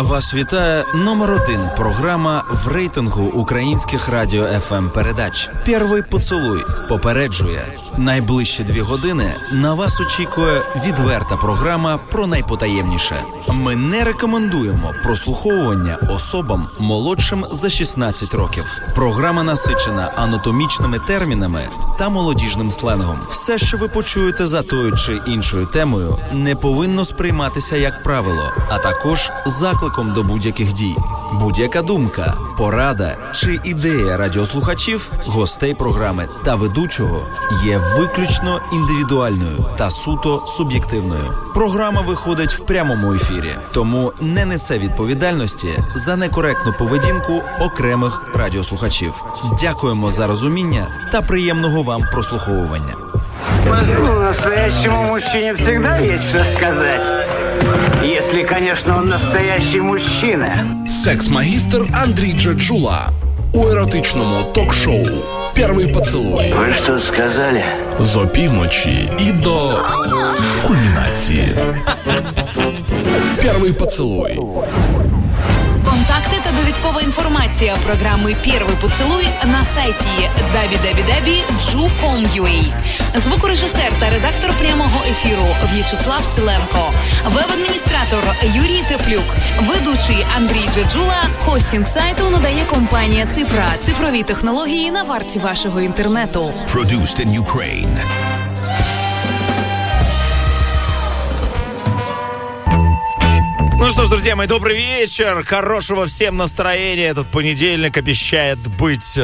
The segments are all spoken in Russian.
Вас вітає номер один програма в рейтингу українських радіо fm передач. Перший поцілуй попереджує найближчі дві години. На вас очікує відверта програма про найпотаємніше. Ми не рекомендуємо прослуховування особам молодшим за 16 років. Програма насичена анатомічними термінами та молодіжним сленгом. Все, що ви почуєте за тою чи іншою темою, не повинно сприйматися як правило, а також закликом до будь-яких дій. Будь-яка думка, порада чи ідея радіослухачів, гостей програми та ведучого є виключно індивідуальною та суто суб'єктивною. Програма виходить в прямому ефірі, тому не несе відповідальності за некоректну поведінку окремих радіослухачів. Дякуємо за розуміння та приємного вам прослуховування. Ну, настоящему мужчине всегда есть что сказать. Если, конечно, он настоящий мужчина. Секс-магістр Андрій Джаджула у еротичному ток-шоу Перший поцілуй Вы что сказали? з опівночі і до кульмінації. Перший поцілуй. Та довідкова інформація програми Первый поцілуй на сайті www.ju.com.ua Звукорежисер та редактор прямого ефіру В'ячеслав Силенко, веб-адміністратор Юрій Теплюк, ведучий Андрій Джаджула. Хостінг сайту надає компанія Цифра. Цифрові технології на варті вашого інтернету. Produced in Ukraine. Ну что ж, друзья мои, добрый вечер. Хорошего всем настроения. Этот понедельник обещает быть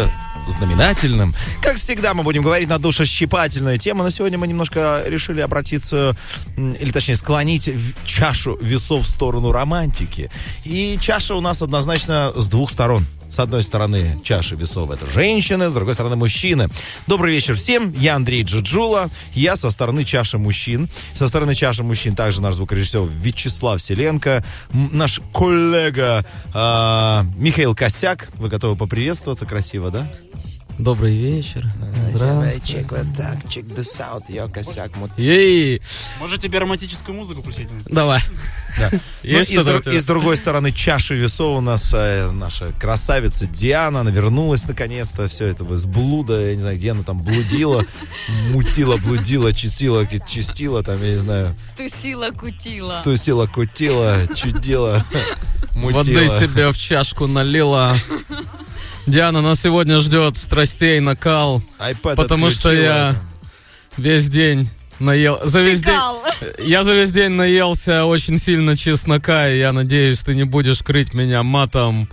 знаменательным. Как всегда, мы будем говорить на душещипательную тему, но сегодня мы немножко решили обратиться, или точнее склонить чашу весов в сторону романтики. И чаша у нас однозначно с двух сторон. С одной стороны чаши весов это женщины, с другой стороны мужчины. Добрый вечер всем. Я Андрей Джиджула. Я со стороны чаши мужчин. Со стороны чаши мужчин также наш звукорежиссер Вячеслав Селенко. Наш коллега а, Михаил Косяк. Вы готовы поприветствоваться красиво, да? Добрый вечер. Здравствуйте. Чек вот так, чек this out, я Косяк. Ей, Может тебе романтическую музыку включить? давай. Да. Ну, Есть и, с, друг- и с другой стороны чаши весов у нас э, наша красавица Диана. Она вернулась наконец-то. Все это из блуда. Я не знаю, где она там блудила. Мутила, блудила, чистила, чистила. Там, я не знаю, Тусіла, кутіла. тусила, кутила, чудила, Воды мутила. себе в чашку налила. Диана нас сегодня ждет страстей, накал, iPad потому что я весь день наел... За весь день... Я за весь день наелся очень сильно чеснока, и я надеюсь, ты не будешь крыть меня матом,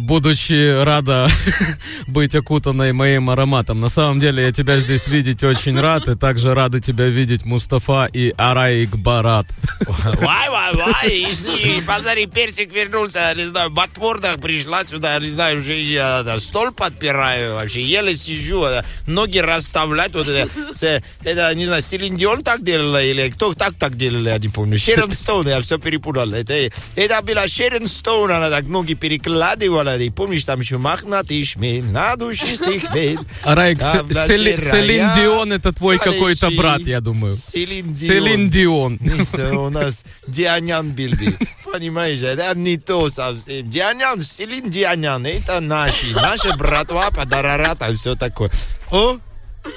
будучи рада быть окутанной моим ароматом. На самом деле я тебя здесь видеть очень рад, и также рады тебя видеть Мустафа и Араик Барат. Вай, вай, вай, и Базари Персик вернулся, не знаю, в ботфордах пришла сюда, не знаю, уже я да, стол подпираю, вообще еле сижу, да, ноги расставлять, вот это, это, не знаю, Селин Дион так делала, или кто так так делала, я не помню, Шерон Стоун, я все перепутал, это, это была Шерон Стоун, она так ноги перекладывала, и помнишь, там еще мохнатый шмель, на душистый хмель. Серая. Селин Дион это твой какой-то брат, я думаю. Селин Дион. Селин Дион. Это у нас Дианян Билди. Понимаешь, это не то совсем. Дианян, Селин Дианян, это наши. Наша братва, подарара, там все такое. О,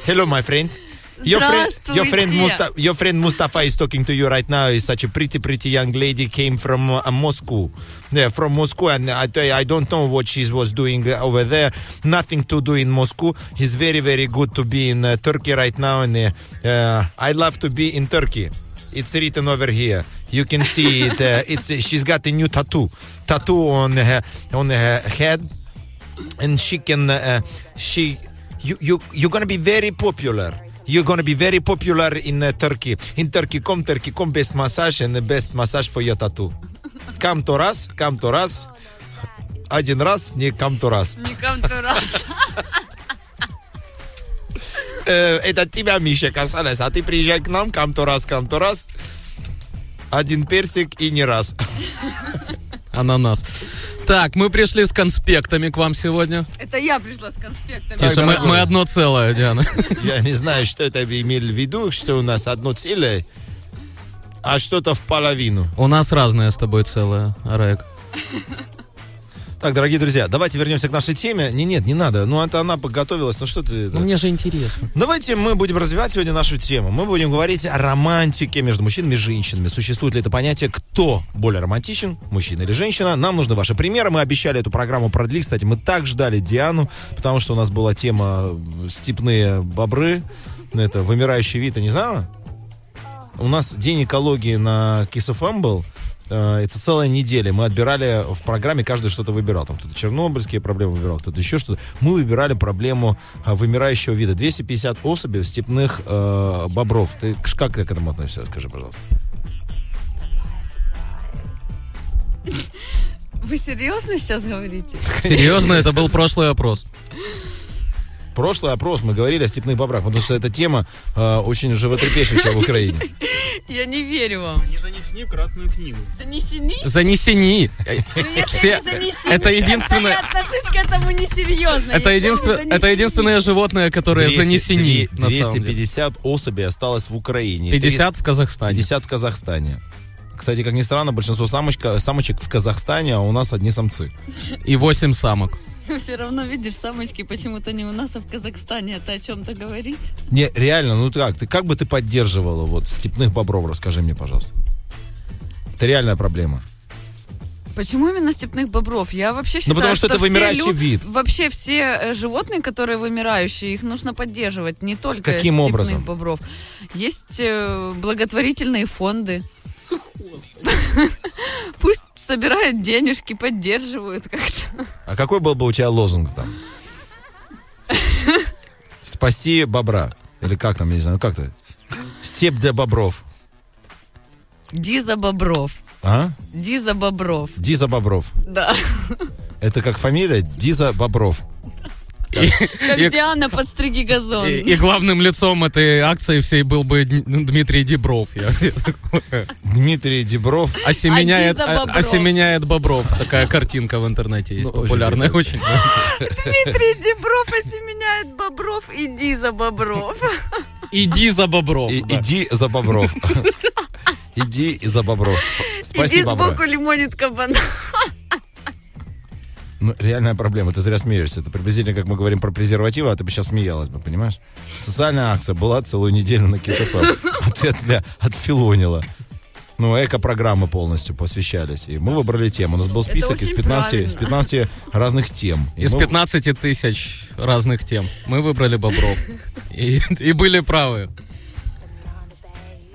hello, my friend. Your friend, your friend, Musta- your friend Mustafa is talking to you right now. Is such a pretty, pretty young lady. Came from uh, Moscow. Yeah, from Moscow, and I, tell you, I don't know what she was doing uh, over there. Nothing to do in Moscow. He's very, very good to be in uh, Turkey right now, and uh, uh, I love to be in Turkey. It's written over here. You can see it. Uh, it's she's got a new tattoo, tattoo on her on her head, and she can uh, she you you you're gonna be very popular. You're gonna be very popular in uh, Turkey. In Turkey, come Turkey, come best massage and the best massage for your tattoo. Come to us, come to us. Один раз, не come to us. Э, это тебя, Миша, касалось. А ты приезжай к нам, come to us, come to us. Один персик и не раз. Ананас. Так, мы пришли с конспектами к вам сегодня. Это я пришла с конспектами. Тише, мы, мы одно целое, Диана. Я не знаю, что это вы имели в виду, что у нас одно целое. а что-то в половину. У нас разное с тобой целое, Арек. Так, дорогие друзья, давайте вернемся к нашей теме. Не, нет, не надо. Ну, это она подготовилась. Ну, что ты... Ну, мне же интересно. Давайте мы будем развивать сегодня нашу тему. Мы будем говорить о романтике между мужчинами и женщинами. Существует ли это понятие, кто более романтичен, мужчина или женщина? Нам нужны ваши примеры. Мы обещали эту программу продлить. Кстати, мы так ждали Диану, потому что у нас была тема степные бобры. Это вымирающий вид, ты не знала? У нас день экологии на КИСФМ был. Э, Это целая неделя. Мы отбирали в программе, каждый что-то выбирал. Там кто-то чернобыльские проблемы выбирал, кто-то еще что-то. Мы выбирали проблему а, вымирающего вида. 250 особей степных э, бобров. Ты как ты к этому относишься? Скажи, пожалуйста. Вы серьезно сейчас говорите? Серьезно, это был прошлый опрос. Прошлый опрос мы говорили о степных бобрах, потому что эта тема э, очень животрепещущая в Украине. Я не верю вам. Не занесены в Красную книгу. Занесены? Занесени. Э, Ну, если Все- не занесены, это единственное- я отношусь к этому несерьезно. Это, вы это занесены. единственное животное, которое 200 занесени. на самом деле. 250 особей осталось в Украине. 50 в Казахстане. 50 в Казахстане. Кстати, как ни странно, большинство самочка, самочек в Казахстане, а у нас одни самцы. И 8 самок. Все равно, видишь, самочки почему-то не у нас, а в Казахстане. Это о чем-то говорит? Не, реально, ну как, ты как бы ты поддерживала вот степных бобров, расскажи мне, пожалуйста. Это реальная проблема. Почему именно степных бобров? Я вообще считаю, Ну, потому что это все вымирающий лю- вид. Вообще все э, животные, которые вымирающие, их нужно поддерживать, не только Каким степных образом? бобров. Есть э, благотворительные фонды. Пусть собирают денежки, поддерживают как-то. А какой был бы у тебя лозунг там? Спаси бобра. Или как там, я не знаю, ну как то Степ для бобров. Диза Бобров. А? Диза Бобров. Диза Бобров. Да. Это как фамилия? Диза Бобров. Как Диана подстриги газон. И, главным лицом этой акции всей был бы Дмитрий Дебров. Дмитрий Дебров. Осеменяет, за а- Бобров. осеменяет Бобров. Такая картинка в интернете есть Ну, популярная очень. Дмитрий Дебров осеменяет Бобров и Диза Бобров. Иди за Бобров. Иди за бобров. Иди за бобров. Иди Спасибо, сбоку бобра. лимонит кабана. Ну, реальная проблема, ты зря смеешься. Это приблизительно, как мы говорим про презервативы, а ты бы сейчас смеялась бы, понимаешь? Социальная акция была целую неделю на КСФМ, а ты от- отфилонила. Ну, эко-программы полностью посвящались. И мы выбрали тему. У нас был список из очень 15, из правильно. 15 разных тем. И Из мы- 15 тысяч разных тем. Мы выбрали Бобров. И, и были правы.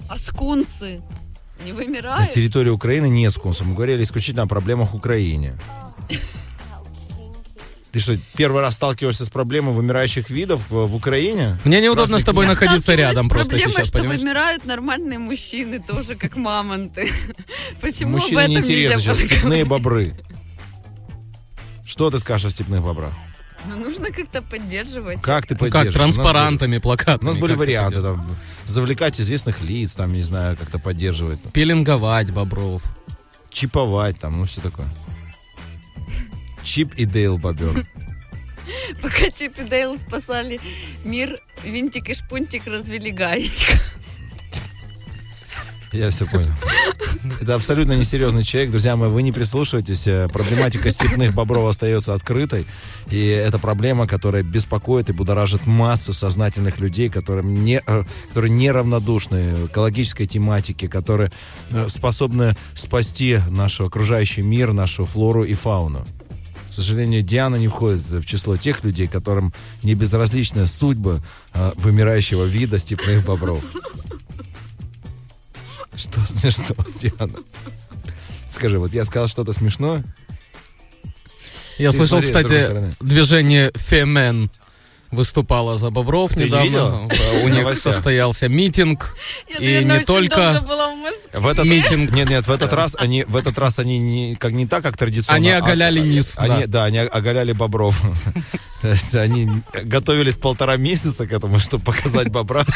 А скунсы не На вымирают? территории Украины нет скунсов. Мы говорили исключительно о проблемах в Украине. Ты что, первый раз сталкиваешься с проблемой вымирающих видов в, в Украине? Мне неудобно с тобой Я находиться рядом с просто проблемой, сейчас, что понимаешь? вымирают нормальные мужчины тоже, как мамонты. Почему об Мужчине этом не интересно нельзя сейчас степные бобры. Что ты скажешь о степных бобрах? Ну, нужно как-то поддерживать. Как ты Ну, как, поддержишь? У нас были- транспарантами, У плакатами. нас были как ты варианты, там, завлекать известных лиц, там, не знаю, как-то поддерживать, Пеленговать Бобров. чиповать, там, ну, все такое. Чип и Дейл бобер. Пока Чип и Дейл спасали мир, Винтик и Шпунтик развели гаечка. Я все понял. Это абсолютно несерьезный человек. Друзья мои, вы не прислушивайтесь. Э, Проблематика степных бобров остается открытой. И это проблема, которая беспокоит и будоражит массу сознательных людей, которым не, э, которые неравнодушны к экологической тематике, которые э, способны спасти наш окружающий мир, нашу флору и фауну. К сожалению, Диана не входит в число тех людей, которым не безразлична судьба э, вымирающего вида степных бобров. Что смешно, Диана? Скажи, вот я сказал что-то смешное? Я Ты слышал, смотри, кстати, движение Фемен выступало за Бобров Ты не недавно. видела? Да, У них состоялся митинг. Я, И не только- в этот Митинг. Нет, нет, в этот раз они, в этот раз они не, как не так, как традиционно. Они а- оголяли низ, Они, да. да. они оголяли бобров. То есть они готовились полтора месяца к этому, чтобы показать бобра.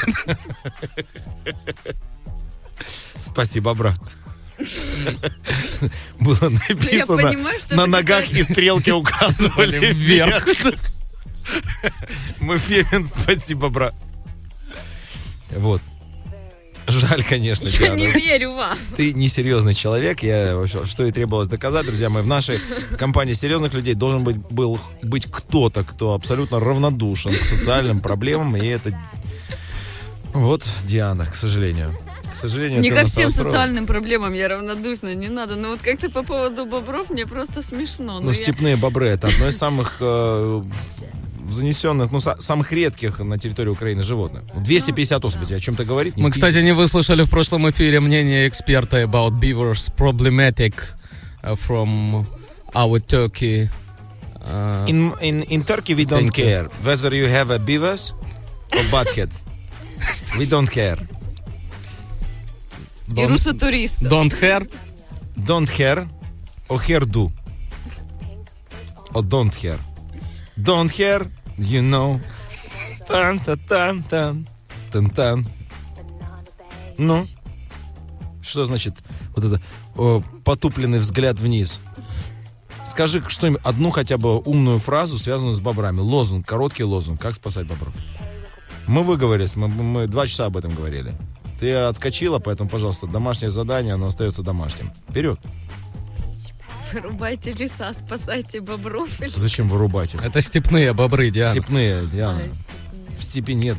Спасибо, бобра. Было написано, понимаю, на ногах и стрелки указывали Вверх. Мы фемен, спасибо, бра. Вот. Жаль, конечно, Я Диана. не верю вам. Ты несерьезный человек, я, что и требовалось доказать, друзья мои. В нашей компании серьезных людей должен быть, был быть кто-то, кто абсолютно равнодушен к социальным проблемам, и это... Вот Диана, к сожалению. К сожалению, Не ко всем расстроила. социальным проблемам я равнодушна, не надо. Но вот как-то по поводу бобров мне просто смешно. Ну, я- степные бобры это одно из самых э, занесенных, ну, са- самых редких на территории Украины животных. 250 особей. О чем-то говорит? Не Мы, кстати, не выслушали в прошлом эфире мнение эксперта about beavers problematic uh, from our Turkey. uh, In, in, in Turkey, we don't Thank you. care whether you have a beavers or butthead. We don't care. И don't, русо-турист. don't hair. Don't hair or hairdo. Or don't hair. Don't hair, you know. Тан-та-тан-тан. Тан-тан. Ну? Что значит вот это о, потупленный взгляд вниз? Скажи что-нибудь, одну хотя бы умную фразу, связанную с бобрами. Лозунг, короткий лозунг. Как спасать бобров? Мы выговорились, мы, мы два часа об этом говорили. Ты отскочила, поэтому, пожалуйста, домашнее задание, оно остается домашним. Вперед. Вырубайте леса, спасайте бобров. Зачем вырубать их? Это степные бобры, Диана. Степные, Диана. В степи нет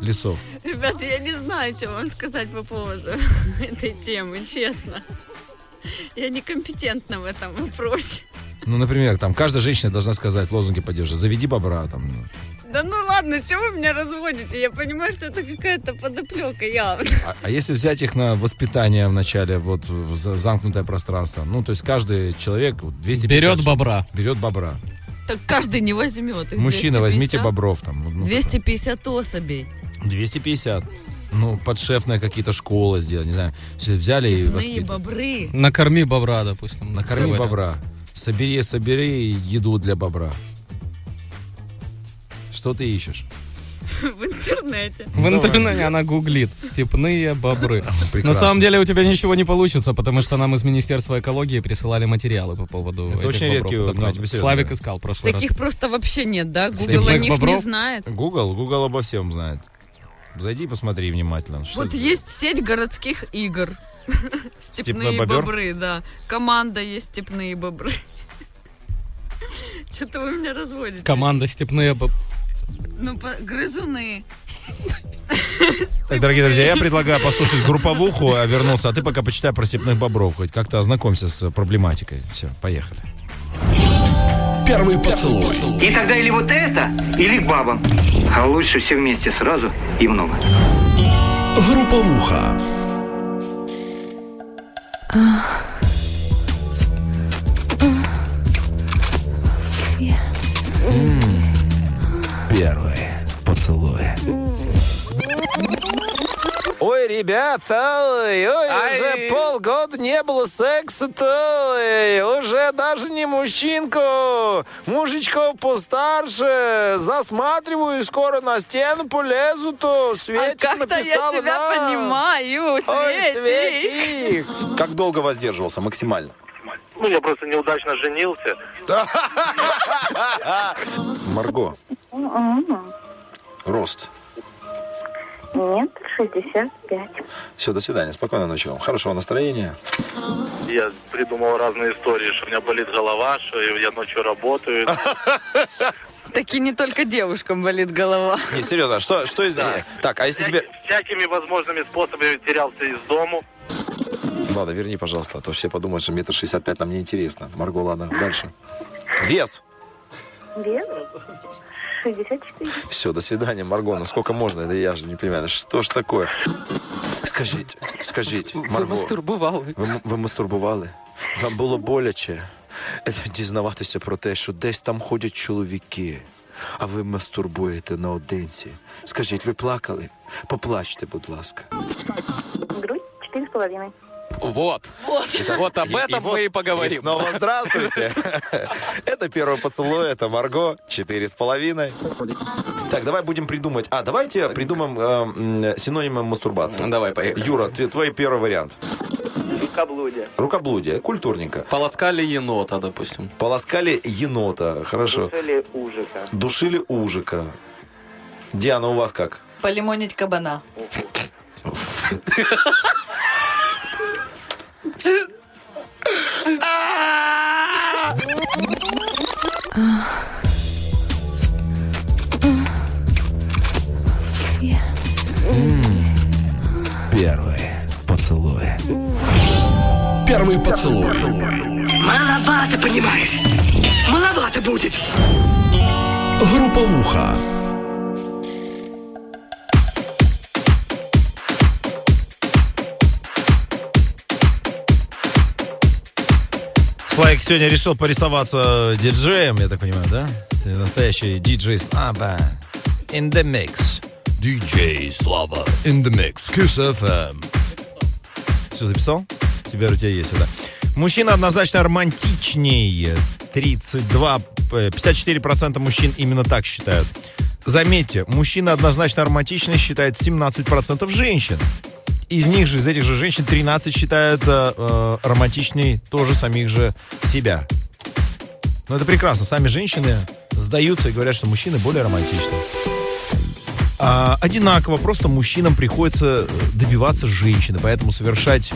лесов. Ребята, я не знаю, что вам сказать по поводу этой темы, честно. Я некомпетентна в этом вопросе. Ну, например, там каждая женщина должна сказать лозунги поддержки. Заведи бобра, там. Ладно, чего вы меня разводите? Я понимаю, что это какая-то подоплека явно. А, а если взять их на воспитание вначале, вот в за- замкнутое пространство, ну, то есть каждый человек вот, 250 Берет бобра. берет бобра. Так каждый не возьмет. их Мужчина, 250. возьмите бобров там. ну, 250 особей. 250. Ну, подшефные какие-то школы сделать, не знаю. Все взяли и Степные воспитывают. бобры. Накорми бобра, допустим. Накорми Всё, бобра. Собери, собери еду для бобра. Что ты ищешь? В интернете. В интернете она гуглит степные бобры. На Прекрасно. самом деле у тебя ничего не получится, потому что нам из Министерства экологии присылали материалы по поводу Это этих очень бобров. редкие, Это ну, правда. Славик искал в прошлый раз. Таких просто вообще нет, да? Google о Степных них не бобров? знает. Google, Google обо всем знает. Зайди и посмотри внимательно. Что Вот это? есть сеть городских игр. Степные бобер? бобры, да. Команда есть степные бобры. Что-то вы меня разводите. Команда степные боб... Ну, по- грызуны. Так, дорогие друзья, я предлагаю послушать групповуху, а вернуться, а ты пока почитай про степных бобров, хоть как-то ознакомься с проблематикой. Все, поехали. Первый поцелуй. И тогда или вот это, или к бабам. А лучше все вместе сразу и много. Групповуха. Первый поцелуй. Ой, ребята, ой, уже полгода не было секса-то, ой, уже даже не мужчинку, мужичков постарше, засматриваю, скоро на стену полезу-то, А Светик как-то я написала тебя нам. понимаю, Ой, Светик. Светик! Как долго воздерживался максимально? Ну, я просто неудачно женился. Марго. Рост. Нет, 65. Все, до свидания. Спокойной ночи вам. Хорошего настроения. Я придумал разные истории, что у меня болит голова, что я ночью работаю. Таки не только девушкам болит голова. Не, серьезно, что, что из... Так, а если тебе... Всякими возможными способами терялся из дому. Ладно, верни, пожалуйста, а то все подумают, что метр шестьдесят пять нам не интересно. Марго, ладно, дальше. Вес. Вес 64. Все, до свидания, Марго. Ну сколько можно? Это я же не понимаю. Что ж такое? Скажіть, скажіть, Марго. мастурбували. Ви, м- ви мастурбували? Вам було боляче е, дізнаватися про те, що десь там ходять чоловіки, а ви мастурбуєте наодинці. Скажіть, ви плакали? Поплачте, будь ласка. Грудь 4,5. Вот. Вот, об этом мы и поговорим. снова здравствуйте. Это первый поцелуй, это Марго, четыре с половиной. Так, давай будем придумать. А, давайте придумаем э, синонимы мастурбации. Ну, Давай, поехали. Юра, твой первый вариант. Рукоблудие. Рукоблудие, культурненько. Полоскали енота, допустим. Полоскали енота, хорошо. Или ужика. Душили ужика. Диана, у вас как? Полимонить кабана. Первый поцелуй. Первый поцелуй. Маловато, понимаешь? Маловато будет. Групповуха. Слайк сегодня решил порисоваться диджеем, я так понимаю, да? Настоящий диджей Слава. In the mix. DJ Слава in the mix. Kiss FM. Все записал? Теперь у тебя есть это. Мужчина однозначно романтичнее. 32, э, 54% мужчин именно так считают. Заметьте, мужчина однозначно романтичный считает 17% женщин. Из них же, из этих же женщин, 13 считают э, э, романтичней тоже самих же себя. Ну, это прекрасно. Сами женщины сдаются и говорят, что мужчины более романтичны. А, одинаково, просто мужчинам приходится добиваться женщины, поэтому совершать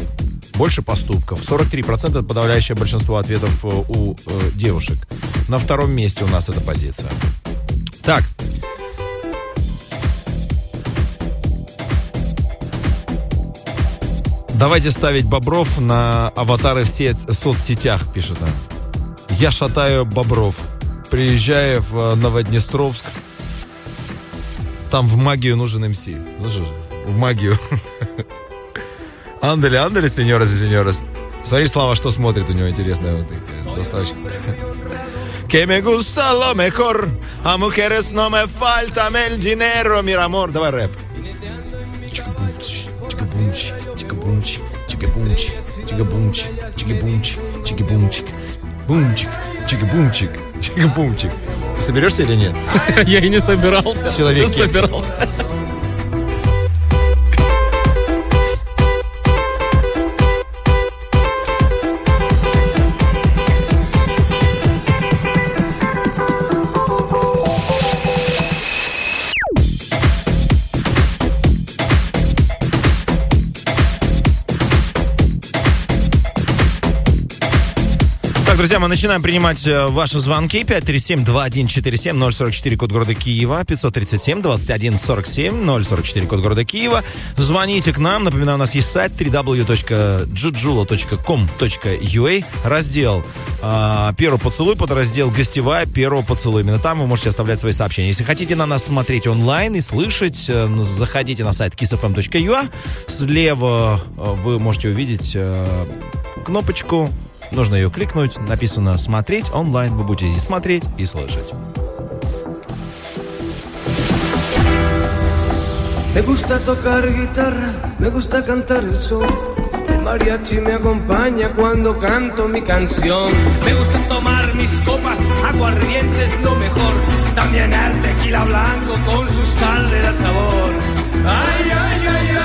больше поступков. 43% это подавляющее большинство ответов э, у э, девушек. На втором месте у нас эта позиция. Так. Давайте ставить бобров на аватары в сет- соцсетях, пишет она. Я шатаю бобров. Приезжая в э, Новоднестровск, там в магию нужен МС. Слышишь? В магию. Андели, андели, сеньорас и сеньорас. Смотри, Слава, что смотрит у него интересное. Вот, достаточно. Que me gusta lo mejor, a mujeres no me falta el dinero, mi amor. Давай рэп. Чикабумч, чикабумч, чикабумч, чикабумч, чикабумч, чикабумч, чикабумчик, бумчик, чикабумчик, чикабумчик. Ты соберешься или нет? Я и не собирался. Человек собирался. Друзья, мы начинаем принимать э, ваши звонки. 537-2147, 044, код города Киева. 537-2147, 044, код города Киева. Звоните к нам. Напоминаю, у нас есть сайт www.jujula.com.ua. Раздел э, «Первый поцелуй», под раздел «Гостевая первого поцелуя». Именно там вы можете оставлять свои сообщения. Если хотите на нас смотреть онлайн и слышать, э, заходите на сайт kissfm.ua. Слева э, вы можете увидеть э, кнопочку Нужно ее кликнуть, написано «Смотреть онлайн». Вы будете и смотреть, и слышать. Me gusta tocar guitarra, me gusta cantar el sol. El mariachi me acompaña cuando canto mi canción. Me gusta tomar mis copas, aguardiente es lo mejor. También el tequila blanco con su sal de la sabor. Ay, ay, ay, ay,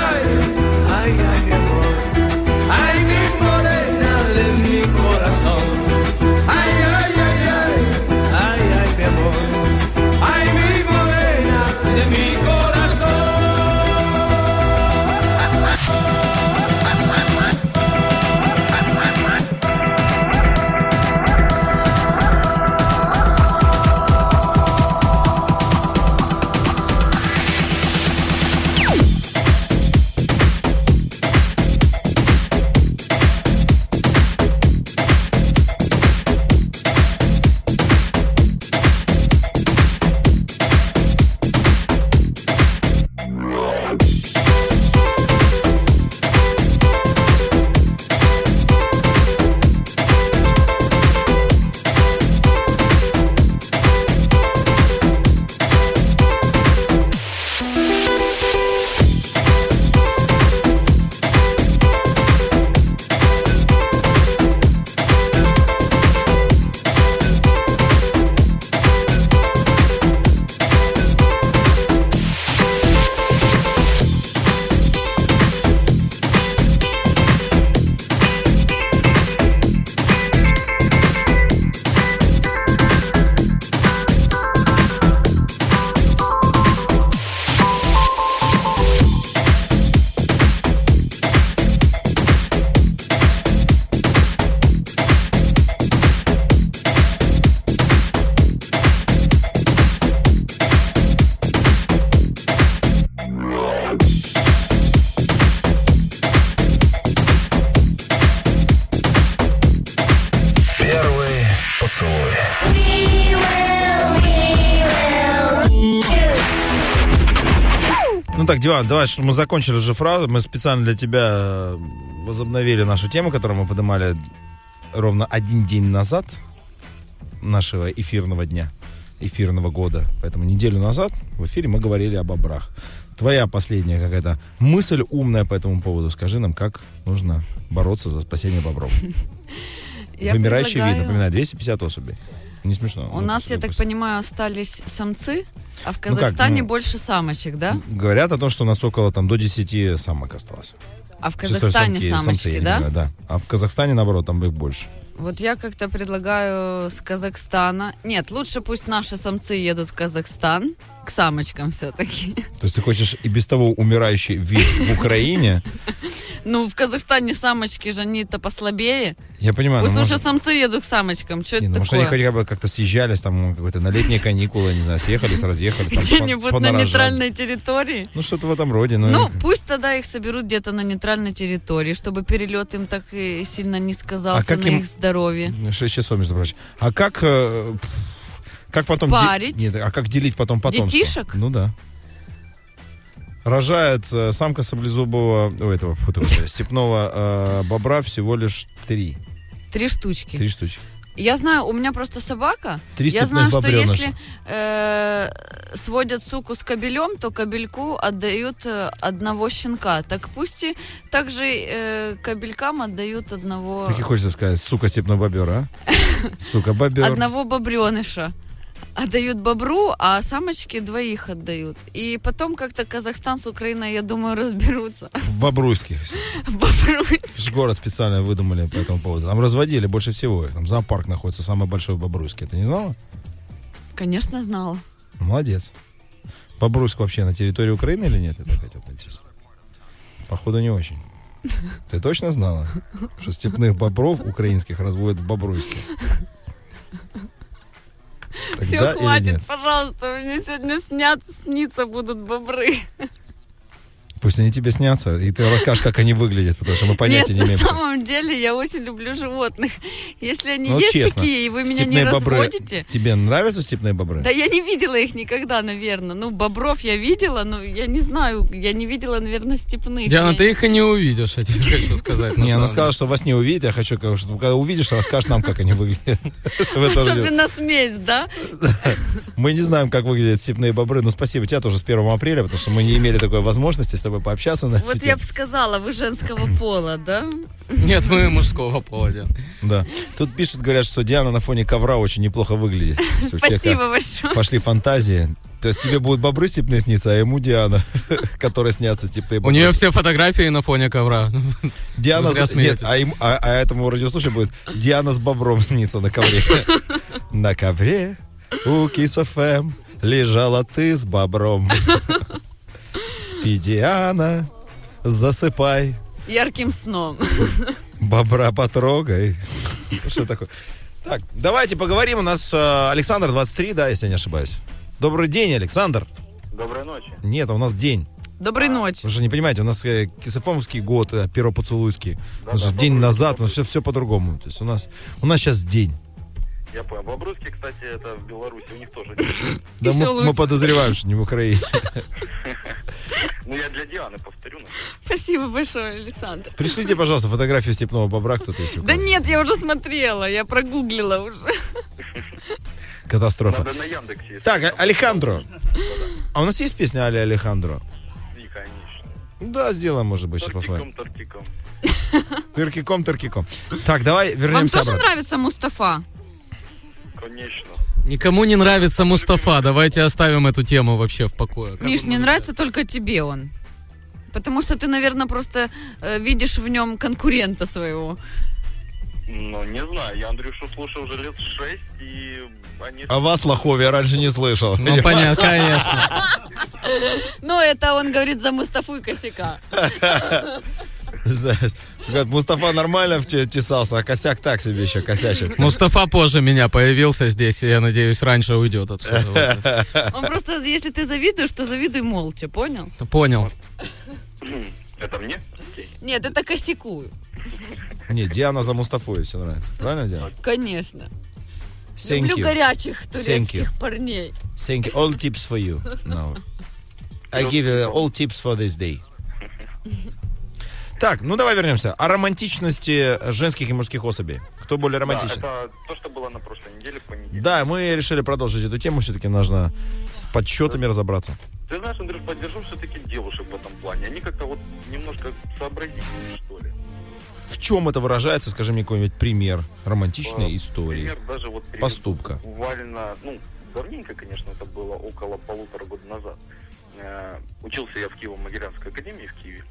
Диван, давай, что мы закончили же фразу. Мы специально для тебя э, возобновили нашу тему, которую мы поднимали ровно один день назад нашего эфирного дня, эфирного года. Поэтому неделю назад в эфире мы говорили о бобрах. Твоя последняя какая-то мысль умная по этому поводу. Скажи нам, как нужно бороться за спасение бобров. Вымирающий вид, напоминаю, 250 особей. Не смешно. У Ну, нас, я так понимаю, остались самцы, а в Ну как, Казахстане ну, больше самочек, да? Говорят о том, что у нас около там до 10 самок осталось. А в Казахстане самки, самцы, самочки, не да? понимаю, да. А в Казахстане, наоборот, там их больше. Вот я как-то предлагаю с Казахстана. Нет, лучше пусть наши самцы едут в Казахстан к самочкам все-таки. То есть ты хочешь и без того умирающий вид в Украине. Ну, в Казахстане самочки же они-то послабее. Я понимаю, Пусть но лучше может, самцы едут к самочкам. Что это ну, может, они такое? хотя бы как-то съезжались, там, какой-то на летние каникулы, не знаю, съехались, разъехались. Где-нибудь на нейтральной территории. Ну, что-то в этом роде. Ну, Ну, пусть тогда их соберут где-то на нейтральной территории, чтобы перелет им так и сильно не сказался А как на им- их здоровье. 6 часов, между прочим. А как... э, Как потом... де- Спарить? Нет, а как делить потом потомство? Детишек? Ну да. Рожает э, самка саблезубого, у этого, фу господи, степного э, бобра всего лишь три. Три штучки. Три штучки. Я знаю, у меня просто собака. Три Я знаю, что если э, сводят суку с кобелем, то кобельку отдают э, одного щенка. Так пусть и также э, кобелькам отдают одного, Так и хочется сказать, сука степного бобера, а? Сука бобер. одного бобреныша. Отдают бобру, а самочки двоих отдают. И потом как-то Казахстан с Украиной, я думаю, разберутся. В Бобруйске. В Бобруйске. Ж город специально выдумали по этому поводу. Там разводили больше всего. Там зоопарк находится самый большой в Бобруйске. Ты не знала? Конечно, знала. Молодец. Бобруйск вообще на территории Украины или нет? Я так хотел. Походу не очень. Ты точно знала, что степных бобров украинских разводят в Бобруйске? Все, да хватит, пожалуйста, мне сегодня снят, снится будут бобры. Пусть они тебе снятся, и ты расскажешь, как они выглядят, потому что мы понятия Нет, не имеем. на самом деле я очень люблю животных. Если они Ну, есть честно, такие, и вы меня степные не бобры. разводите... Тебе нравятся степные бобры? Да я не видела их никогда, наверное. Ну, бобров я видела, но я не знаю, я не видела, наверное, степных. Диана, Я- ты их и не увидишь, я тебе хочу сказать. Не, она сказала, что во сне увидит. Я хочу, когда увидишь, расскажешь нам, как они выглядят. Чтобы это уже- Особенно смесь, да? Мы не знаем, как выглядят степные бобры, но спасибо тебе тоже с 1 апреля, потому что мы не имели такой возможности с тобой пообщаться на Вот я бы сказала, вы женского пола, да? Нет, мы мужского пола, Диана. Да. Тут пишут, говорят, что Диана на фоне ковра очень неплохо выглядит. У Спасибо большое. Пошли фантазии. То есть тебе будут бобры степные сниться, а ему Диана, которая снятся степные У бобры. нее все фотографии на фоне ковра. Диана, за- нет, а, ему- а- а этому радиослушателю будет Диана с бобром снится на ковре. На ковре у Кис ФМ лежала ты с бобром. Спи, Диана, засыпай, Ярким сном. бобра потрогай. Что такое? Так, давайте поговорим. У нас э, Александр 23, да, если я не ошибаюсь. Добрый день, Александр. Доброй ночи. Нет, а у нас день. Доброй ночи. Вы же не понимаете, у нас э, кисофомовский год, э, первопоцелуйский. у нас же день назад, у нас все, все по-другому. То есть у нас, у нас сейчас день. Я понял. Бобруйский, кстати, это в Беларуси, у них тоже. Да мы, подозреваем, что не в Украине. Ну, я для Дианы повторю. Спасибо большое, Александр. Пришлите, пожалуйста, фотографию степного бобра, кто-то если Да нет, я уже смотрела, я прогуглила уже. Катастрофа. Надо на Яндексе. Так, а- Алехандро. А у нас есть песня Али Алехандро? И, конечно. Да, сделаем, может быть, сейчас посмотрим. Тортиком, Тыркиком, тыркиком. Так, давай Вам вернемся тоже обратно. нравится Мустафа? Конечно. Никому не нравится Мустафа. Давайте оставим эту тему вообще в покое. Как Миш, не нравится только тебе он. Потому что ты, наверное, просто э, видишь в нем конкурента своего. Ну, не знаю, я Андрюшу слушал уже лет шесть, и они... А вас, Лохов, я раньше не слышал. Ну, понятно, конечно. Ну, это он говорит за Мустафу и косяка. Знаешь, говорят, Мустафа нормально тесался, а косяк так себе еще косячит. Мустафа позже меня появился здесь, и я надеюсь, раньше уйдет отсюда. Он просто, если ты завидуешь, то завидуй молча, понял? Понял. Это мне? Нет, это косяку. Не, Диана за Мустафой все нравится. Правильно, Диана? Конечно. Thank Люблю you. горячих турецких парней. Thank you. All tips for you. No. I give you all tips for this day. Так, ну давай вернемся. О романтичности женских и мужских особей. Кто более романтичен? Да, это то, что было на прошлой неделе в понедельник. Да, мы решили продолжить эту тему. Все-таки нужно с подсчетами разобраться. Ты знаешь, Андрюш, поддержу все-таки девушек в этом плане. Они как-то вот немножко сообразительнее, что ли. В чем это выражается? Скажи мне какой-нибудь пример романтичной Э, истории. Пример даже вот Поступка. Буквально, ну, давненько, конечно, это было около полутора года назад. Э, учился я в Киево-Могилянской академии в Киеве.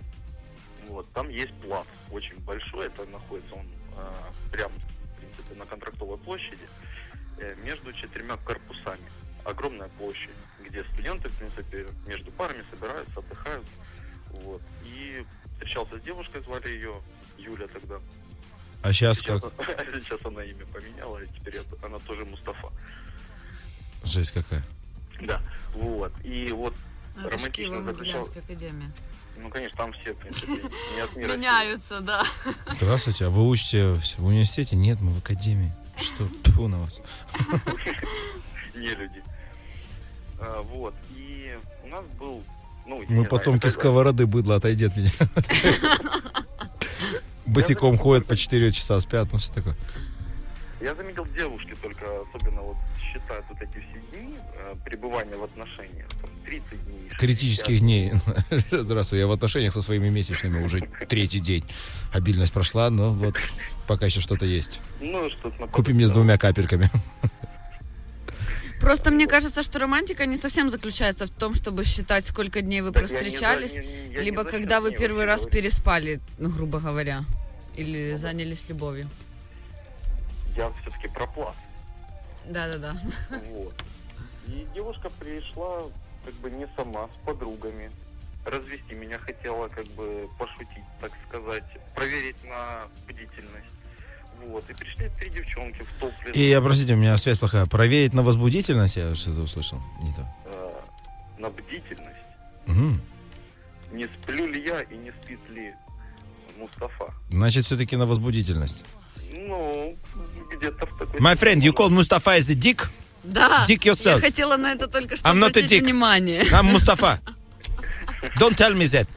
Вот, там есть плац, очень большой, это находится он э, прямо, в принципе, на контрактовой площади, э, между четырьмя корпусами. Огромная площадь, где студенты, в принципе, между парами собираются, отдыхают. Вот. И встречался с девушкой, звали ее Юля тогда. А сейчас как? Сейчас она имя поменяла, и теперь она тоже Мустафа. Жесть какая. Да, вот. И вот ж романтично заключал... Киево-Могилянская академия. Ну, конечно, там все, в принципе, не от мира. сего. Меняются, да. Здравствуйте, а вы учите в университете? Нет, мы в академии. Что? Тьфу на вас. Не люди. А, вот. И у нас был... Ну, Мы потомки сковороды, быдло, отойди от меня. Босиком ходят по 4 часа, спят, ну что такое. Я заметил девушки только, особенно вот считают вот эти все дни э, пребывания в отношениях, 30 дней. 60. Критических дней. Здравствуй, я в отношениях со своими месячными уже третий день. Обильность прошла, но вот пока еще что-то есть. Ну, что-то Купи мне с двумя капельками. Просто мне кажется, что романтика не совсем заключается в том, чтобы считать, сколько дней вы Так провстречались, не- я не либо когда вы первый раз переспали, ну, грубо говоря, или занялись любовью. Я все-таки про. Да-да-да. Вот. И девушка пришла как бы не сама, с подругами. Развести меня хотела как бы пошутить, так сказать, проверить на бдительность. Вот. И пришли три девчонки в топле. И, простите, у меня связь плохая. Проверить на возбудительность, я что-то услышал. Не то. э, на бдительность. Мгм. Не сплю ли я и не спит ли Мустафа? Значит, все-таки на возбудительность. Ну, где-то в такой... My friend, you call Mustafa as a dick? Да, Dick yourself. я хотела на это только что I'm not a обратить dick. внимание. I'm Mustafa. Don't tell me that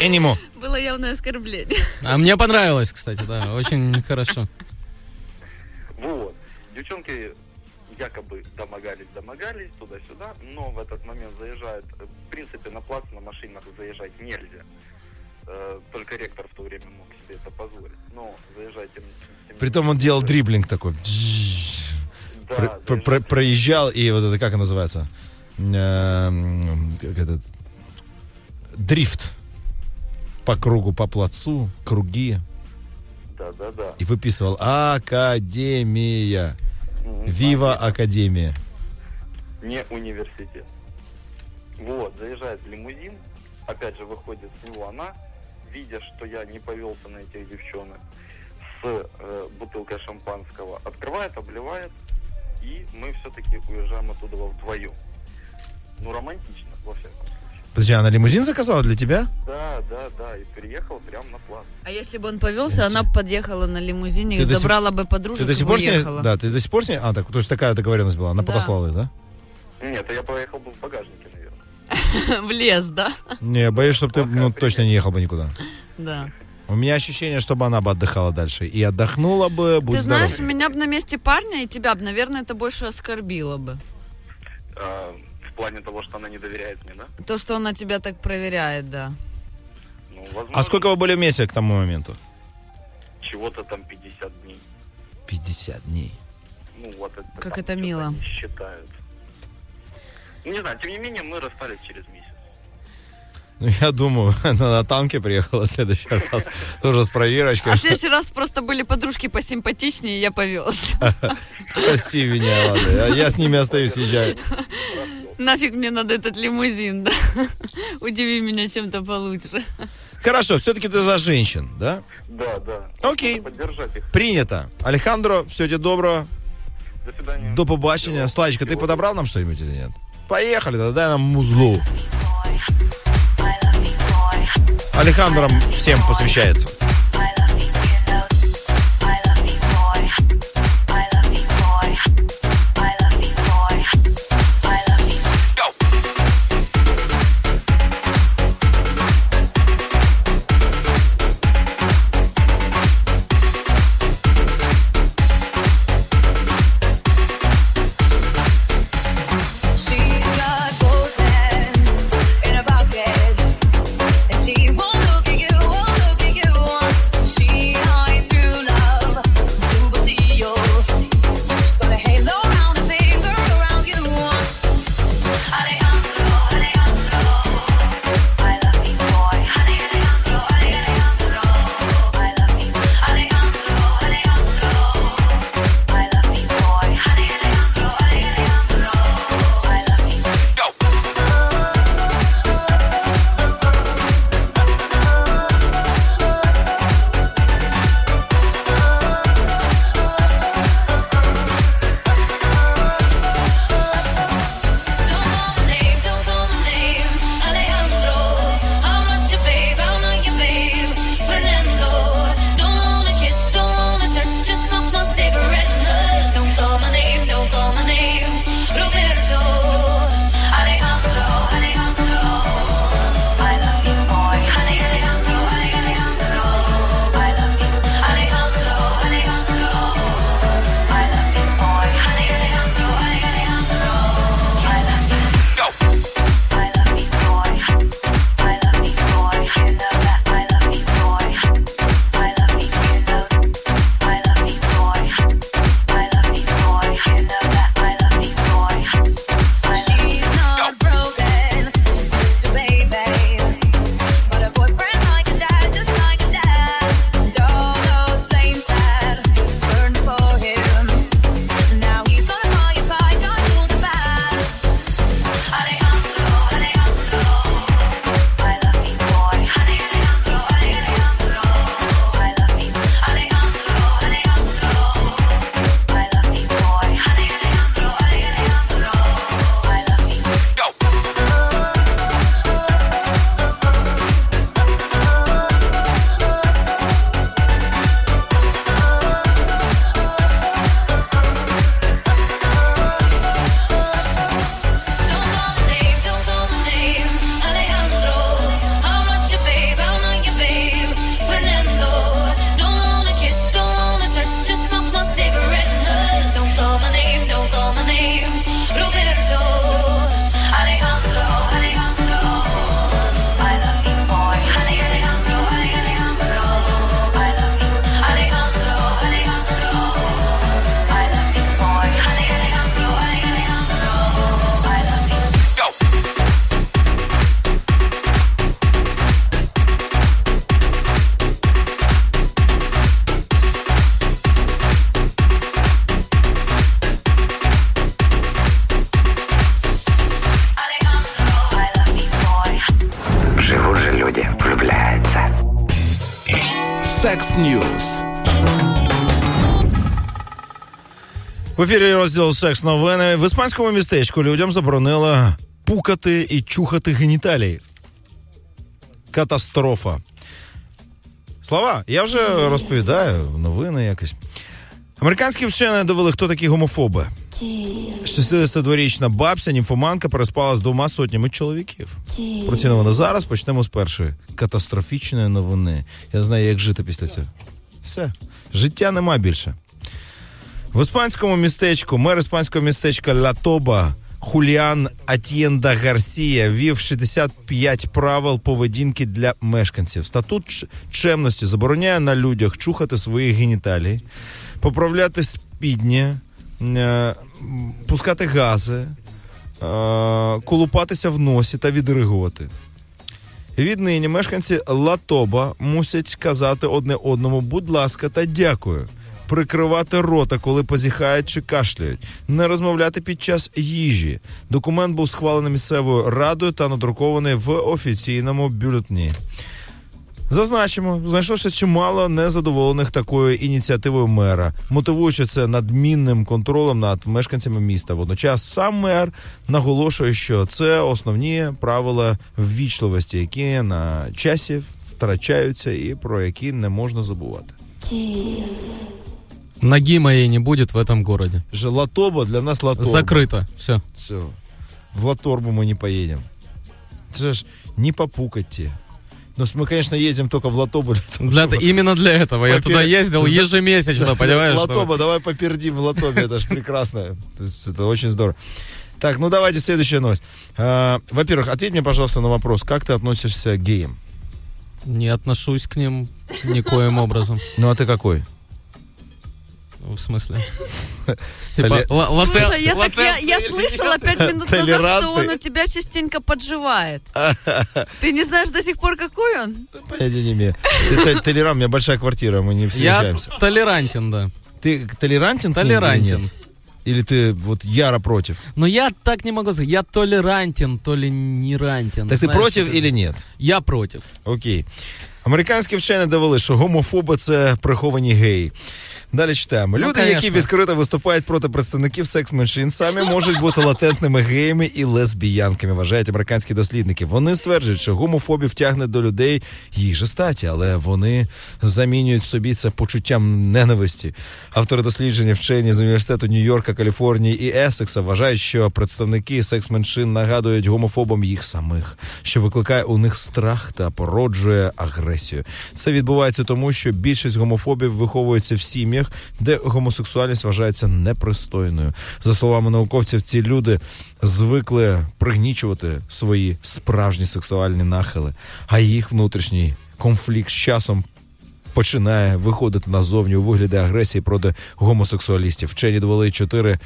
anymore. Было явное оскорбление. А мне понравилось, кстати, да, очень хорошо. Вот. Девчонки якобы домогались, домогались туда-сюда, но в этот момент заезжают, э, в принципе, на плац на машинах заезжать нельзя. Э, Только ректор в то время мог себе это позволить. Но заезжать тем, тем Притом он делал дриблинг такой. Да, Про- про- про- проезжал и вот это как называется? Эм, Как этот дрифт по кругу, по плацу, круги. Да, да, да. И выписывал Академия. Вива Академия. Не университет. Вот, заезжает лимузин, опять же выходит с него она, видя, что я не повелся на этих девчонок, с э, бутылкой шампанского, открывает, обливает, и мы все-таки уезжаем оттуда вдвоем. Ну, романтично, во всяком случае. Подожди, она лимузин заказала для тебя? Да, да, да, и приехал прямо на плац. А если бы он повелся, она бы подъехала на лимузине Ты и до сих- забрала бы подружек Ты до сих пор уехала. Да, ты до сих пор с ней? А, так, то есть такая договоренность была, она Да. подослала их, да? Нет, а я поехал бы в багажнике, наверное. В лес, да? Не, боюсь, чтобы ты ну, точно не ехал бы никуда. Да. У меня ощущение, чтобы она бы отдыхала дальше. И отдохнула бы, будь Ты здоров. знаешь, меня бы на месте парня и тебя бы, наверное, это больше оскорбило бы. А, в плане того, что она не доверяет мне, да? То, что он на тебя так проверяет, да. Ну, возможно, А сколько вы были вместе к тому моменту? чего-то там 50 дней. 50 дней. Ну, вот это Как там это мило. считают. Не знаю, тем не менее, мы расстались через месяц. Ну, я думаю, она на танке приехала в следующий раз. Тоже с проверочкой. А в следующий раз просто были подружки посимпатичнее, и я повелся. Прости меня, ладно. Я, с ними остаюсь, езжаю. Нафиг мне надо этот лимузин, да? Удиви меня чем-то получше. Хорошо, все-таки ты за женщин, да? Да, да. Окей. Поддержать их. Принято. Алехандро, все тебе доброго. До свидания. До побачення. Славичка, ты подобрал нам что-нибудь или нет? Поехали, тогда дай нам музлу. Алехандром всем посвящается. Секс Ньюз. В ефірі розділ секс новини. В іспанському містечку людям заборонили пукати і чухати геніталії. Катастрофа. Слова, я вже розповідаю новини якось. Американські вчені довели, хто такі гомофоби. 62-річна бабця, німфоманка, переспала з двома сотнями чоловіків. Про ці новини зараз почнемо з першої катастрофічної новини. Я не знаю, як жити після цього. Все, життя нема більше. В іспанському містечку мер іспанського містечка Латоба Хуліан Атієнда Гарсія вів 65 правил поведінки для мешканців. Статут чемності забороняє на людях чухати свої геніталії, поправляти спідні, е, пускати гази, е, колупатися в носі та відригувати. Віднині мешканці Латоба мусять казати одне одному, будь ласка, та дякую. Прикривати рота, коли позіхають чи кашляють, не розмовляти під час їжі. Документ був схвалений місцевою радою та надрукований в офіційному бюлетні. Зазначимо, знайшлося чимало незадоволених такою ініціативою мера, мотивуючи це надмінним контролем над мешканцями міста. Водночас сам мер наголошує, що це основні правила ввічливості, які на часі втрачаються і про які не можна забувати. Ноги моей не будет в этом городе. Же Латоба для нас Латоба. Закрыто. Все. Все. В Латорбу мы не поедем. Это же не попукать тебе. Но мы, конечно, ездим только в Латобу. Для того, Для, именно для этого. Я попер- туда ездил ежемесячно, понимаешь? Латоба, давай попердим в Латобе, это же прекрасно. То есть это очень здорово. Так, ну давайте следующая новость. А, Во-первых, ответь мне, пожалуйста, на вопрос, как ты относишься к геям? Не отношусь к ним никоим образом. Ну а ты какой? В смысле? Толе- Типа, ла- латте- Слушай, я, так, латте- я, я слышала пять минут назад, что Толерантный. он у тебя частенько подживает. Ты не знаешь до сих пор, какой он? Понятия не имею. Ты т- толерант, у меня большая квартира, мы не Я встречаемся. толерантен, да. Ты толерантен? к ним или Толерантен. нет? Или ты вот яро против? Но я так не могу сказать. Я толерантен, то ли не рантен. Так ти Знаешь, против это- или нет? Я против. Окей. Американські вчені довели, що гомофоби це приховані геї. Далі читаємо. Ну, Люди, які відкрито виступають проти представників секс-меншин, самі можуть бути латентними геями і лесбіянками, вважають американські дослідники. Вони стверджують, що гомофобів тягне до людей їх же статі, але вони замінюють собі це почуттям ненависті. Автори дослідження вчені з університету Нью-Йорка, Каліфорнії і Есекса вважають, що представники секс-меншин нагадують гомофобам їх самих, що викликає у них страх та породжує агресію. Це відбувається тому, що більшість гомофобів виховується в сім'ях, де гомосексуальність вважається непристойною. За словами науковців, ці люди звикли пригнічувати свої справжні сексуальні нахили, а їх внутрішній конфлікт з часом починає виходити назовні у вигляді агресії проти гомосексуалістів. Вчені довели чотири.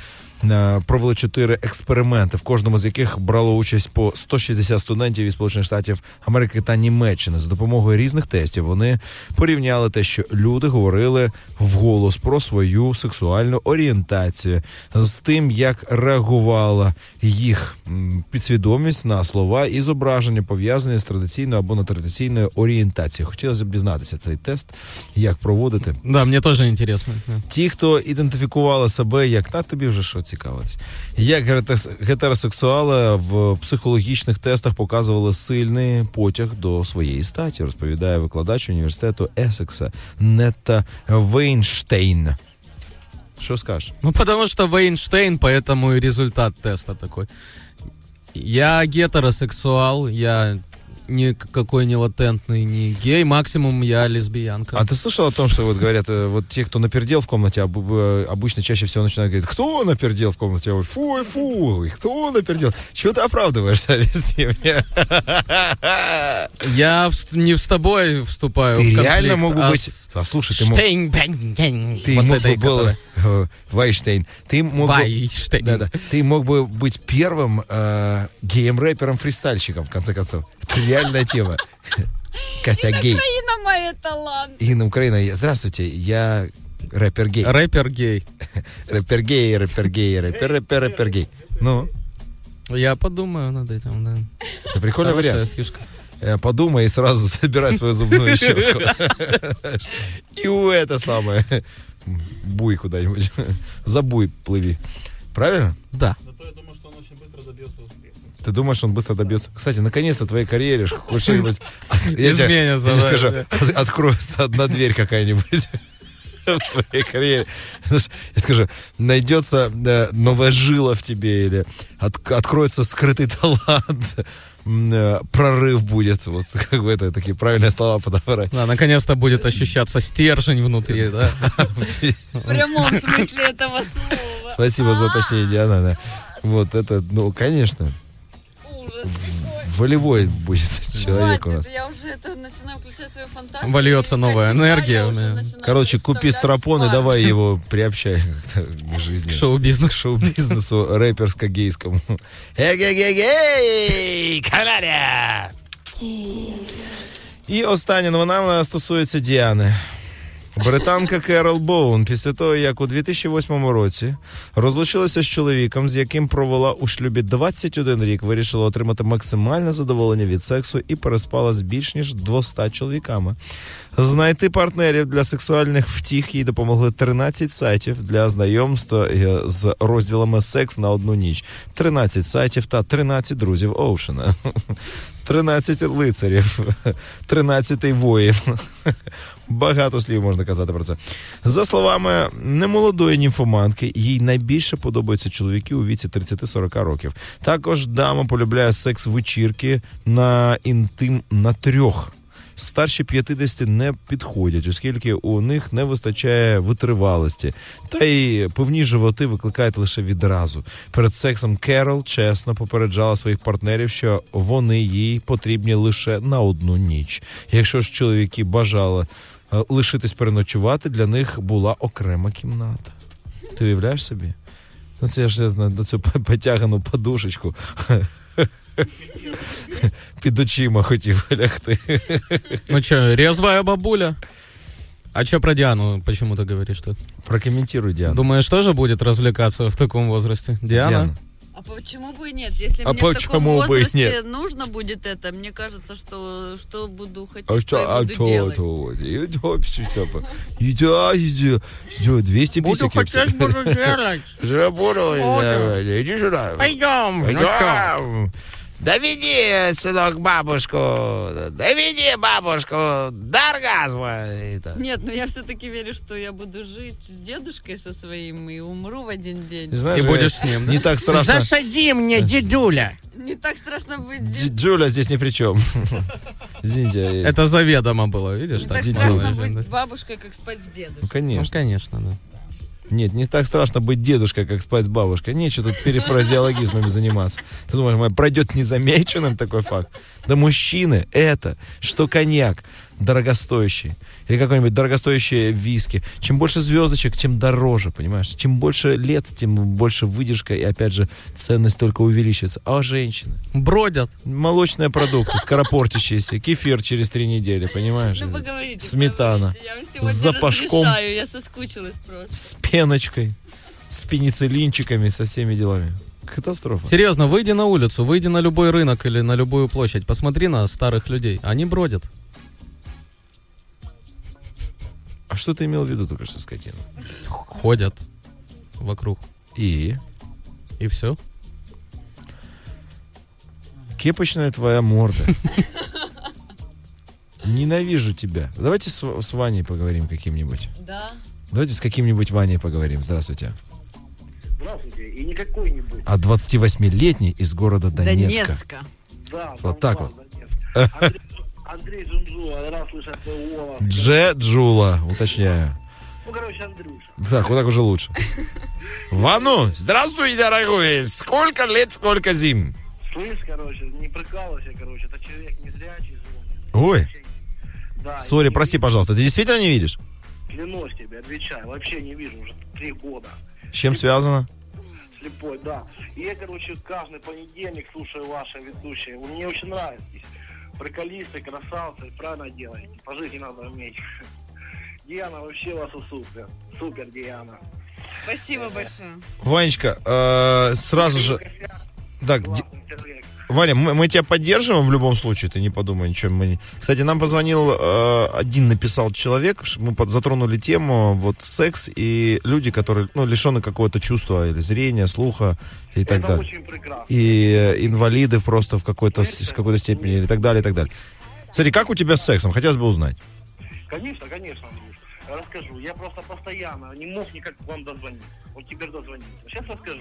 Провели чотири експерименти, в кожному з яких брало участь по 160 студентів із Сполучених Штатів Америки та Німеччини. За допомогою різних тестів вони порівняли те, що люди говорили вголос про свою сексуальну орієнтацію з тим, як реагувала їх підсвідомість на слова і зображення, пов'язані з традиційною або нетрадиційною орієнтацією. Хотілося б дізнатися цей тест, як проводити. Да, тоже интересно. да. Ті, хто ідентифікували себе як та тобі вже що цікавитись, як гетеросексуали в психологічних тестах показували сильний потяг до своєї статі, розповідає викладач університету Есекса Нетта Вейнштейн. Що скажеш? Ну, потому что Вейнштейн, поэтому и результат теста такой. Я гетеросексуал, я никакой не латентный, не гей, максимум я лесбиянка. А ты слышал о том, что вот говорят, э, вот те, кто напердел в комнате, э, обычно чаще всего начинают говорить, кто напердел в комнате? Ой, фу, фу, и кто напердел? Чего ты оправдываешься, Алексей? Мне? Я не с тобой вступаю Ты в конфликт, реально мог бы а быть... с А слушай, ты мог... Ты вот мог бы был которая- э, Вайнштейн. Ты мог бы, Вайнштейн. да, да, ты мог бы быть первым э, геем-рэпером-фристайльщиком, в конце концов. Это реальная тема. Косяк гей. Украина моя талант. Инна Украина, я- здравствуйте, я рэпер гей. Рэпер гей. Рэпер гей, рэпер гей, рэпер, рэпер, рэпер гей. Ну, Я подумаю над этим, да. это прикольный Хорошая вариант. фишка. Э, Подумай и сразу забирай свою зубную щетку. И у это самое. Буй куда-нибудь. За буй плыви. Правильно? Да. Ты думаешь, он быстро добьется? Кстати, наконец-то в твоей карьере хоть что-нибудь... Я тебе- скажу, откроется одна дверь какая-нибудь в твоей карьере. Я скажу, найдется э, новая жила в тебе или от- откроется скрытый талант, э, прорыв будет. Вот как бы это такие правильные слова подобрать. Да, наконец-то будет ощущаться стержень внутри, да? В прямом смысле этого слова. Спасибо за уточнение, Диана. Вот это, ну, конечно. Волевой будет человек у нас. Хватит, я уже это начинаю включать свою фантазию. Вольется и новая про себя энергия я у уже меня. начинаю Короче, купи представлять стропон и свадьбу. давай его приобщай как-то к жизни. К шоу-бизнесу. К шоу-бизнесу рэперско-гейскому. Ге-ге-ге-гей! Канаря! І остання новина вона стосується Діани. Британка Керол Боун після того, як у 2008 році розлучилася з чоловіком, з яким провела у шлюбі 21 рік, вирішила отримати максимальне задоволення від сексу і переспала з більш ніж 200 чоловіками. Знайти партнерів для сексуальних втіх їй допомогли 13 сайтів для знайомства з розділами секс на одну ніч, 13 сайтів та 13 друзів Оушена. 13 лицарів, 13 воїн. Багато слів можна казати про це. За словами немолодої німфоманки, їй найбільше подобаються чоловіки у віці 30-40 років. Також дама полюбляє секс-вечірки на інтим на трьох. Старші 50 не підходять, оскільки у них не вистачає витривалості. Та й певні животи викликають лише відразу. Перед сексом Керол чесно попереджала своїх партнерів, що вони їй потрібні лише на одну ніч. Якщо ж чоловіки бажали е, лишитись переночувати, для них була окрема кімната. Ти уявляєш собі? Ну це ж на цю потягану подушечку. Під очима хотів лягти. Ну что, резвая бабуля? А что про Диану почему ты говоришь тут? Прокомментируй, Диана. Думаешь, тоже будет развлекаться в таком возрасте? Диана? Диана. А почему бы и нет? Если А мне в таком возрасте нет? нужно будет это, мне кажется, что что буду хотеть, А то что, а буду то, делать. то, то, иди, 200 Буду хотеть, буду делать. Давай, иди сюда. Пойдем, ну Пойдем. Доведи, сынок, бабушку. Доведи бабушку до оргазма. Нет, но я все-таки верю, что я буду жить с дедушкой со своим и умру в один день. Знаешь, И будешь с ним? Не так страшно. Засади мне, дедуля. Не так страшно быть Дж- дед- Джуля здесь ни при чем. Извините. я- Это заведомо было, видишь? Не Так так Дедуля. страшно быть бабушкой, как спать с дедушкой. Ну, Ну, конечно. конечно, да. Нет, не так страшно быть дедушкой, как спать с бабушкой. Нечего тут перефразеологизмами заниматься. Ты думаешь, пройдет незамеченным такой факт? Да мужчины, это, что коньяк дорогостоящий, или какой-нибудь дорогостоящий виски. Чем больше звездочек, тем дороже, понимаешь? Чем больше лет, тем больше выдержка, и опять же, ценность только увеличивается. А женщины? Бродят. Молочные продукты, скоропортящиеся, кефир через три недели, понимаешь? Ну, поговорите, Сметана. поговорите. Я вам сегодня С запашком. разрешаю, я соскучилась просто. с пеночкой, с пенициллинчиками, со всеми делами. Катастрофа. Серьезно, выйди на улицу, выйди на любой рынок или на любую площадь, посмотри на старых людей. Они бродят. А что ты имел в виду только что, скотина? Ходят вокруг. И? И все. Кепочная твоя морда. Ненавижу тебя. Давайте с, с Ваней поговорим каким-нибудь. Да. Давайте с каким-нибудь Ваней поговорим. Здравствуйте. Здравствуйте. И не какой-нибудь. А 28-летний из города Донецка. Донецка. Да, Вот там так вот. Донецк. Андрей, Андрей Джунджу, раз. Джеджула, уточняю. Ну, короче, Андрюша. Так, вот так уже лучше. Вану, здравствуй, дорогой. Сколько лет, сколько зим? Слышь, короче, не прикалывайся, короче, это человек незрячий звонит. Ой, Да, сори, и- прости, пожалуйста. Ты действительно не видишь? Клянусь тебе, отвечаю, вообще не вижу уже три года. С чем связано? Слепой, да. И я, короче, каждый понедельник слушаю ваши ведущие. Вы мне очень нравитесь. Приколисты, красавцы, правильно делаете. По жизни надо уметь. Диана, вообще вас супер. Супер, Диана. Спасибо большое. Ванечка, э, сразу же... Так. Ваня, мы, мы тебя поддерживаем в любом случае, ты не подумай ничего. Мы... Кстати, нам позвонил, э, один написал человек, мы под, затронули тему вот секс и люди, которые ну, лишены какого-то чувства или зрения, слуха и так Это далее. очень прекрасно. И э, инвалиды просто в какой-то, в какой-то степени и так далее, и так далее. Кстати, как у тебя с сексом? Хотелось бы узнать. Конечно, конечно. Расскажу. Я просто постоянно не мог никак к вам дозвониться. Вот теперь дозвонился. Сейчас расскажу.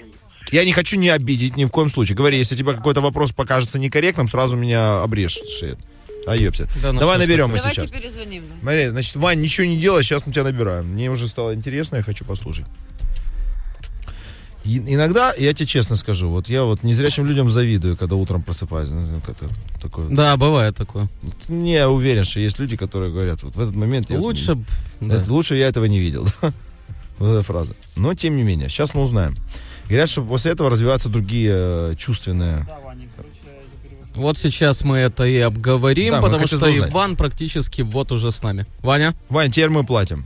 Я не хочу не обидеть ни в коем случае. Говори, если тебе какой-то вопрос покажется некорректным, сразу меня обрежь. Шеет. А ёпсель. Да, ну Давай наберем мы Давайте сейчас. перезвоним. да. Смотри, значит, Вань, ничего не делай, сейчас мы тебя набираем. Мне уже стало интересно, я хочу послушать. И- иногда, я тебе честно скажу, вот я вот незрячим людям завидую, когда утром просыпаюсь. Ну, как-то такое. Да, бывает такое. Не я уверен, что есть люди, которые говорят, вот в этот момент... я- Лучше б, да. Это- лучше я этого не видел. вот эта фраза. Но, тем не менее, сейчас мы узнаем. Говорят, что после этого развиваются другие э, чувственные... Вот сейчас мы это и обговорим, Да, потому что узнать. Иван практически вот уже с нами. Ваня? Вань, теперь мы платим.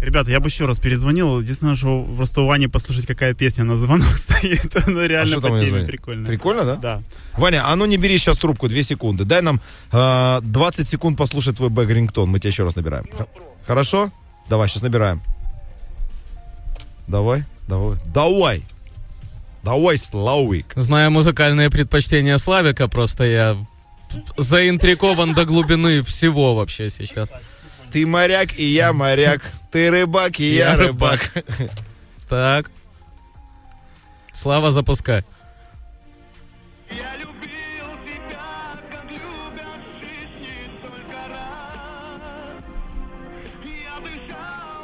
Ребята, я бы еще раз перезвонил. Единственное, что просто у Вани послушать, какая песня на звонок стоит. Она А реально что там по теме звонит? прикольная. Прикольно, да? Да. Ваня, а ну не бери сейчас трубку, две секунды. Дай нам э, 20 секунд послушать твой бэк-рингтон. Мы тебя еще раз набираем. Х- Хорошо? Давай, сейчас набираем. Давай, давай. Давай. Давай, Славик. Зная музыкальные предпочтения Славика, просто я заинтригован до глубины всего вообще сейчас. Ты моряк, и я моряк. Ты рыбак, и я, Я рыбак. Так. Слава, запускай.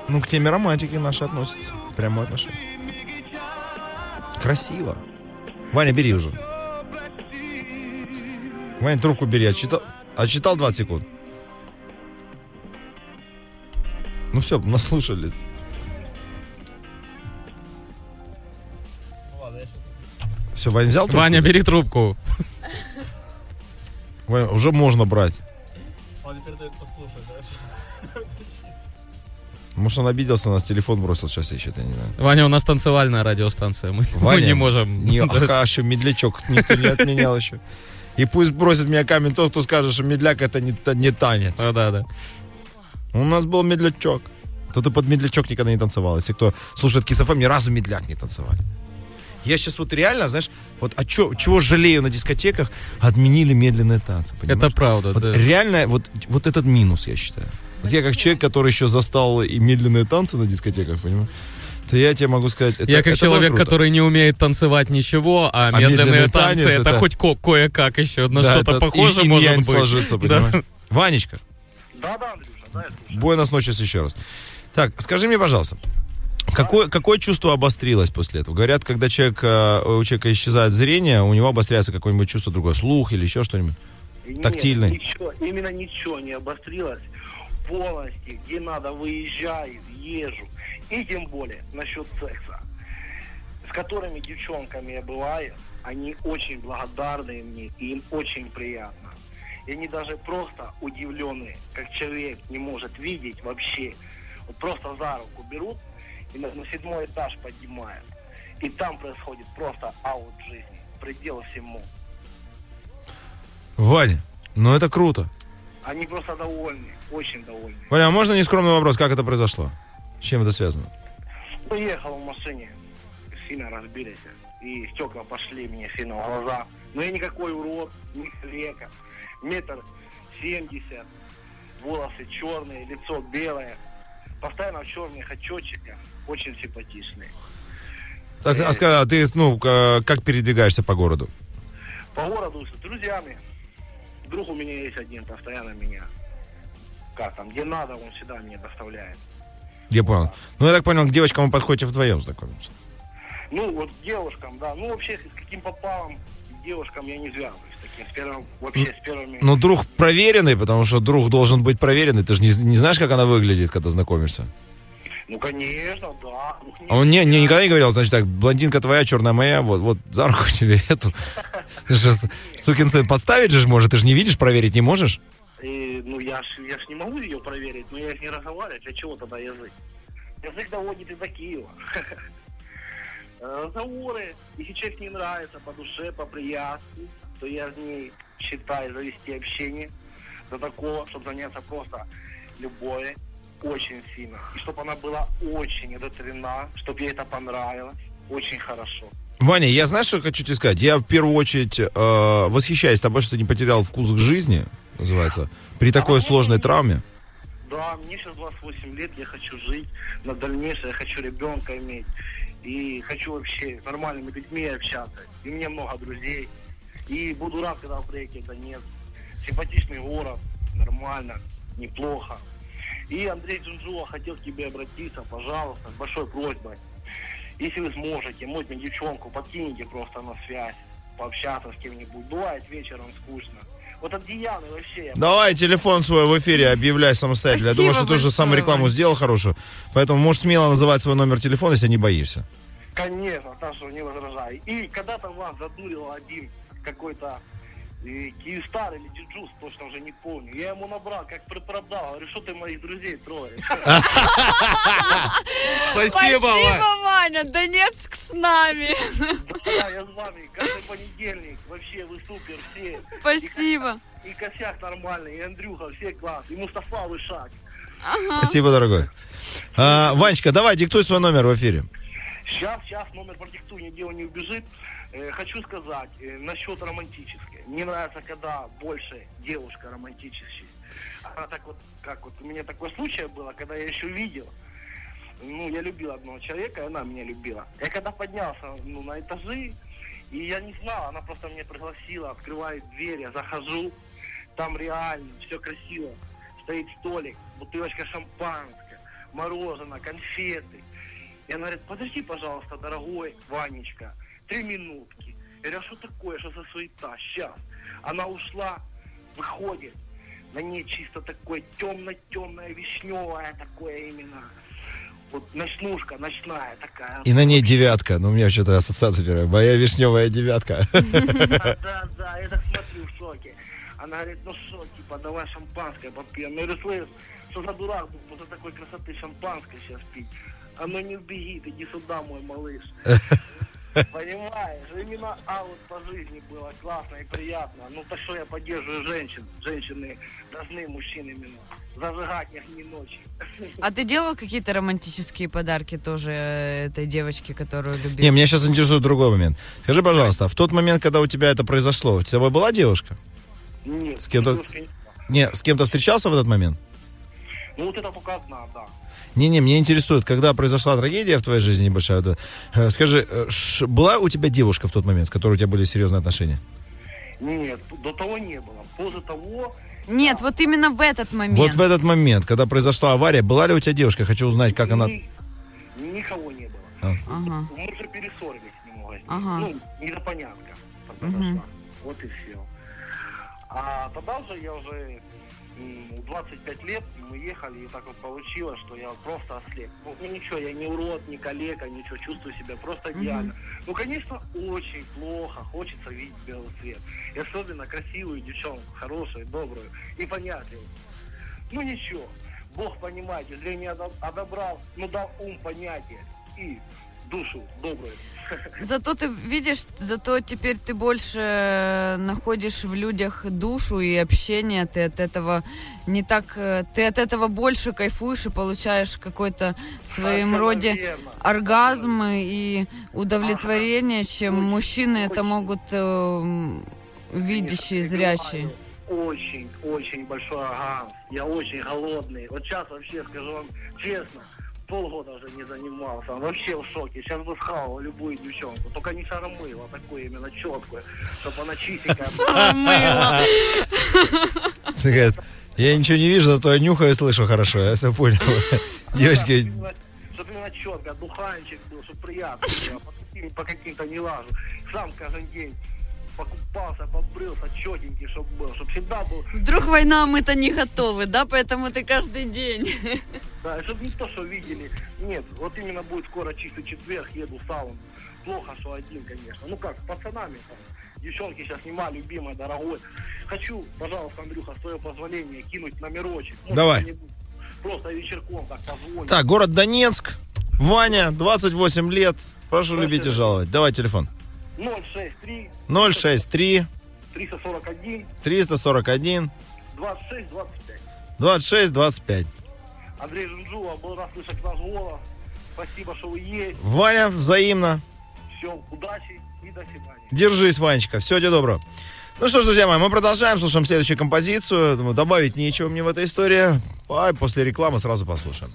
Ну, к теме романтики наши относятся. Прямое отношение. Красиво. Ваня, бери уже. Ваня, трубку бери. Отчитал, отчитал 20 секунд. Ну все, наслушались. Все, Ваня взял трубку? Ваня, бери трубку. Ваня, уже можно брать. Он передает. Может, он обиделся, нас телефон бросил, сейчас ищет, я не знаю. Ваня, у нас танцевальная радиостанция. Мы, мы Ваня, не можем. Не, а еще медлячок никто не отменял еще. И пусть бросит меня камень тот, кто скажет, что медляк это не, не танец. А, да, да. У нас был медлячок. Кто-то под медлячок никогда не танцевал. Если кто слушает Кисофем, ни разу медляк не танцевали. Я сейчас вот реально, знаешь, вот а чё, чего жалею на дискотеках, отменили медленные танцы. понимаешь? Это правда, Вот да. реально, вот, вот этот минус, я считаю. Вот я как человек, который еще застал и медленные танцы на дискотеках, понимаешь, то я тебе могу сказать... Это, я как это человек, круто. который не умеет танцевать ничего, а, А медленные медленный танцы танец это, это- хоть ко- кое-как еще на Да, что-то это похоже и- может быть. сложится, Да. Ванечка, Да, да, Андрюша, да. Буэнос ночес еще раз. Так, скажи мне, пожалуйста, какое, какое чувство обострилось после этого? Говорят, когда человек, э, у человека исчезает зрение, у него обостряется какое-нибудь чувство другое, слух или еще что-нибудь? Нет, Тактильный. ничего, именно ничего не обострилось. Полностью, где надо, выезжаю, езжу. И тем более насчет секса. С которыми девчонками я бываю, они очень благодарны мне, и им очень приятно. И они даже просто удивлены, как человек не может видеть вообще. Вот просто за руку берут и на, на седьмой этаж поднимают. И там происходит просто аут жизни, предел всему. Ваня, ну это круто. Они просто довольны, очень довольны. Ваня, а можно нескромный вопрос, как это произошло? С чем это связано? Уехал в машине, сильно разбились, и стекла пошли мне сильно в глаза. Но я никакой урод, не калека. Метр семьдесят, волосы черные, лицо белое. Постоянно в черных очечках, очень симпатичные. Так, а скажи, а ты, ну, как передвигаешься по городу? По городу с друзьями. Друг у меня есть один, постоянно меня. Как там, где надо, он всегда меня доставляет. Я понял. Ну, я так понял, к девочкам вы подходите вдвоем знакомиться. Ну, вот к девушкам, да. Ну, вообще, с каким попалом девушкам я не связываюсь. Таким, с первым, вообще, с первыми... Ну, друг проверенный, потому что друг должен быть проверенный. Ты же не, не знаешь, как она выглядит, когда знакомишься. Ну, конечно, да. А он не, не- никогда не говорил, значит так, блондинка твоя, черная моя, вот, вот за руку тебе эту. Ты же, с- сукин сын, подставить же может, ты же не видишь, проверить не можешь. И, ну, я ж, я ж не могу ее проверить, но я с ней разговариваю. Для чего тогда язык? Язык доводит и до Киева. Разговоры, если человек не нравится, по душе, по приятству, то я в ней считаю завести общение до такого, чтобы заняться просто любовью очень сильно. И чтобы она была очень удовлетворена, чтобы ей это понравилось. Очень хорошо. Ваня, я знаешь, что хочу тебе сказать? Я в первую очередь э, восхищаюсь тобой, что ты не потерял вкус к жизни, называется, при такой сложной травме. Да, мне сейчас 28 лет, я хочу жить на дальнейшее, я хочу ребенка иметь. И хочу вообще с нормальными людьми общаться. И у меня много друзей. И буду рад, когда в Донецк. Симпатичный город, нормально, неплохо. И Андрей Джунжуа хотел к тебе обратиться, пожалуйста, с большой просьбой. Если вы сможете, может мне девчонку подкинете просто на связь, пообщаться с кем-нибудь. Бывает вечером скучно. Вот от Дианы вообще Давай телефон свой в эфире объявляй самостоятельно. я думаю, что ты уже сам рекламу сделал хорошую. Поэтому можешь смело называть свой номер телефона, если не боишься. Конечно, так что не возражай. И когда-то вас задурил один какой-то Киевстар или Djuice, точно уже не помню. Я ему набрал, как припродал. Говорю, что ты моих друзей троишь? Спасибо, Вань. Ваня. Донецк с нами. Да, я с вами. Каждый понедельник. Вообще, вы супер все. Спасибо. И Косяк нормальный, и Андрюха, все класс. И Мустафа Вышак. Спасибо, дорогой. А, Ванечка, давай, диктуй свой номер в эфире. Сейчас, сейчас номер продиктую, нигде он не убежит. Э, хочу сказать э, насчет романтической. Мне нравится, когда больше девушка романтическая. Она так вот, как вот у меня такое случай было, когда я еще видел, ну, я любил одного человека, и она меня любила. Я когда поднялся ну, на этажи, и я не знал, она просто меня пригласила, открывает дверь, я захожу, там реально все красиво. Стоит столик, бутылочка шампанское, мороженое, конфеты. И она говорит, подожди, пожалуйста, дорогой Ванечка, три минутки. Я говорю, а что такое, что за суета? Сейчас. Она ушла, выходит, на ней чисто такое темно-темное, вишневое такое именно. Вот ночнушка, ночная такая. И на ней девятка. Ну, у меня что-то ассоциация первая. Моя вишневая девятка. Да, да, я так смотрю в шоке. Она говорит, ну что, типа, давай шампанское попьем. Я говорю, слышь, что за дурак был после такой красоты шампанское сейчас пить? А ну не убеги, иди сюда, мой малыш. Понимаешь, именно аут по жизни было классно и приятно. Ну так что я поддерживаю женщин. Женщины должны мужчин именно зажигать их не ночью. А ты делал какие-то романтические подарки тоже э, этой девочке, которую любил? Не, меня сейчас интересует другой момент. Скажи, пожалуйста, в тот момент, когда у тебя это произошло, у тебя была девушка? Нет, С кем-то- не- с кем-то встречался в этот момент? Ну вот это только одна, да. Не-не, мне интересует, когда произошла трагедия в твоей жизни небольшая, вот, э, скажи, э, ш- была у тебя девушка в тот момент, с которой у тебя были серьезные отношения? Нет, до того не было. После того Нет, вот именно в этот момент. Вот в этот момент, когда произошла авария, была ли у тебя девушка? Хочу узнать, как она... ни- никого не было. А. Ага. Мы уже перессорились немного. Ага. Ну, недопонятка произошла. Вот и все. А тогда уже я уже 25 лет мы ехали, и так вот получилось, что я просто ослеп. Ну, ну, ничего, я не урод, не калека, ничего, чувствую себя просто идеально. Ну, конечно, очень плохо, хочется видеть белый цвет. И особенно красивую девчонку, хорошую, добрую и понятливую. Ну, ничего, Бог понимаете, зрение одо- одобрал, ну, дал ум понятие и душу добрую. Зато ты видишь, зато теперь ты больше э, находишь в людях душу и общение. Ты от этого не так, э, ты от этого больше кайфуешь и получаешь какой-то в своем Совершенно роде верно. оргазм и удовлетворение, чем мужчины это могут э, видящие, зрячие. Очень, очень большой аган. Я очень голодный. Вот сейчас вообще скажу вам честно, полгода уже не занимался. Вообще в шоке. Сейчас бы схавал любую девчонку. Только не шаромыло, а такую именно четкую, чтобы она чистенькая была. Ты говорит, я ничего не вижу, зато я нюхаю и слышу хорошо. Я все понял. Девочки, Чтобы именно четко, духанчик был, чтобы приятно По каким-то не лажу. Сам каждый день покупался, побрился, четенький, чтобы был, чтобы всегда был Вдруг война, а мы-то не готовы, да, поэтому ты каждый день. Да, чтобы не то, что видели. Нет, вот именно будет скоро чистый четверг, еду в сауну. Плохо, что один, конечно. Ну как, с пацанами там. Девчонки сейчас нема, любимая, дорогой. Хочу, пожалуйста, Андрюха, с твоего позволения, кинуть номерочек. Может, Давай. Просто вечерком так позвонить. Так, город Донецк. Ваня, 28 лет. Прошу любить и жаловать. Давай телефон. 063 063 341 341 26 25. 26 25. Андрей Жунжула, был рад слышать ваш голос. Спасибо, что вы есть. Ваня, взаимно. Все, удачи и до свидания. Держись, Ванечка. Всего тебе доброго. Ну что ж, друзья мои, мы продолжаем, слушаем следующую композицию. Думаю, добавить нечего мне в этой истории. А после рекламы сразу послушаем.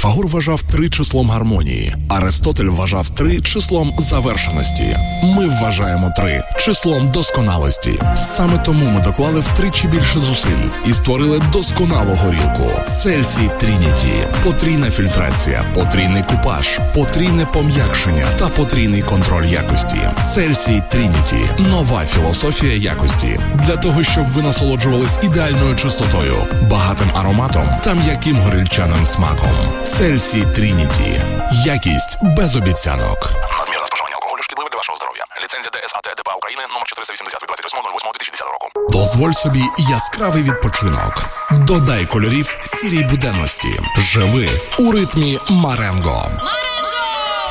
Піфагор вважав три числом гармонії. Аристотель вважав три числом завершеності. Ми вважаємо три числом досконалості. Саме тому ми доклали втричі більше зусиль і створили досконалу горілку. Цельсій Трініті, потрійна фільтрація, потрійний купаж, потрійне пом'якшення та потрійний контроль якості. Цельсій Трініті нова філософія якості для того, щоб ви насолоджувались ідеальною чистотою, багатим ароматом та м'яким горільчаним смаком. Цельсій Трініті. Якість без обіцянок. Надмірне споживання алкоголю шкідливе для вашого здоров'я. Ліцензія ДСАТ ДПА України номер 480 від 28.08.2010 року. Дозволь собі яскравий відпочинок. Додай кольорів сірій буденності. Живи у ритмі Маренго.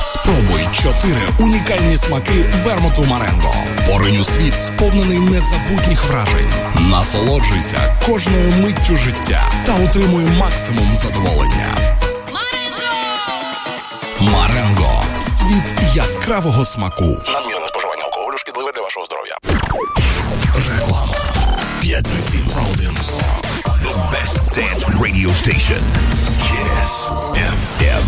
Спробуй чотири унікальні смаки вермуту Маренго. Поринь у світ, сповнений незабутніх вражень. Насолоджуйся кожною миттю життя та отримуй максимум задоволення. Маренго. Світ яскравого смаку. Надмірне споживання алкоголю шкідливе для вашого здоров'я. Реклама. 53721 The best dance radio station. Kiss FM.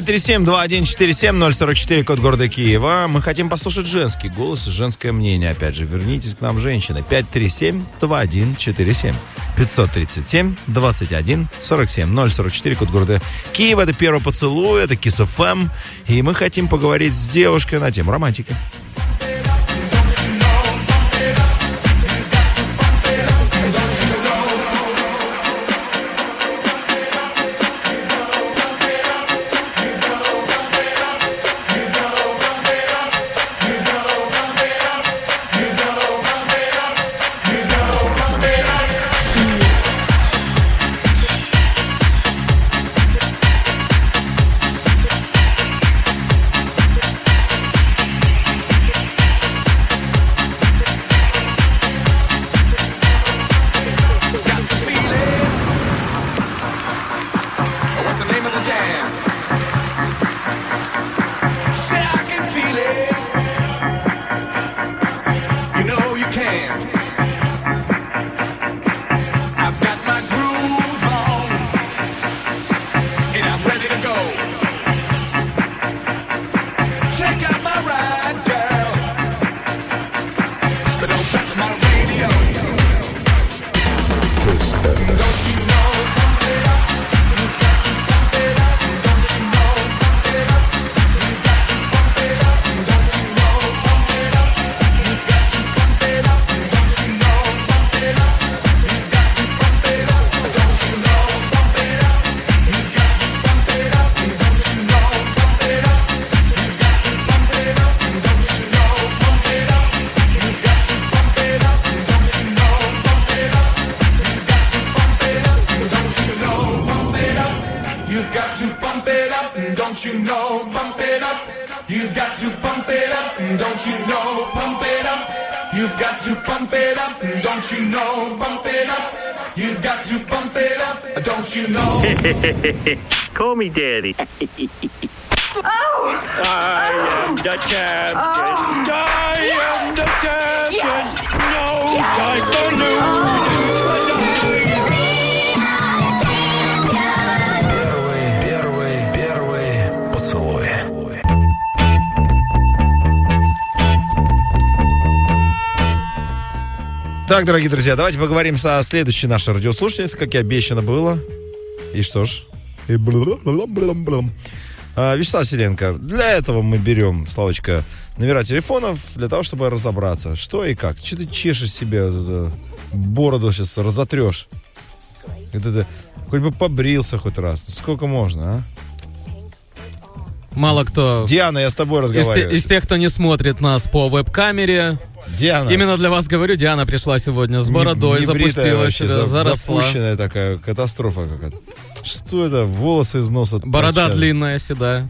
537-2147-044, код города Киева. Мы хотим послушать женский голос и женское мнение. Опять же, вернитесь к нам, женщины. 537-2147. 537-2147-044, код города Киева. Это первый поцелуй, это Kiss FM. И мы хотим поговорить с девушкой на тему романтики. Друзья, давайте поговорим со следующей нашей радиослушательницей, как и обещано было. И что ж? И. А, Вячеслав Селенко, для этого мы берем, Славочка, номера телефонов, для того, чтобы разобраться, что и как. Че ты чешешь себе это, бороду сейчас, разотрешь? Это, хоть бы побрился хоть раз. Сколько можно, а? Мало кто... Диана, я с тобой Из, те- разговариваю. из тех, кто не смотрит нас по веб-камере. Диана. Именно для вас говорю, Диана пришла сегодня с бородой, Не- запустила себя, за- заросла. Запущенная такая катастрофа какая-то. Что это? Волосы из носа. Борода торчат. длинная, седая.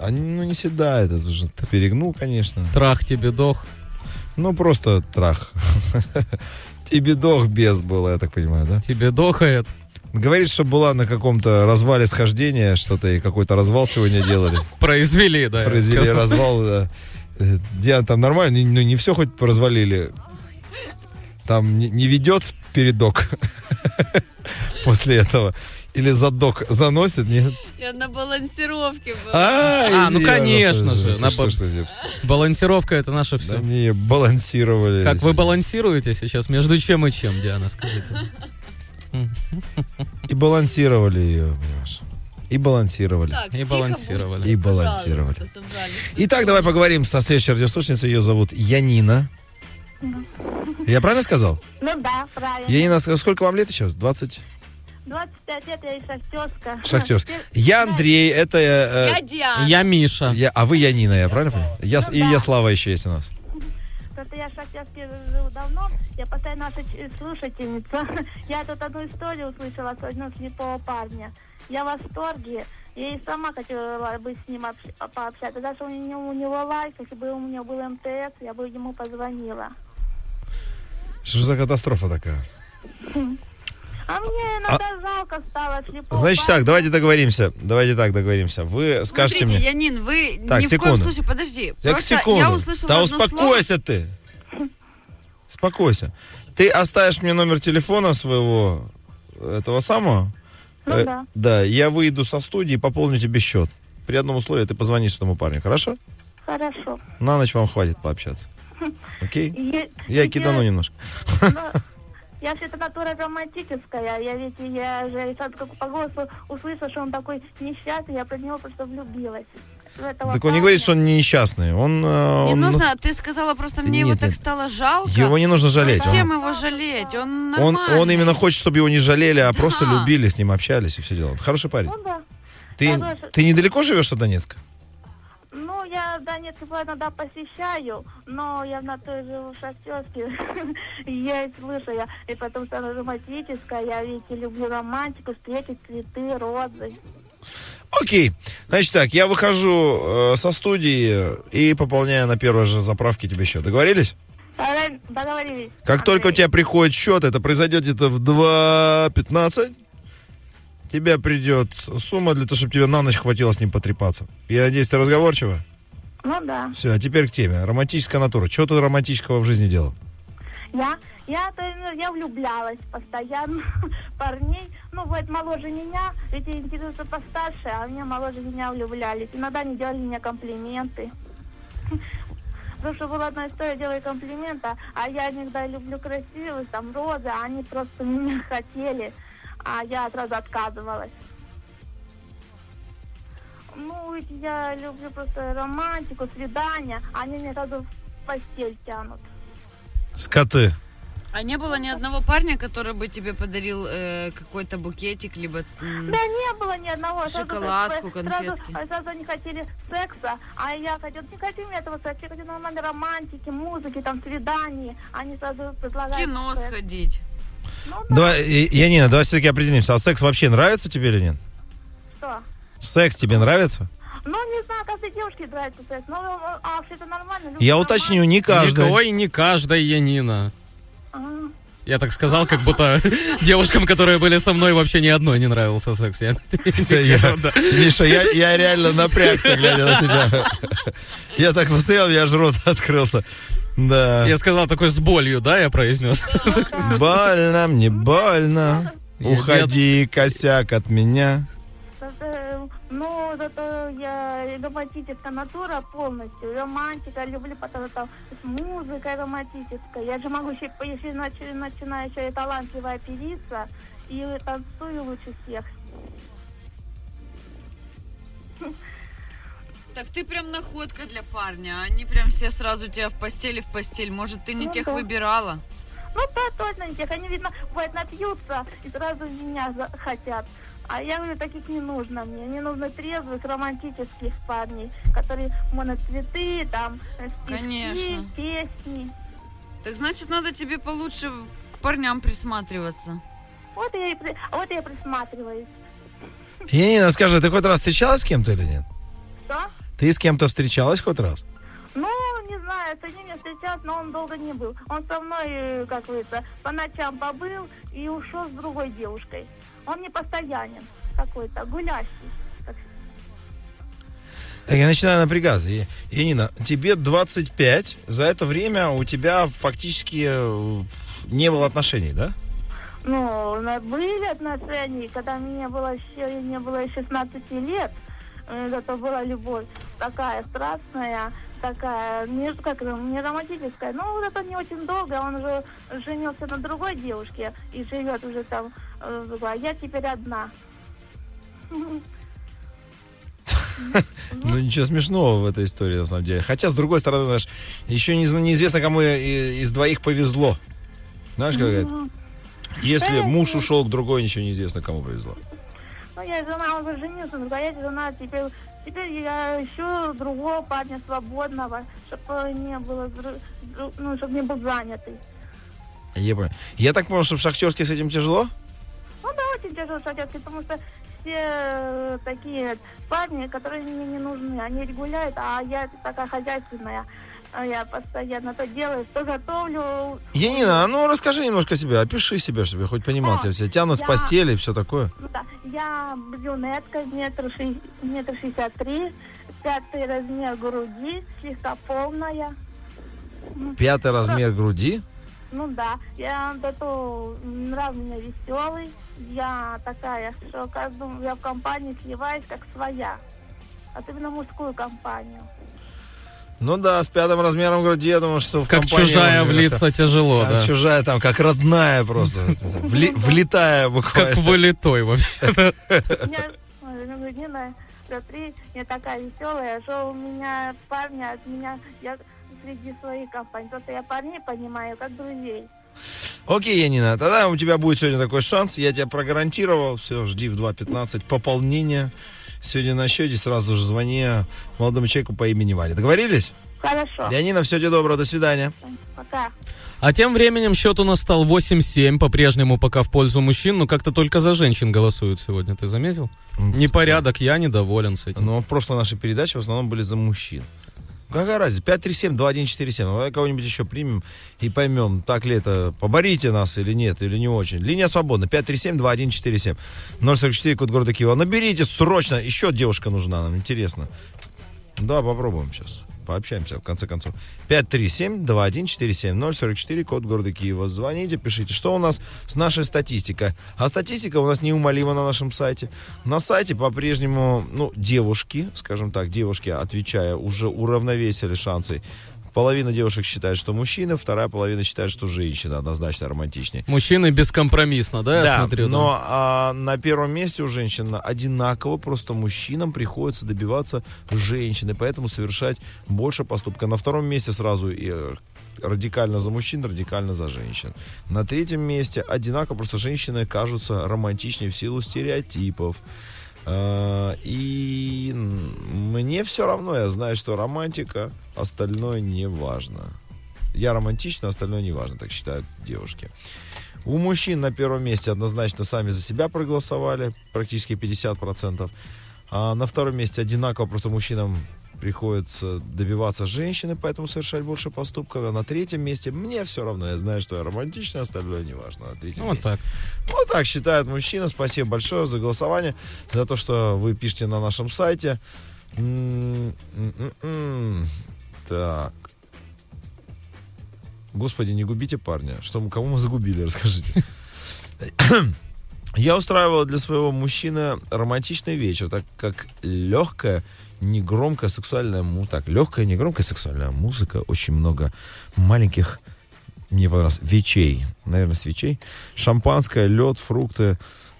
Они, ну, не седает, это же ты перегнул, конечно. Трах тебе дох. Ну, просто трах. Тебе дох без было, я так понимаю, да? Тебе дохает. Говорит, что была на каком-то развале схождения, что-то и какой-то развал сегодня делали. Произвели, да. Произвели развал, да. Диана, там нормально? Ну, не все хоть развалили. Там не, не ведет передок после этого? Или задок заносит? Нет? Я на балансировке была. А, А, ну конечно же. на что Зепс? Балансировка это наше все. Да не, балансировали. Как вы балансируете сейчас? Между чем и чем, Диана, скажите? И балансировали ее, понимаешь? И балансировали. Так, И балансировали. будьте, И балансировали. собрались. Итак, давай поговорим со следующей радиослушницей. Ее зовут Янина. Я правильно сказал? Ну да, правильно. Янина, ск- сколько вам лет сейчас? 20? 25 лет, я и шахтерска. Шахтерский. Я Андрей, это... э, Я Диана. Я Миша. я- а вы Янина, я правильно понимаю? Я, с- и я Слава еще есть у нас. Просто я в Шахтерске живу давно, я постоянно наша слушательница. Я тут одну историю услышала с одного слепого парня. Я в восторге. Я и сама хотела бы с ним общ- пообщаться. Даже у него, у него лайк, если бы у меня был МТС, я бы ему позвонила. Что же за катастрофа такая? А мне иногда жалко стало слепого Значит так, давайте договоримся. Давайте так договоримся. Вы скажете Смотрите, мне... Янин, вы Так, ни в секунду. коем случае, подожди. Так, Просто секунду. я услышала Да одно успокойся ты. Успокойся. Ты оставишь мне номер телефона своего этого самого? Ну Э, да. Да, я выйду со студии и пополню тебе счет. При одном условии ты позвонишь этому парню, хорошо? Хорошо. На ночь вам хватит пообщаться. Окей? Я кидану немножко. Я вообще-то натура романтическая. Я ведь я же как по голосу услышала, что он такой несчастный, я про него просто влюбилась. В этого Так он не говорит, что он не несчастный. Он, э, Не он нужно, нас- ты сказала просто, Да мне его нет, так нет. стало жалко. Его не нужно жалеть. Зачем Он- его жалеть? Он Он, нормальный. он именно хочет, чтобы его не жалели, а просто любили, с ним общались и все дела. Он Хороший парень. Ну да. Ты, тоже- ты недалеко живешь от Донецка? Ну, я Донецк иногда посещаю, но я на той живу в Шахтерске. Я и слышу, я, и потому что она романтическая, я ведь и люблю романтику, встретить цветы, розы. Окей. Значит так, я выхожу э, со студии и пополняю на первой же заправке тебе счет. Договорились? Договорились. Как только у тебя приходит счет, это произойдет где-то в 2.15, тебе придет сумма для того, чтобы тебе на ночь хватило с ним потрепаться. Я надеюсь, ты разговорчива? Ну да. Все, а теперь к теме. Романтическая натура. Чего ты романтического в жизни делал? Я, я, ну, я влюблялась постоянно парней. Ну, вот моложе меня, я интересуются постарше, а мне моложе меня влюблялись. Иногда они делали мне комплименты. Потому что была одна история, делали комплименты, а я иногда люблю красивых, там, розы, а они просто меня хотели, а я сразу отказывалась. Ну, я люблю просто романтику, свидания, а они меня сразу в постель тянут. Скоты. А не было ни одного парня, который бы тебе подарил э, какой-то букетик, либо... Да не было ни одного. Сразу Шоколадку, бы, конфетки. Сразу, сразу они хотели секса, а я хотела, не хотим этого секса, я хочу нормальной романтики, музыки, там, свиданий. Они сразу предлагают кино секс. сходить. Давай, и- Янина, давай все-таки определимся. А секс вообще нравится тебе или нет? Что? Секс тебе нравится? Ну, не знаю, каждой девушке нравится секс, но а, вообще это нормально. люди Я нормально. уточню, не каждый. Никого и не каждая Янина. Ага. Я так сказал, как будто девушкам, которые были со мной, вообще ни одной не нравился секс. Я- я-. Миша, я, я реально напрягся, глядя на тебя. Я так посмотрел, я аж рот открылся. Да. Я сказал такой с болью, да, я произнес. Больно, мне больно. Уходи, косяк от меня. Ну, зато я романтическая натура полностью. Романтика, люблю потому что с музыкой романтической. Я же могу еще, если начи- начинаю еще и талантливая певица, и танцую лучше всех. Так ты прям находка для парня. Они прям все сразу тебя в постели в постель. Может, ты не Ну тех да. выбирала? Ну да, точно не тех. Они, видно, бывает, напьются и сразу меня хотят. А я говорю, таких не нужно мне. Мне нужны трезвых, романтических парней, которые моноцветы, там, э, Конечно. песни. Так значит, надо тебе получше к парням присматриваться. Вот я и, при- вот я присматриваюсь. Янина, скажи, ты хоть раз встречалась с кем-то или нет? Что? Ты с кем-то встречалась хоть раз? Ну, не знаю, с одним я встречалась, но он долго не был. Он со мной, э, как говорится, по ночам побыл и ушел с другой девушкой. Он не постоянен какой-то, гулящий. Так я начинаю напрягаться. Янина, тебе 25, за это время у тебя фактически э, не было отношений, да? Ну, были отношения, когда мне было еще не было и 16 лет. Э, Зато была любовь такая страстная, такая, не, как не романтическая. Ну, вот это не очень долго. Он уже женился на другой девушке и живет уже там. э, другая. Я теперь одна. Ну, ничего смешного в этой истории, на самом деле. Хотя, с другой стороны, знаешь, еще не, неизвестно, кому из двоих повезло. Знаешь, как говорят? Ну, Если муж ушел к другой, ничего неизвестно, кому повезло. Ну, я жена, он уже женился, но я жена, теперь, теперь я ищу другого парня свободного, чтобы не было, ну, чтобы не был занятый. Я понял. Я так понял, что в Шахтерске с этим тяжело? Ну, да, очень тяжело шатетки, потому что все э, такие парни, которые мне не нужны, они гуляют, а я такая хозяйственная. А Я постоянно то делаю, что готовлю. Янина, а ну расскажи немножко о себе, опиши себя, чтобы я хоть понимал, А, тебя, тебя тянут в я- постели и все такое. Ну да, я брюнетка, метр, ши- метр шестьдесят три, пятый размер груди, слегка полная. Пятый размер груди. Ну да, я зато нрав меня веселый. Я такая, что каждому я в компании сливаюсь как своя. Особенно мужскую компанию. Ну да, с пятым размером груди, я думаю, что в Как компании чужая влиться как-то- тяжело, да. Чужая там, как родная просто. Вли- влетая буквально. Как вылитой вообще. Я ой, ну, смотри, я такая веселая, что у меня парни от меня, я среди своих компаний. Просто я парней понимаю, как друзей. Окей, Янина, тогда у тебя будет сегодня такой шанс. Я тебя прогарантировал. Все, жди в 2.15 пополнение. Сегодня на счете сразу же звони молодому человеку по имени Валя. Договорились? Хорошо. Янина, всего тебе доброго, до свидания. Пока. А тем временем счет у нас стал 8-7, по-прежнему пока в пользу мужчин, но как-то только за женщин голосуют сегодня, ты заметил? Непорядок, я недоволен с этим. Но в прошлой нашей передаче в основном были за мужчин. Какая разница? 537-2147. Давай кого-нибудь еще примем и поймем, так ли это, поборите нас или нет, или не очень. Линия свободна. 537-2147. 044, код города Киева. Наберите срочно. Еще девушка нужна нам, интересно. Да, попробуем сейчас. Пообщаемся, в конце концов. 537-2147, 044, код города Киева. Звоните, пишите, что у нас с нашей статистикой. А статистика у нас неумолима на нашем сайте. На сайте по-прежнему, ну, девушки, скажем так, девушки, отвечая, уже уравновесили шансы. Половина девушек считает, что мужчина, вторая половина считает, что женщина однозначно романтичнее. Мужчины бескомпромиссно, да, я Да, смотрю? там? но а, на первом месте у женщин одинаково, просто мужчинам приходится добиваться женщины, поэтому совершать больше поступка. На втором месте сразу и э, радикально за мужчин, радикально за женщин. На третьем месте одинаково, просто женщины кажутся романтичнее в силу стереотипов. А, И мне все равно, я знаю, что романтика, остальное не важно. Я романтична, остальное не важно, так считают девушки. У мужчин на первом месте однозначно сами за себя проголосовали, практически 50%. А на втором месте одинаково просто мужчинам приходится добиваться женщины, поэтому совершать больше поступков. А на третьем месте мне все равно, я знаю, что я романтичный, остальное не важно. На третьем Вот месте. так. Вот так считает мужчина. Спасибо большое за голосование, за то, что вы пишете на нашем сайте. М, м, м, м. Так. Господи, не губите парня. Что, мы- кого мы загубили, расскажите. Я устраивала для своего мужчины романтичный вечер, так как легкая, негромкая сексуальная музыка. Так, легкая, негромкая сексуальная музыка. Очень много маленьких, мне понравилось, вечей. Наверное, свечей. Шампанское, лед, фрукты,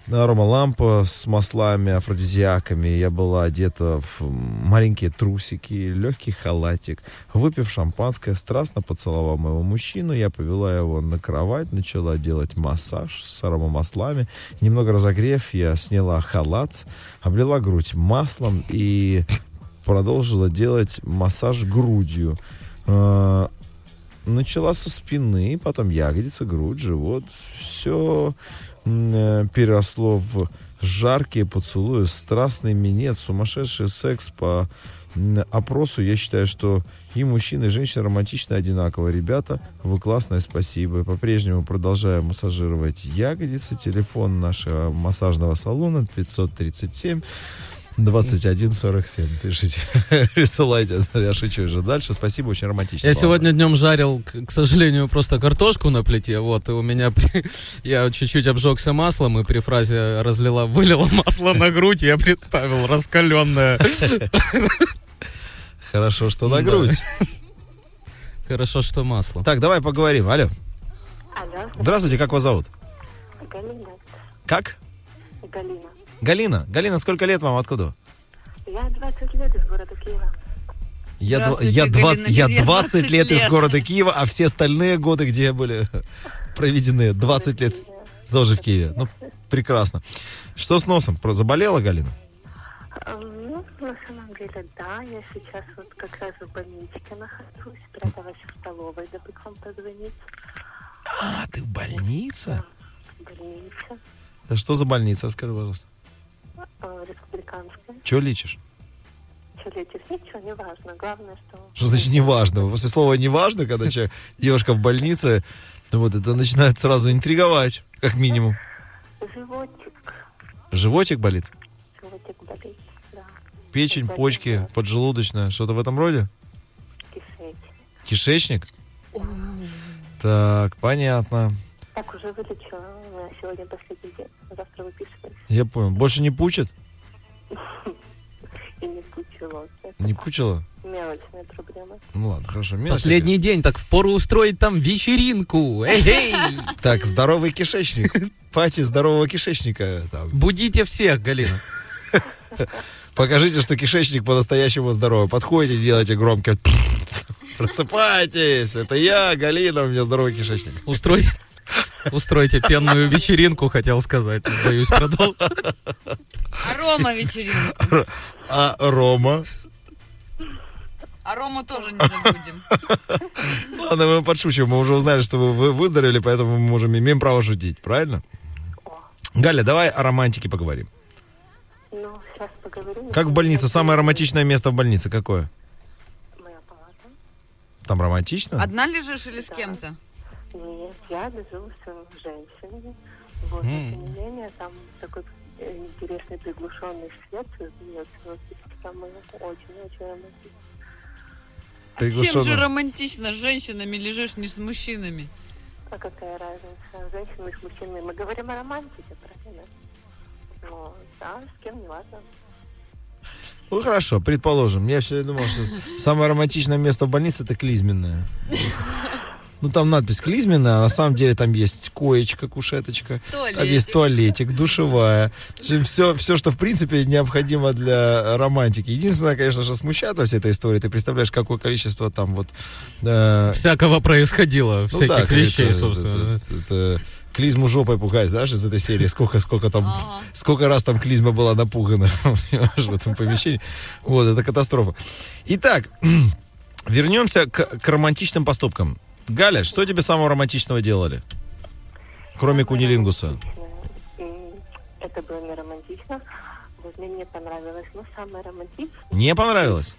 аромалампа с маслами, афродизиаками. Я была одета в маленькие трусики, легкий халатик. Выпив шампанское, страстно поцеловал моего мужчину. Я повела его на кровать, начала делать массаж с аромамаслами. Немного разогрев, я сняла халат, облила грудь маслом и продолжила делать массаж грудью. Э, Начала со спины, потом ягодица, грудь, живот. Все переросло в жаркие поцелуи, страстный минет, сумасшедший секс по опросу. Я считаю, что и мужчины, и женщины романтично одинаково. Ребята, вы классные, спасибо. По-прежнему продолжаю массажировать ягодицы. Телефон нашего массажного салона 537 2147. Пишите, присылайте. Я шучу уже дальше. Спасибо, очень романтично. Я сегодня днем жарил, к, сожалению, просто картошку на плите, вот, и у меня, я чуть-чуть обжегся маслом, и при фразе разлила, вылила масло на грудь, я представил раскаленное. Хорошо, что на грудь. Хорошо, что масло. Так, давай поговорим. Алло. Алло. Здравствуйте, как вас зовут? Галина. Как? Галина. Галина. Галина, сколько лет вам? Откуда? Я 20 лет из города Киева. Я, Здравствуйте, я, два- Галина, я тебе 20 20 лет из города Киева, а все остальные годы, где были проведены? 20 лет тоже в Киеве. Ну, прекрасно. Что с носом? Про- Заболела Галина? Эм, Ну, на самом деле, да, я сейчас вот как раз в больничке нахожусь, спряталась в столовой, дабы к вам позвонить. А, ты в больнице? В больнице, А Что за больница, скажи, пожалуйста? Э, республиканская. Че лечишь? Что лечишь? Ничего, не важно. Главное, что... Что значит неважно? После слова неважно, когда человек, девушка в больнице, вот это начинает сразу интриговать, как минимум. Животик. Животик болит? Животик болит, да. Печень, Животик, почки, поджелудочная, что-то в этом роде? Кишечник. Кишечник? Так, понятно. Так, уже вылечила. У меня сегодня последний день. Завтра выписываюсь. Я понял. Больше не пучит? И не пучило. Не пучило? Мелочная проблема. Ну ладно, хорошо. Последний день, так впору устроить там вечеринку. Эй-эй! такая. Так, здоровый кишечник. Пати здорового кишечника. Там. Будите всех, Галина. Покажите, что кишечник по-настоящему здоровый. Подходите, делайте громко. Просыпайтесь, это я, Галина, у меня здоровый кишечник. Устрой... Устройте пенную вечеринку, хотел сказать. но Боюсь продолжить. А Рома вечеринка. А Рома? А Рому тоже не забудем. Ладно, мы подшучиваем, мы уже узнали, что вы- вы выздоровели, поэтому мы можем, имеем право шутить, правильно? Галя, давай о романтике поговорим. Ну, сейчас поговорим. Как в больнице? Самое романтичное место в больнице какое? Моя палата. Там романтично? Одна лежишь или с кем-то? Нет, я лежу с женщинами. Вот, М. тем не менее, там такой э, интересный приглушенный свет создается. Вот, там очень-очень романтично. Чем же Приглушенно. романтично с женщинами лежишь, не с мужчинами? А какая разница? Женщины с мужчинами. Мы говорим о романтике, правильно? Ну, да, с кем не важно. Ну хорошо, предположим. Я все думал, что самое романтичное место в больнице это клизменное. Ну там надпись клизменная, а на самом деле там есть коечка, кушеточка, там Туалетик. есть туалетик, душевая. Все, все, что в принципе необходимо для романтики. Единственное, конечно, что смущает во всей этой истории, ты представляешь, какое количество там вот... э, Всякого происходило, ну всяких да, вещей, говорится, собственно. это- это- это клизму жопой пугать, знаешь, из этой серии. Сколько, сколько там, сколько раз там клизма была напугана в этом помещении. Вот, это катастрофа. Итак, вернемся к, к романтичным поступкам. Галя, что тебе самого романтичного делали? Кроме кунилингуса. Это было не романтично. Вот мне не понравилось. Но самое романтичное... Не понравилось?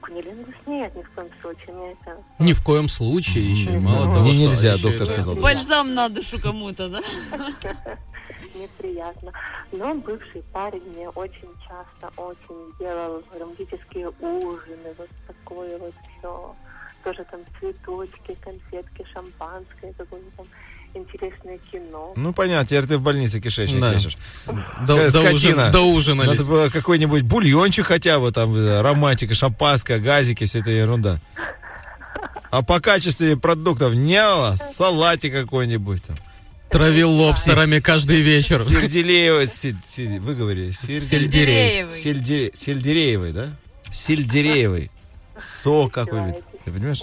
Кунилингус нет, ни в коем случае. Мне это... Ни в коем случае еще. Мало того, что нельзя, еще доктор это- сказал. Бальзам на душу кому-то, да? неприятно. Но бывший парень мне очень часто, очень делал романтические ужины, вот такое вот все. Тоже там цветочки, конфетки, шампанское, какое-то там интересное кино. Ну, понятно, теперь ты в больнице кишечник Да. лечишь. До- до скотина. ужин- доужинались. Надо было какой-нибудь бульончик хотя бы, там, э, романтика, шампанское, газики, вся эта ерунда. А по качеству продуктов не было, салатик какой-нибудь там. Травил лобстерами каждый вечер. Сельдереевый, се- се- вы говорили, сельдереевый. Сельдереевый. Сельдере- Сельдереевый, да? Сельдереевый. Сок какой-нибудь, ты понимаешь?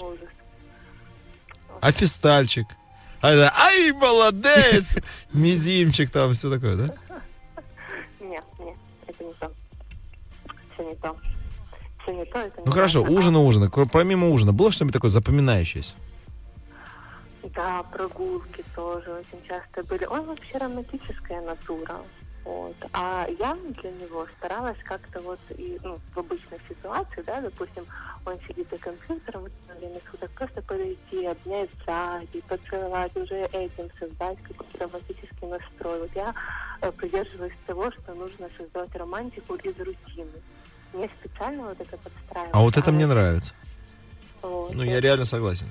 А фистальчик. А это, ай, молодец! Мизимчик там, все такое, да? Нет, нет, это не то. Все не то. Все не то, это Ну не хорошо, ужин и ужин. Помимо ужина, было что-нибудь такое запоминающееся? Да, прогулки тоже очень часто были. Он вообще романтическая натура. Вот. А я для него старалась как-то вот и, ну, в обычной ситуации, да, допустим, он сидит за компьютером в это время суток, просто подойти, обнять сзади, поцеловать, уже этим создать какой-то романтический настрой. Вот я э, придерживаюсь того, что нужно создать романтику из рутины. Не специально вот это подстраивать. А вот это мне нравится. вот. Ну, я реально согласен.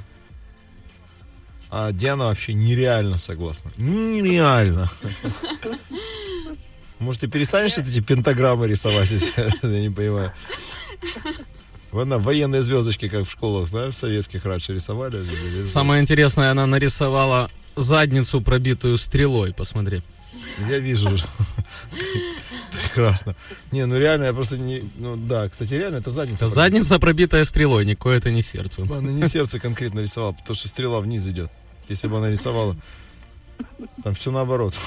А Диана вообще нереально согласна. Нереально. Может, ты перестанешь эти пентаграммы рисовать? если- Я не понимаю. Вот на военные звездочки, как в школах, знаешь, советских раньше рисовали. Самое интересное, она нарисовала задницу, пробитую стрелой, посмотри. Я вижу. Прекрасно. Не, ну реально, я просто не... Ну да, кстати, реально, это задница. Задница, пробитая стрелой, никакое это не сердце. Она не сердце конкретно рисовала, потому что стрела вниз идет. Если бы она рисовала, там все наоборот.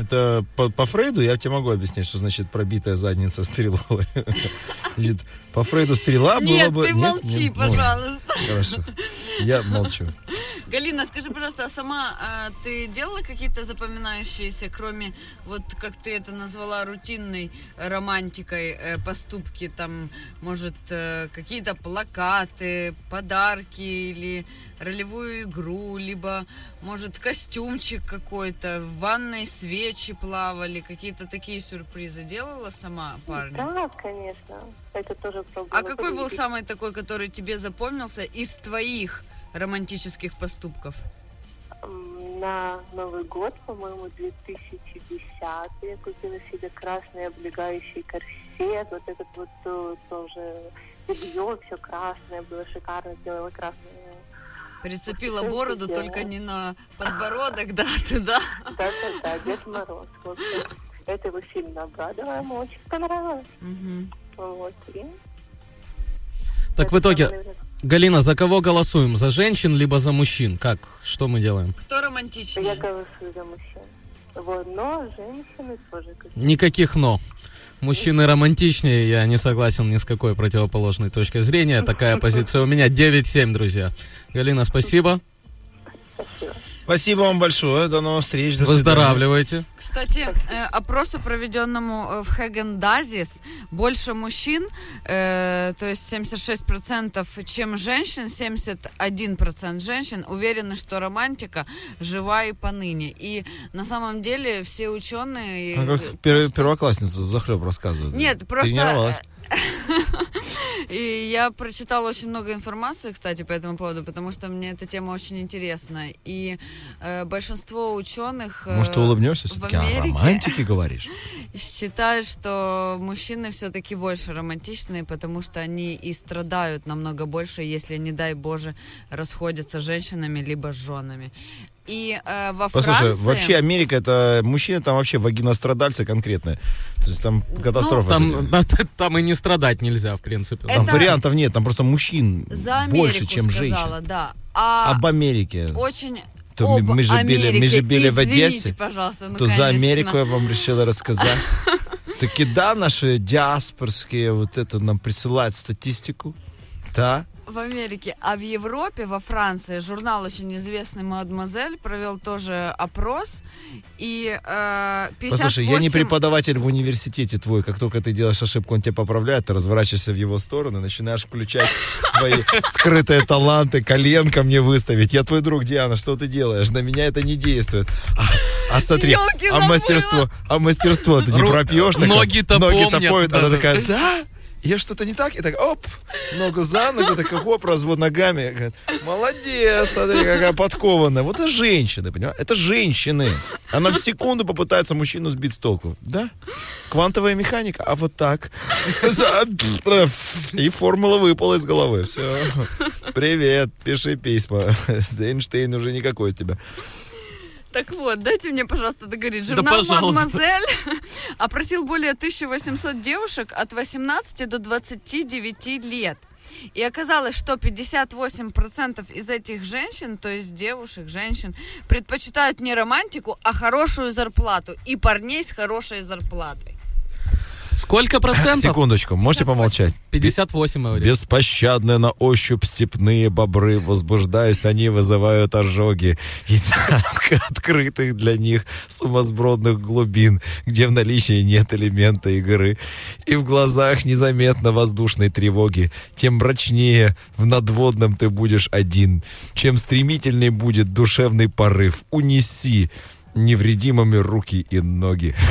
Это по, по Фрейду я тебе могу объяснить, что значит пробитая задница стрелой. по Фрейду стрела была Нет, бы... ты молчи, Нет? Пожалуйста. Хорошо. Я молчу. Галина, скажи, пожалуйста, а сама а, ты делала какие-то запоминающиеся, кроме, вот как ты это назвала, рутинной романтикой э, поступки, там, может, э, какие-то плакаты, подарки или ролевую игру, либо, может, костюмчик какой-то, в ванной свечи плавали, какие-то такие сюрпризы делала сама парня? Да, конечно. Это тоже пробовала. А какой был самый такой, который тебе запомнился из твоих романтических поступков? На Новый год, по-моему, 2010 я купила себе красный облегающий корсет, вот этот вот э, тоже белье, все красное, было шикарно, сделала красное. Прицепила бороду, только не на подбородок, да, ты, да? Да-да-да, Дед Мороз. Это его сильно обрадовало, ему очень понравилось. Вот, и Так в итоге, Галина, за кого голосуем? За женщин, либо за мужчин? Как? Что мы делаем? Кто романтичнее? я голосую за мужчин. Вот, но женщины тоже как Никаких «но». Мужчины романтичнее, я не согласен ни с какой противоположной точкой зрения. Такая позиция у меня 9-7, друзья. Галина, спасибо. Спасибо вам большое. До новых встреч. До свидания. Выздоравливайте. Кстати, э, опросу, проведенному э, в Хагендазис, больше мужчин, э, то есть 76%, чем женщин, 71% женщин уверены, что романтика жива и поныне. И на самом деле все ученые... Ну, как пер- первоклассница в захлеб рассказывает. Нет, просто... Тренировалась. И я прочитала очень много информации, кстати, по этому поводу, потому что мне эта тема очень интересна. И э, большинство ученых э, Может, ты улыбнешься все-таки? О Америке романтике говоришь? считают, что мужчины все-таки больше романтичные, потому что они и страдают намного больше, если, не дай Боже, расходятся с женщинами либо с женами. И э, во Послушай, Франции... вообще Америка это мужчины там вообще вагинострадальцы конкретные. То есть там катастрофа. с Там, там и не страдать нельзя, в принципе. Там Это- вариантов нет, там просто мужчин За больше, чем сказала, женщин. да. А Об Америке. очень То об мы же были, мы же Америке. были в Извините, Одессе. пожалуйста, ну, то за конечно. Америку я вам решила рассказать. Таки да, наши диаспорские вот это нам присылают статистику. Да. В Америке, а в Европе, во Франции, журнал очень известный «Мадемуазель» провел тоже опрос, и э, 58... Послушай, я не преподаватель в университете твой. Как только ты делаешь ошибку, он тебя поправляет, ты разворачиваешься в его сторону и начинаешь включать свои скрытые таланты, коленка мне выставить. Я твой друг, Диана, что ты делаешь? На меня это не действует. А, а смотри, Ёлки, а забыла. мастерство, а мастерство ты не Ру- пропьешь? так вот, ноги-то Ноги-то помнят. Она такая, да, я что-то не так, и так, оп, ногу за ногу, так, хоп, развод ногами. Говорит, Молодец, смотри, какая подкованная. Вот это женщины, понимаешь? Это женщины. Она в секунду попытается мужчину сбить с толку. Да? Квантовая механика, а вот так. И формула выпала из головы. Все. Привет, пиши письма. Эйнштейн уже никакой из тебя. Так вот, дайте мне, пожалуйста, договорить. Да, Журнал пожалуйста. «Мадемуазель» опросил более 1800 девушек от 18 до 29 лет. И оказалось, что 58% из этих женщин, то есть девушек, женщин, предпочитают не романтику, а хорошую зарплату. И парней с хорошей зарплатой. Сколько процентов? Секундочку, можете помолчать? 58, говорит. Беспощадные на ощупь степные бобры, возбуждаясь, они вызывают ожоги из открытых для них сумасбродных глубин, где в наличии нет элемента игры. И в глазах незаметно воздушной тревоги. Тем мрачнее в надводном ты будешь один. Чем стремительней будет душевный порыв. Унеси невредимыми руки и ноги.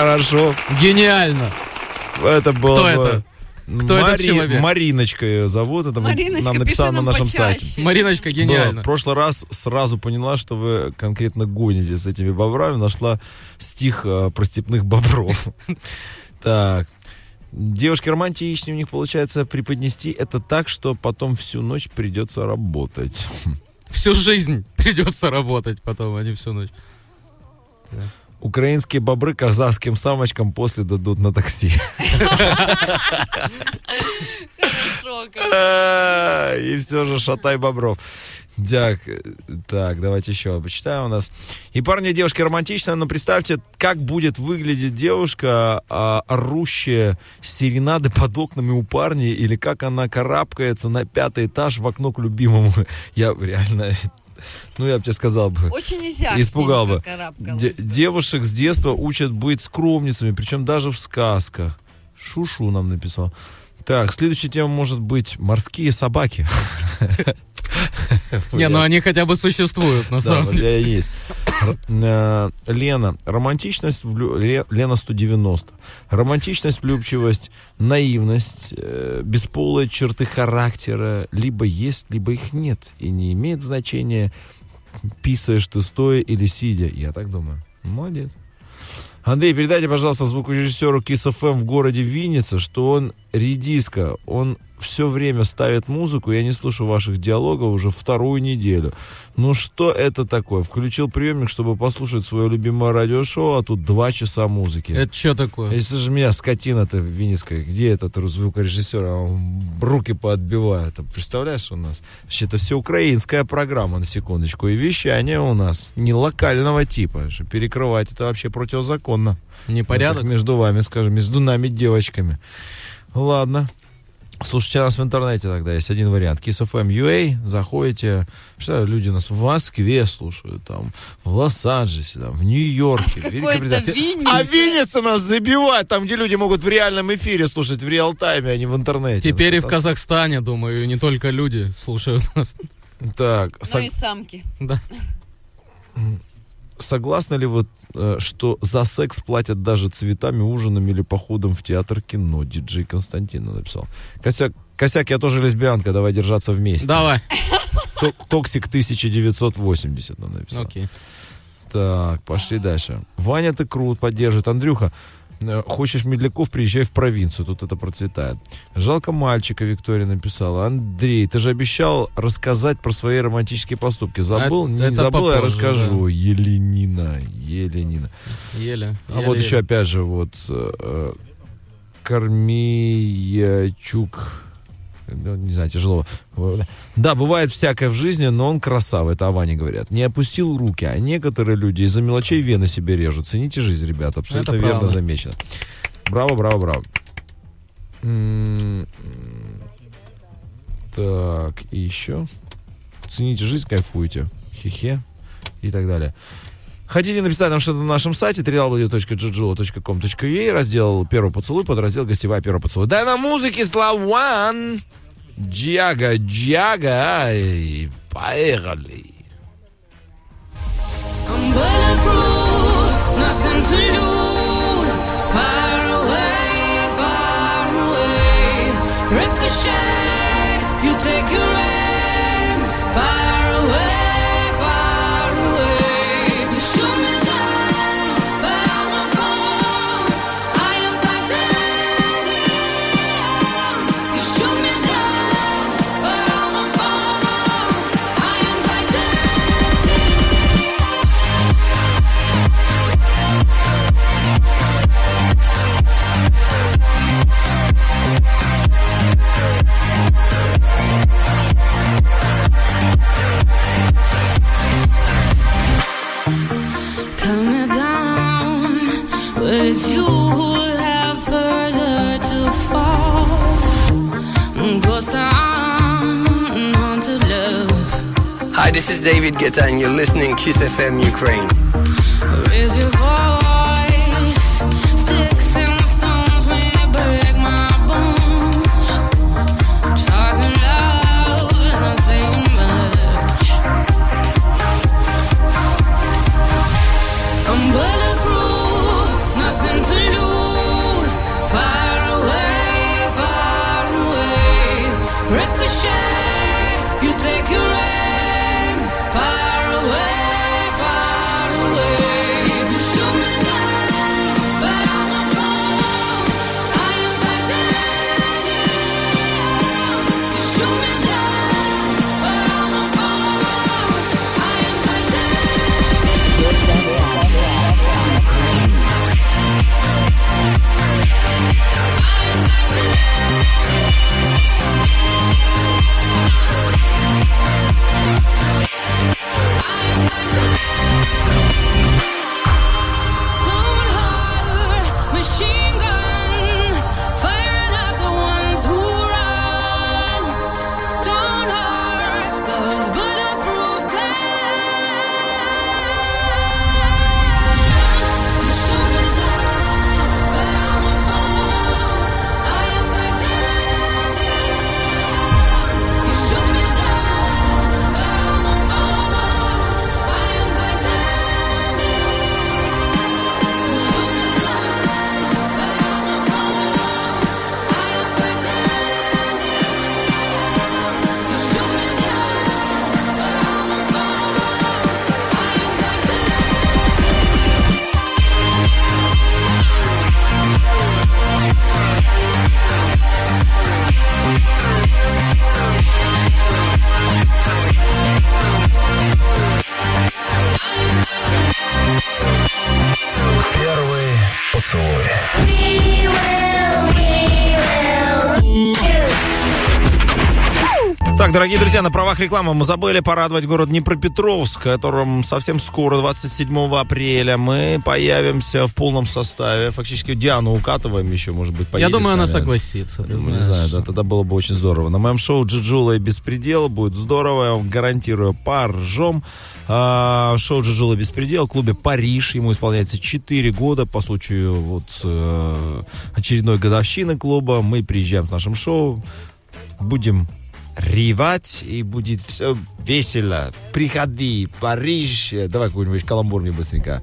Хорошо. Гениально. Это было Кто бы- это? Кто этот Мари- человек? Мариночка ее зовут. Это Мариночка, нам написала пиши на нашем почаще. сайте. Мариночка, гениально. Да, в прошлый раз сразу поняла, что вы конкретно гоните с этими бобрами. Нашла стих э, про степных бобров. Так. Девушки романтичнее у них получается преподнести это так, что потом всю ночь придется работать. Всю жизнь придется работать потом, а не всю ночь. Украинские бобры казахским самочкам после дадут на такси. И все же шатай бобров. Дяк. Так, давайте еще почитаем у нас. И парни и девушки романтично, но представьте, как будет выглядеть девушка, а, орущая серенады под окнами у парня, или как она карабкается на пятый этаж в окно к любимому. Я реально... Ну, я бы тебе сказал бы. Очень изящненько Испугал бы. Де- девушек с детства учат быть скромницами, причем даже в сказках. Шушу нам написал. Так, следующая тема может быть морские собаки. Не, ну они хотя бы существуют, на самом деле. есть. Э, Лена. Романтичность, Лена 190. Романтичность, влюбчивость, наивность, э, бесполые черты характера либо есть, либо их нет. И не имеет значения, писаешь ты стоя или сидя. Я так думаю. Молодец. Андрей, передайте, пожалуйста, звукорежиссеру FM в городе Винница, что он редиска, он все время ставит музыку, я не слушаю ваших диалогов уже вторую неделю. Ну что это такое? Включил приемник, чтобы послушать свое любимое радиошоу, а тут два часа музыки. Это что такое? Если же меня скотина-то Винницкая, где этот звукорежиссер, а он руки поотбивает. Представляешь, у нас вообще это все украинская программа, на секундочку, и вещание у нас не локального типа. Перекрывать это вообще противозаконно. Непорядок? Вот так между вами, скажем, между нами девочками. Ладно. Слушайте нас в интернете тогда, есть один вариант. KissFM.ua, заходите, представляю, люди нас в Москве слушают, там, в Лос-Анджелесе, там, в Нью-Йорке, в Великобритании. Винница. А Винница нас забивает, там, где люди могут в реальном эфире слушать, в реал-тайме, а не в интернете. Теперь и в Казахстане, думаю, и не только люди слушают нас. Так, Ну сог- и самки. Да. Согласны ли вы, э, что за секс платят даже цветами, ужином или походом в театр кино? Диджей Константин написал. Косяк, косяк, я тоже лесбиянка, давай держаться вместе. Давай. То- Токсик 1980 нам написал. Окей. Так, пошли дальше. Ваня, ты крут, поддержит. Андрюха, хочешь медляков, приезжай в провинцию, тут это процветает. Жалко мальчика, Виктория написала. Андрей, ты же обещал рассказать про свои романтические поступки. Забыл? Это- Не это забыл, я попозже, расскажу. Еленина, Еленина. Еле. А вот еще опять же вот э, э, Кормиячук. Ну, Не знаю, тяжело. Да, бывает всякое в жизни, но он красава, это о Ване говорят. Не опустил руки, а некоторые люди из-за мелочей вены себе режут. Цените жизнь, ребята, абсолютно Это верно правда. замечено. Браво, браво, браво. М, Так, и еще. Цените жизнь, кайфуйте. Хе-хе. И так далее. Хотите написать нам что-то на нашем сайте www.juju.com.ua раздел «Первый поцелуй», подраздел «Гостевая первый поцелуй». Да на музыке Славан! Джага, джага, и поехали! Ricochet, you take your Hi, this is David Guetta, and you're listening Kiss FM Ukraine. Thank you. Дорогие друзья, на правах рекламы мы забыли порадовать город Днепропетровск, в котором совсем скоро, 27 апреля, мы появимся в полном составе. Фактически Диану укатываем еще, может быть, Я поедет думаю, с она согласится, ты знаешь. Не знаю, да, тогда было бы очень здорово. На моем шоу Джиджула и Беспредел будет здорово, я вам гарантирую, поржем. А, шоу Джиджула и Беспредел в клубе Париж. Ему исполняется 4 года по случаю вот э, очередной годовщины клуба. Мы приезжаем с нашим шоу, будем ревать, и будет все весело. Приходи, Париж. Давай какой-нибудь каламбур мне быстренько.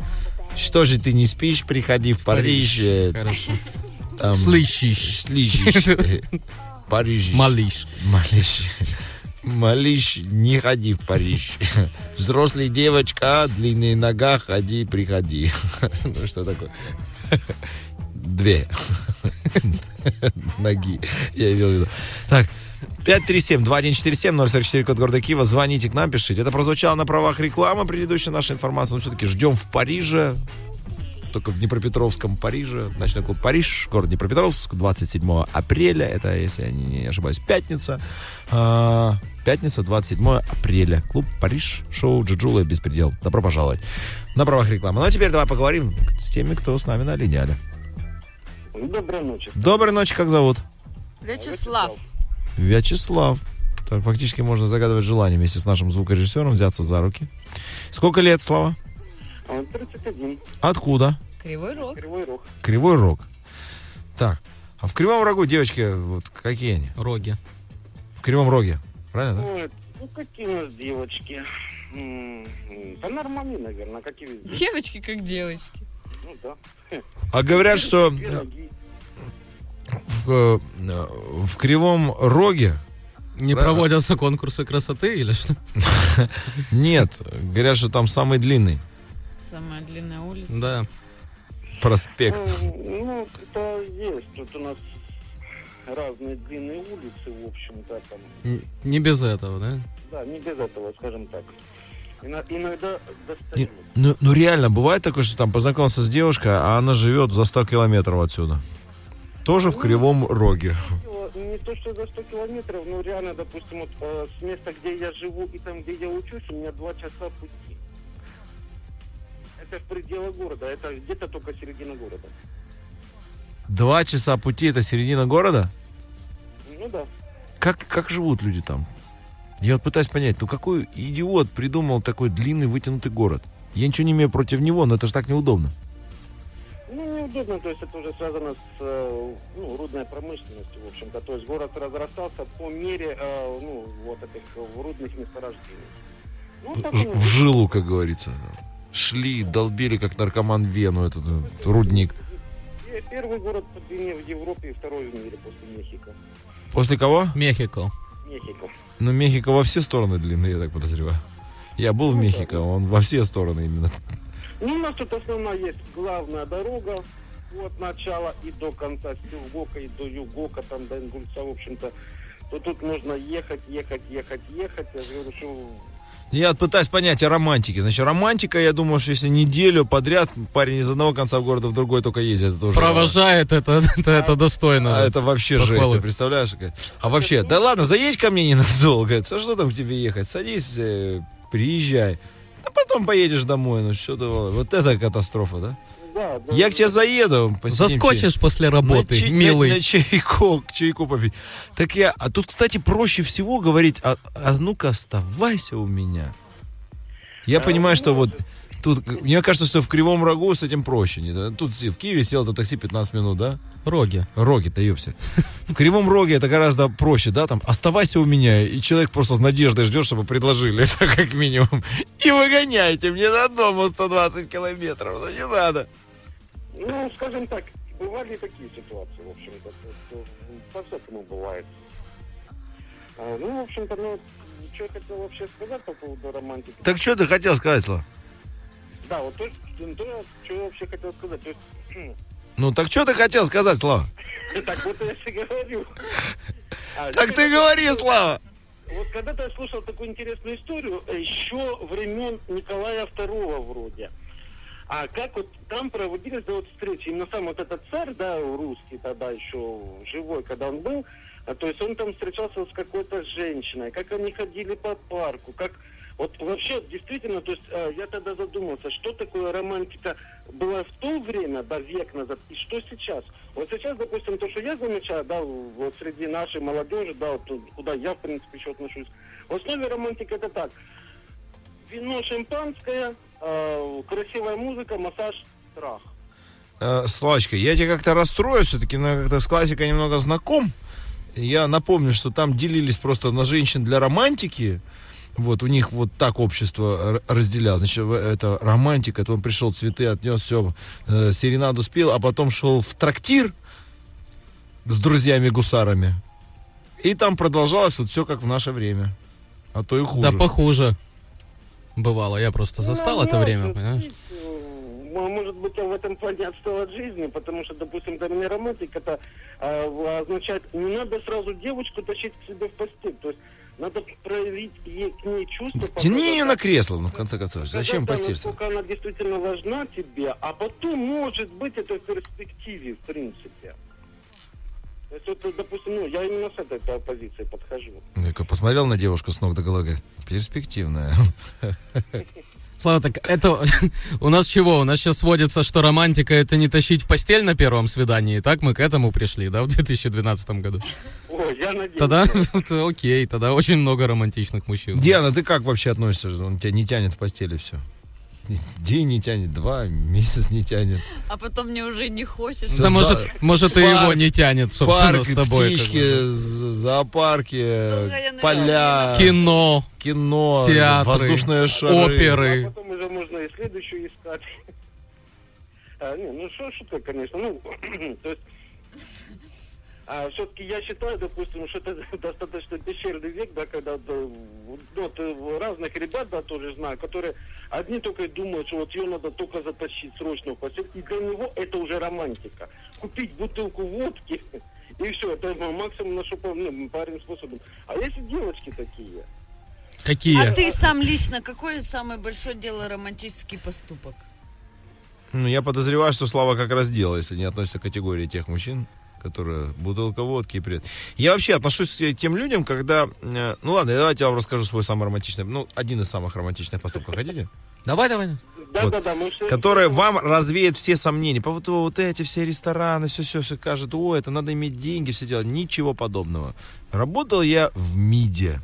Что же ты не спишь? Приходи в Париж. Париж, хорошо. там, Слышишь. Слышишь. Париж. Малыш. Малыш. Малыш, не ходи в Париж. Взрослая девочка, длинные нога, ходи, приходи. Ну, что такое? Две ноги. Я имел в виду. Так, 537-2147-044, код города Киева. Звоните к нам, пишите. Это прозвучало на правах рекламы, предыдущая наша информация. Но все-таки ждем в Париже. Только в Днепропетровском Париже. Ночной клуб Париж, город Днепропетровск, 27 апреля. Это, если я не ошибаюсь, пятница. А, Пятница, 27 апреля. Клуб Париж, шоу Джиджула и Беспредел. Добро пожаловать. На правах рекламы. Ну а теперь давай поговорим с теми, кто с нами на линии. Аля. Доброй ночи. Доброй ночи, как зовут? Вячеслав. Вячеслав. Так, фактически можно загадывать желание вместе с нашим звукорежиссером взяться за руки. Сколько лет, Слава? А, 31. Откуда? Кривой рог. Кривой рог. Кривой рог. Так, а в Кривом Рогу девочки, вот какие они? Роги. В Кривом Роге, правильно, да? Ой, ну какие у нас девочки? Да нормальные, наверное, как и везде. Девочки как девочки. Ну да. А говорят, что Две ноги. В, э, в Кривом Роге Не Правильно. проводятся конкурсы красоты или что? нет. Говорят, что там самый длинный Самая длинная улица. Да. проспект. Ну, это есть. Тут у нас разные длинные улицы, в общем-то, там. Н- Не без этого, да? Да, не без этого, скажем так. Ино- Иногда Не, достают. ну, ну реально, бывает такое, что там познакомился с девушкой, а она живет за 100 километров отсюда. Тоже в Кривом Роге. Не то, что за 100 километров, но реально, допустим, вот э, с места, где я живу и там, где я учусь, у меня два часа пути. Это в пределах города, это где-то только середина города. Два часа пути это середина города? Ну да. Как, как живут люди там? Я вот пытаюсь понять, ну какой идиот придумал такой длинный вытянутый город? Я ничего не имею против него, но это же так неудобно. Ну, неудобно, то есть это уже связано с э, ну, рудной промышленностью, в общем-то. То есть город разрастался по мере, э, ну, вот этих рудных месторождений. Ну, В жилу, как говорится. Шли, долбили, как наркоман вену этот, этот рудник. Первый город по длине в Европе и второй в мире после Мехико. После кого? Мехико. Мехико. Ну, Мехико во все стороны длинный, я так подозреваю. Я был в Мехико, он во все стороны именно. Ну, у нас тут основная есть главная дорога от начала и до конца Стилгока, и до Югока, там до Ингульца, в общем-то. То тут нужно ехать, ехать, ехать, ехать. Я же говорю, что Я пытаюсь понять о романтике. Значит, романтика, я думаю, что если неделю подряд парень из одного конца города в другой только ездит, это уже... Провожает это, это, это достойно. А это вообще жесть, Похвалы. ты представляешь? А вообще, да ладно, заедь ко мне ненадолго. А что там к тебе ехать? Садись, э, приезжай. А потом поедешь домой. Ну что ты, вот это катастрофа, да? да, да. Я к тебе заеду. Заскочишь чай- после работы, на чай- милый. На, на чайку, чайку попить. Так я... А тут, кстати, проще всего говорить, а, а ну-ка оставайся у меня. Я понимаю, что вот тут, мне кажется, что в Кривом Рогу с этим проще. Да? Тут в Киеве сел до такси 15 минут, да? Роги. Роги, да ёпся. В Кривом Роге это гораздо проще, да, там, оставайся у меня, и человек просто с надеждой ждет, чтобы предложили, это как минимум. И выгоняйте мне на дому 120 километров, ну не надо. Ну, скажем так, бывали такие ситуации, в общем-то. То- то По-всякому бывает. А, ну, в общем-то, ну, что я хотел вообще сказать по поводу романтики. Так что ты хотел сказать, Слав? Да, вот то, что то, что я вообще хотел сказать. То есть, Ну так что ты хотел сказать, Слава? так вот я же говорю. А, Так ты говори, Слава! Вот когда-то я слушал такую интересную историю еще времен Николая II вроде. А как вот там проводились да, вот встречи, именно сам вот этот царь, да, русский тогда еще живой, когда он был, а, то есть он там встречался с какой-то женщиной, как они ходили по парку, как вот вообще действительно, то есть э, я тогда задумался, что такое романтика была в то время, да, век назад, и что сейчас. Вот сейчас, допустим, то, что я замечаю, да, вот среди нашей молодежи, да, вот куда я, в принципе, еще отношусь, в основе романтика это так. Вино шампанское, э, красивая музыка, массаж, страх. Э, Славочка, я тебя как-то расстрою, все-таки я как-то с классикой немного знаком. Я напомню, что там делились просто на женщин для романтики. Вот, у них вот так общество разделяло. Значит, это романтика, это он пришел, цветы отнес, все, серенаду спел, а потом шел в трактир с друзьями-гусарами. И там продолжалось вот все как в наше время. А то и хуже. Да похуже. Бывало, я просто застал Ну, это я время, понимаешь? М- Может быть, я в этом плане отстал от жизни, потому что, допустим, для меня романтика это а, означает, не надо сразу девочку тащить к себе в постель. То есть надо проявить ей к ней чувства. Тяни ее на кресло, ну, в конце концов. Зачем показать, да, постель? насколько она действительно важна тебе, а потом, может быть, это в перспективе, в принципе. То есть, вот, допустим, ну, я именно с этой по- позиции подхожу. Ну-ка, посмотрел на девушку с ног до головы. Перспективная. Слава, так это у нас чего? У нас сейчас сводится, что романтика это не тащить в постель на первом свидании. Так мы к этому пришли, да, в 2012 году. Ой, я надеюсь. Тогда окей, тогда очень много романтичных мужчин. Диана, ты как вообще относишься? Он тебя не тянет в постели все. День не тянет, два, месяц не тянет. А потом мне уже не хочется. Да может, может и его не тянет, собственно, Парк, с тобой. птички, зоопарки, я, поля, Кино, кино, театры, воздушные шары. оперы. А потом уже можно и следующую искать. А, не, ну что шутка, конечно. Ну, то есть, А все-таки я считаю, допустим, что это достаточно пещерный век, да, когда да, вот, вот, э, разных ребят, да, тоже знаю, которые одни только думают, что вот ее надо только затащить срочно в постель, и для него это уже романтика. Купить бутылку водки, и все, это максимум, на что ну, парень способен. А есть и девочки такие. Какие? А ты сам лично, какой самый большой дело романтический поступок? Ну, я подозреваю, что Слава как раз делал, если не относится к категории тех мужчин, которые бутылка водки и привет. Я вообще отношусь к тем людям, когда... э, Ну ладно, давайте я вам расскажу свой самый романтичный, ну, один из самых романтичных поступков. Хотите? Давай, давай. Да, Вот. да, да, мы все... Которые вам развеет все сомнения. По поводу вот эти все рестораны, все, все, все кажет, о, это надо иметь деньги, все дела. Ничего подобного. Работал я в МИДе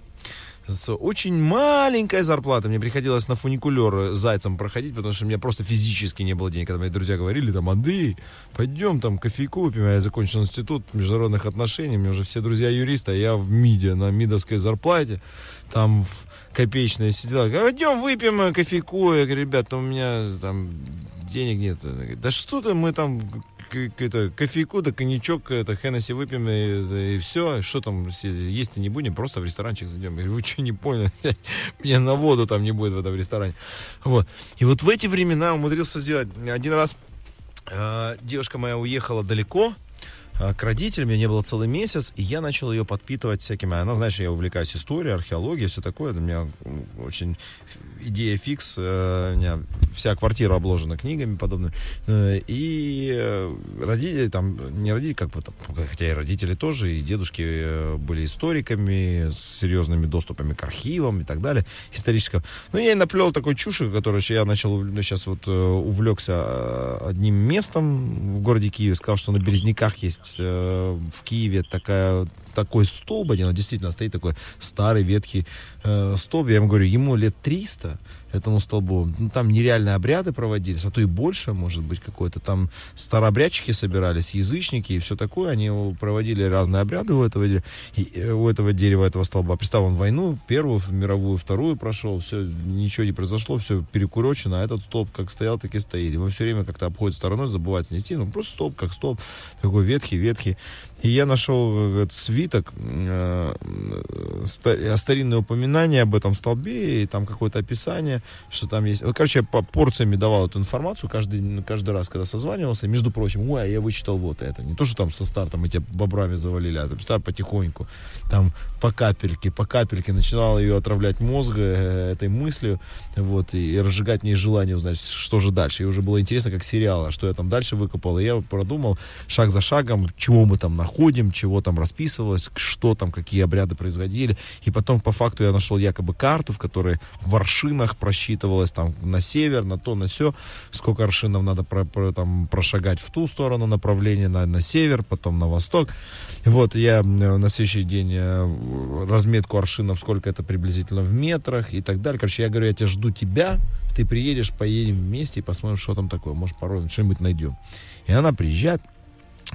с очень маленькой зарплатой. Мне приходилось на фуникулер зайцем проходить, потому что у меня просто физически не было денег. Когда мои друзья говорили, там, Андрей, пойдем там кофейку купим. А Я закончил институт международных отношений, у меня уже все друзья юристы, а я в МИДе на МИДовской зарплате. Там в копеечной сидела. Пойдем выпьем кофейку. Я говорю, ребята, у меня там денег нет. Да что ты, мы там это, кофейку, да коньячок, это, Хеннесси выпьем, и, все. Что там, все, есть-то не будем, просто в ресторанчик зайдем. Я говорю, вы что, не поняли? Мне на воду там не будет в этом ресторане. Вот. И вот в эти времена умудрился сделать один раз э, девушка моя уехала далеко, к родителям, мне не было целый месяц, и я начал ее подпитывать всякими. Она, знаешь, я увлекаюсь историей, археологией, все такое. У меня очень идея фикс. э, У меня вся квартира обложена книгами подобными. Э, И э, родители там, не родители, как бы там, хотя и родители тоже, и дедушки э, были историками с серьезными доступами к архивам и так далее, исторического. Ну, я и наплел такой чуши, который я начал сейчас вот э, увлекся э, одним местом в городе Киеве. Сказал, что на Березняках есть э, в Киеве такая, такой столб один, он действительно стоит такой старый, ветхий э, столб. Я ему говорю, ему лет 300, этому столбу. Ну, там нереальные обряды проводились, а то и больше, может быть, какой-то. Там старообрядчики собирались, язычники и все такое. Они проводили разные обряды у этого, э, у этого дерева, этого столба. Представь, он войну первую, мировую, вторую прошел, все, ничего не произошло, все перекурочено, а этот столб как стоял, так и стоит. Его все время как-то обходит стороной, забывает снести. Ну, просто столб как столб, такой ветхий, ветхий. И я нашел этот свиток, э, э, ста- старинное упоминание об этом столбе, и там какое-то описание, что там есть. Вот, короче, я по порциями давал эту информацию каждый, каждый раз, когда созванивался. Между прочим, ой, а я вычитал вот это. Не то, что там со стартом и тебя бобрами завалили, а там потихоньку. Там по капельке, по капельке начинал ее отравлять мозг э, этой мыслью, вот, и, и разжигать в ней желание узнать, что же дальше. И уже было интересно, как сериал, а что я там дальше выкопал. И я продумал шаг за шагом, чего мы там находим, чего там расписывалось, что там, какие обряды производили. И потом, по факту, я нашел якобы карту, в которой в аршинах просчитывалось там на север, на то, на все, сколько аршинов надо про- про- там, прошагать в ту сторону направления, на, на север, потом на восток. Вот, я на следующий день э, разметку аршинов, сколько это приблизительно в метрах и так далее. Короче, я говорю, я тебя жду тебя, ты приедешь, поедем вместе и посмотрим, что там такое. Может, порой что-нибудь найдем. И она приезжает,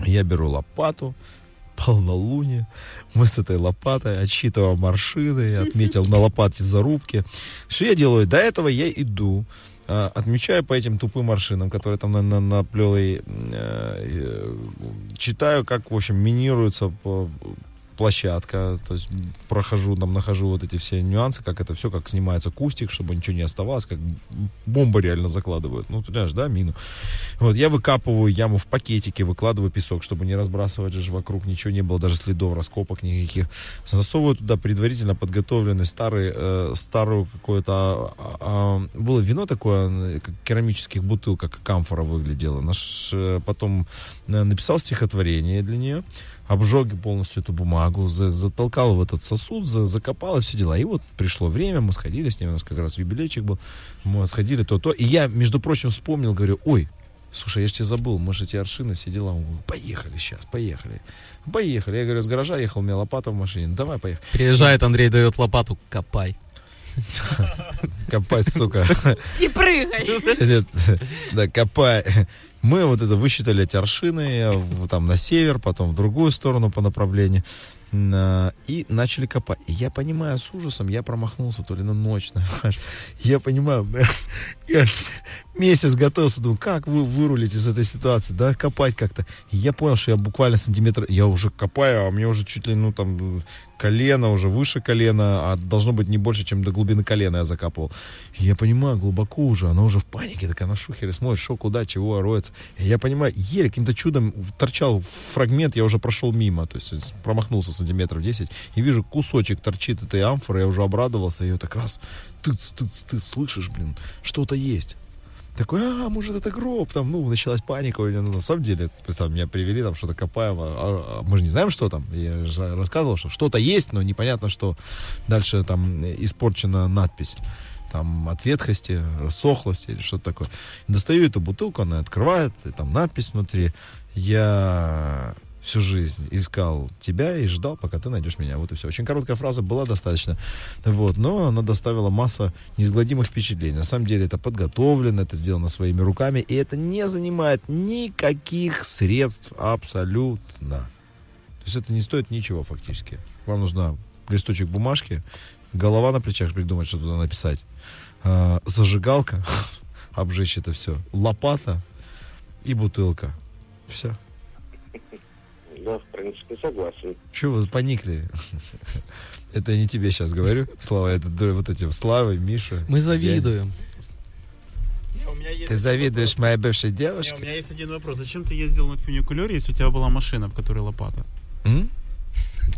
я беру лопату, полнолуние. Мы с этой лопатой отсчитываем маршины, я отметил на лопатке зарубки. Что я делаю? До этого я иду, а, отмечаю по этим тупым маршинам, которые там на, на, наплел, и, э, э, читаю, как, в общем, минируется по- площадка, то есть прохожу, там нахожу вот эти все нюансы, как это все, как снимается кустик, чтобы ничего не оставалось, как бомбы реально закладывают. Ну, понимаешь, да, мину. Вот, я выкапываю яму в пакетике, выкладываю песок, чтобы не разбрасывать же вокруг, ничего не было, даже следов раскопок никаких. Засовываю туда предварительно подготовленный старый, э, старую какое-то... а, а, было вино такое, э, как керамических бутылках, как камфора выглядело. Наш, э, потом э, написал стихотворение для нее, обжег полностью эту бумагу, за- затолкал в этот сосуд, за- закопал и все дела. И вот пришло время, мы сходили с ней, у нас как раз юбилейчик был, мы сходили то-то. И я, между прочим, вспомнил, говорю, ой, слушай, я же тебя забыл, мы же эти аршины, все дела. Он говорит, поехали сейчас, поехали. Поехали. Я говорю, с гаража ехал, у меня лопата в машине. «Ну, давай, поехали. Приезжает Андрей, дает лопату, копай. Копай, сука. И прыгай. Нет, да, копай. Мы вот это высчитали эти аршины там на север, потом в другую сторону по направлению. На- И начали копать. И я понимаю с ужасом, я промахнулся то ли на ночь? Я понимаю, я месяц готовился, думаю, как вы вырулить из этой ситуации, да, копать как-то. И я понял, что я буквально сантиметр, я уже копаю, а мне уже чуть ли, ну, там, колено, уже выше колена, а должно быть не больше, чем до глубины колена я закапывал. И я понимаю, глубоко уже, она уже в панике, такая на шухере смотрит, что, куда, чего, роется. И я понимаю, еле каким-то чудом торчал фрагмент, я уже прошел мимо, то есть промахнулся сантиметров 10, и вижу, кусочек торчит этой амфоры, я уже обрадовался, ее так раз, тыц, тыц, тыц, слышишь, блин, что-то есть. Такой, а, может, это гроб, там, ну, началась паника ну, на самом деле, представь, меня привели, там, что-то копаем, а, а- а мы же не знаем, что там, я же рассказывал, что что-то есть, но непонятно, что дальше там испорчена надпись, там, от ветхости, рассохлости или что-то такое. Достаю эту бутылку, она открывает, и там надпись внутри, я всю жизнь искал тебя и ждал, пока ты найдешь меня. Вот и все. Очень короткая фраза была достаточно. Вот. Но она доставила масса неизгладимых впечатлений. На самом деле это подготовлено, это сделано своими руками, и это не занимает никаких средств абсолютно. То есть это не стоит ничего фактически. Вам нужна листочек бумажки, голова на плечах придумать, что туда написать, а, зажигалка, обжечь это все, лопата и бутылка. Все. Да, в принципе, согласен. Чего вы поникли? Это я не тебе сейчас говорю. Слава, это вот этим Славой, Миша. Мы завидуем. Ты завидуешь моей бывшей девушке? у меня есть один вопрос. Зачем ты ездил на фуникулере, если у тебя была машина, в которой лопата? М?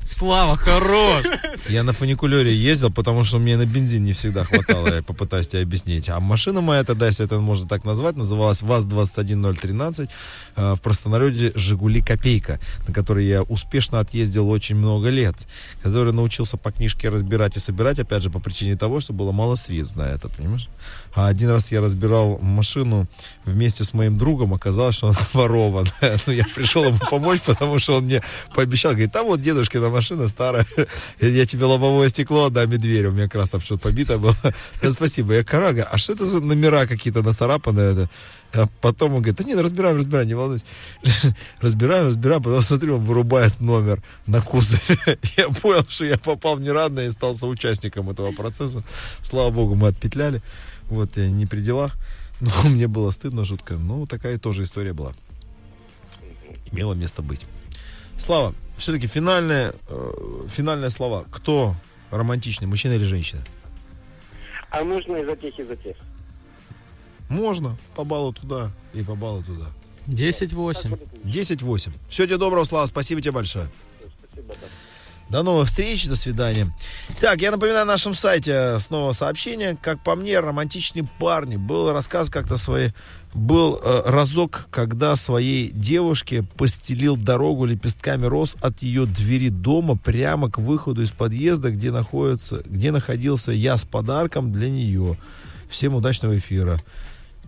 Слава, хорош! Я на фуникулере ездил, потому что мне на бензин не всегда хватало, я попытаюсь тебе объяснить. А машина моя тогда, если это можно так назвать, называлась ВАЗ-21013, э, в простонародье «Жигули Копейка», на которой я успешно отъездил очень много лет, который научился по книжке разбирать и собирать, опять же, по причине того, что было мало средств на это, понимаешь? А один раз я разбирал машину вместе с моим другом, оказалось, что она ворованная. Ну, я пришел ему помочь, потому что он мне пообещал, говорит, там вот дедушкина машина старая, я тебе лобовое стекло отдам и дверь, у меня как раз там что-то побито было. Я, Спасибо. Я карага, а что это за номера какие-то нацарапанные? А потом он говорит, да нет, разбираем, разбираем, не волнуйся. Разбираем, разбираем, потом смотрю, он вырубает номер на кузове. Я понял, что я попал в нерадное и стал соучастником этого процесса. Слава богу, мы отпетляли. Вот, я не при делах. Но мне было стыдно жутко. Ну, такая тоже история была. Имела место быть. Слава, все-таки финальные, э, финальные слова. Кто романтичный, мужчина или женщина? А можно из-за тех, из-за тех. Можно. По баллу туда и по баллу туда. 10-8. 10-8. Всего тебе доброго, Слава. Спасибо тебе большое. До новых встреч, до свидания. Так, я напоминаю на нашем сайте снова сообщение. Как по мне, романтичные парни. Был рассказ как-то своей... Был э, разок, когда своей девушке постелил дорогу лепестками роз от ее двери дома прямо к выходу из подъезда, где, находится, где находился я с подарком для нее. Всем удачного эфира.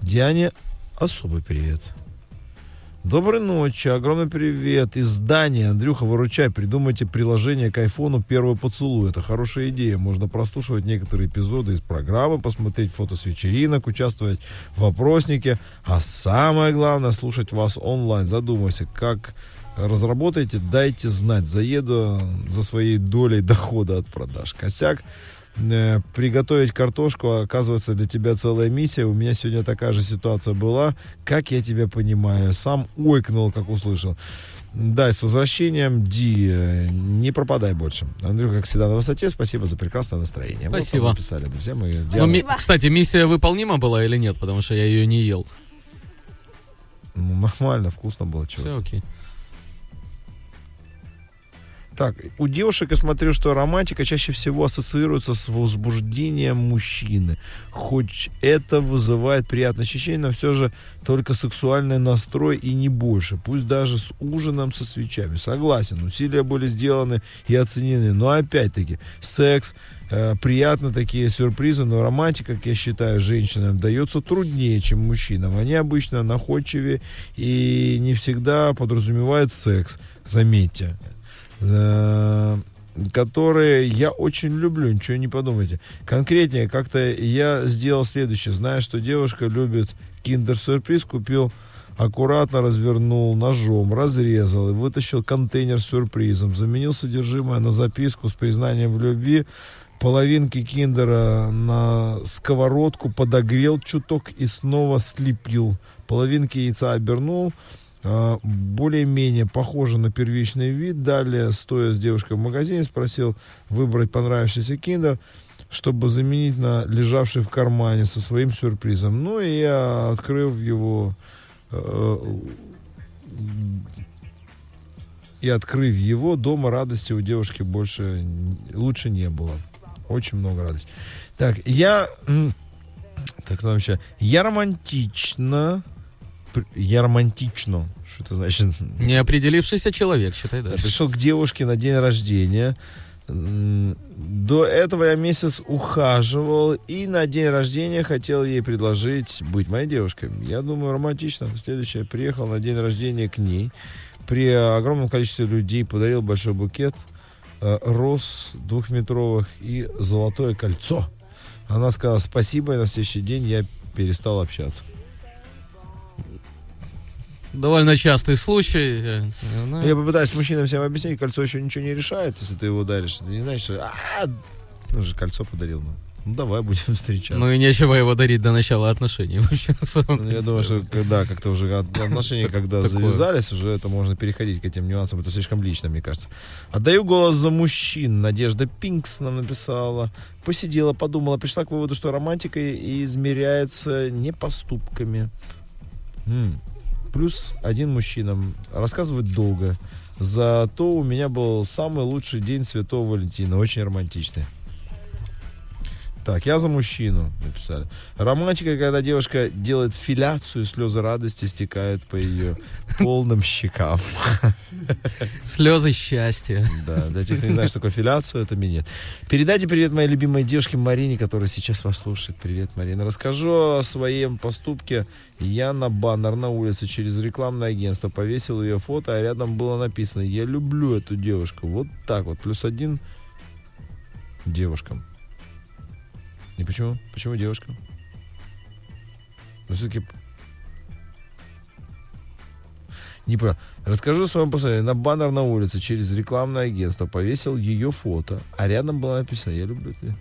Диане особый привет. Доброй ночи, огромный привет. Из здания, Андрюха, выручай, придумайте приложение к айфону «Первый поцелуй». Это хорошая идея. Можно прослушивать некоторые эпизоды из программы, посмотреть фото с вечеринок, участвовать в вопроснике. А самое главное, слушать вас онлайн. Задумайся, как разработаете, дайте знать. Заеду за своей долей дохода от продаж. Косяк э, приготовить картошку, а оказывается, для тебя целая миссия. У меня сегодня такая же ситуация была. Как я тебя понимаю? Сам ойкнул, как услышал. Да, и с возвращением, Ди, э, не пропадай больше. Андрюха, как всегда, на высоте. Спасибо за прекрасное настроение. Вот Спасибо. вам написали, друзья мои. Ну, Диана. ми- кстати, миссия выполнима была или нет? Потому что я ее не ел. Ну, нормально, вкусно было. Чего Все окей. Так, у девушек я смотрю, что романтика чаще всего ассоциируется с возбуждением мужчины. Хоть это вызывает приятное ощущение, но все же только сексуальный настрой и не больше. Пусть даже с ужином со свечами. Согласен, усилия были сделаны и оценены. Но опять-таки, секс, э, приятно такие сюрпризы, но романтика, как я считаю, женщинам дается труднее, чем мужчинам. Они обычно находчивее и не всегда подразумевают секс. Заметьте которые я очень люблю, ничего не подумайте. Конкретнее, как-то я сделал следующее. Зная, что девушка любит киндер-сюрприз, купил аккуратно развернул ножом, разрезал и вытащил контейнер с сюрпризом, заменил содержимое на записку с признанием в любви, половинки киндера на сковородку, подогрел чуток и снова слепил. Половинки яйца обернул, более-менее похоже на первичный вид. Далее, стоя с девушкой в магазине, спросил выбрать понравившийся киндер, чтобы заменить на лежавший в кармане со своим сюрпризом. Ну и я, открыв его, э, и открыв его, дома радости у девушки больше лучше не было. Очень много радости. Так, я... Так, ну вообще... Я романтично... Я романтично. Что это значит? Неопределившийся человек, считай Я дальше. пришел к девушке на день рождения. До этого я месяц ухаживал и на день рождения хотел ей предложить быть моей девушкой. Я думаю, романтично. Следующее, приехал на день рождения к ней. При огромном количестве людей подарил большой букет э, роз двухметровых и золотое кольцо. Она сказала спасибо, и на следующий день я перестал общаться. Довольно частый случай. ну, Я попытаюсь мужчинам всем объяснить, кольцо еще ничего не решает, если ты его даришь. Ты не знаешь, что... А, ну же кольцо подарил. Ну, ну давай будем встречаться. Ну и нечего его дарить до начала отношений вообще на самом Ну, Я думаю, что когда как-то уже от- отношения, когда завязались, уже это можно переходить к этим нюансам. Это слишком лично, мне кажется. Отдаю голос за мужчин. Надежда Пинкс нам написала. Посидела, подумала, пришла к выводу, что романтика измеряется не поступками. М. Плюс один мужчина. Рассказывать долго. Зато у меня был самый лучший день Святого Валентина. Очень романтичный. Так, я за мужчину, написали. Романтика, когда девушка делает филяцию, слезы радости стекают по ее полным щекам. Слезы счастья. Да, для тех, кто не знает, что такое филяцию, это минет. Передайте привет моей любимой девушке Марине, которая сейчас вас слушает. Привет, Марина. Расскажу о своем поступке. Я на баннер на улице через рекламное агентство повесил ее фото, а рядом было написано «Я люблю эту девушку». Вот так вот. Плюс один девушкам. И почему? Почему девушкам? Ну, все-таки... Не понял. Расскажу о своем послании. На баннер на улице через рекламное агентство повесил ее фото, а рядом было написано «Я люблю тебя».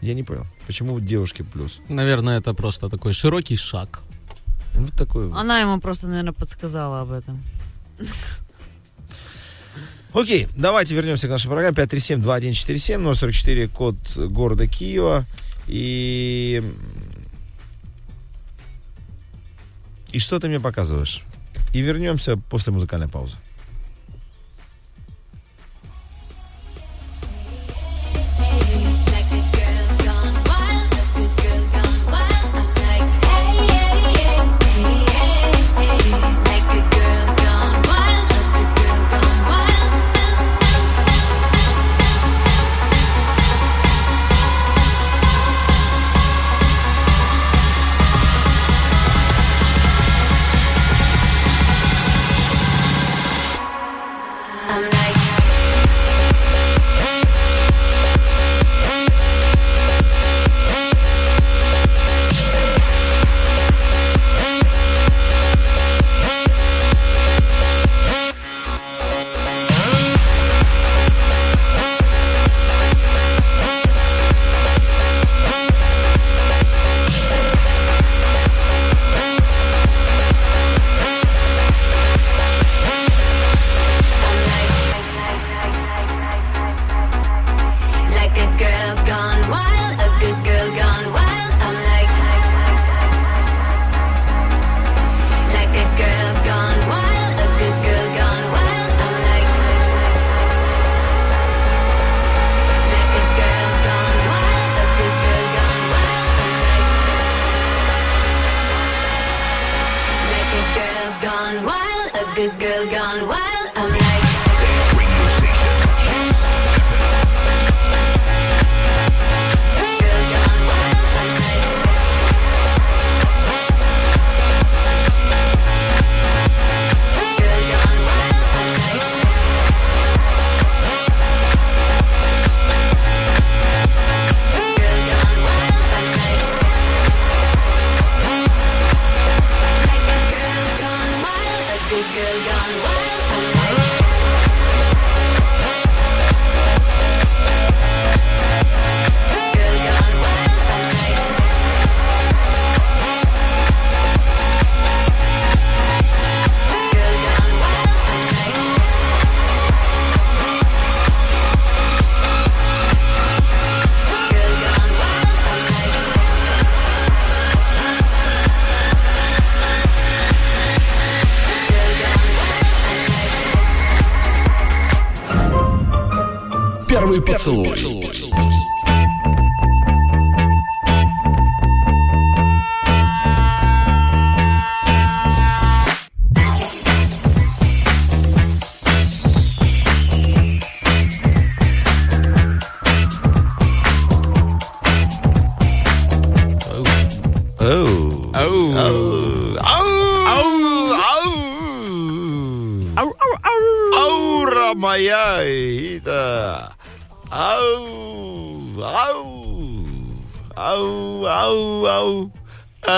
Я не понял. Почему вот девушки плюс? Наверное, это просто такой широкий шаг. Вот такой вот. Она ему просто, наверное, подсказала об этом. Окей, давайте вернемся к нашей программе. 537-2147, 044, код города Киева. И... И что ты мне показываешь? И вернемся после музыкальной паузы.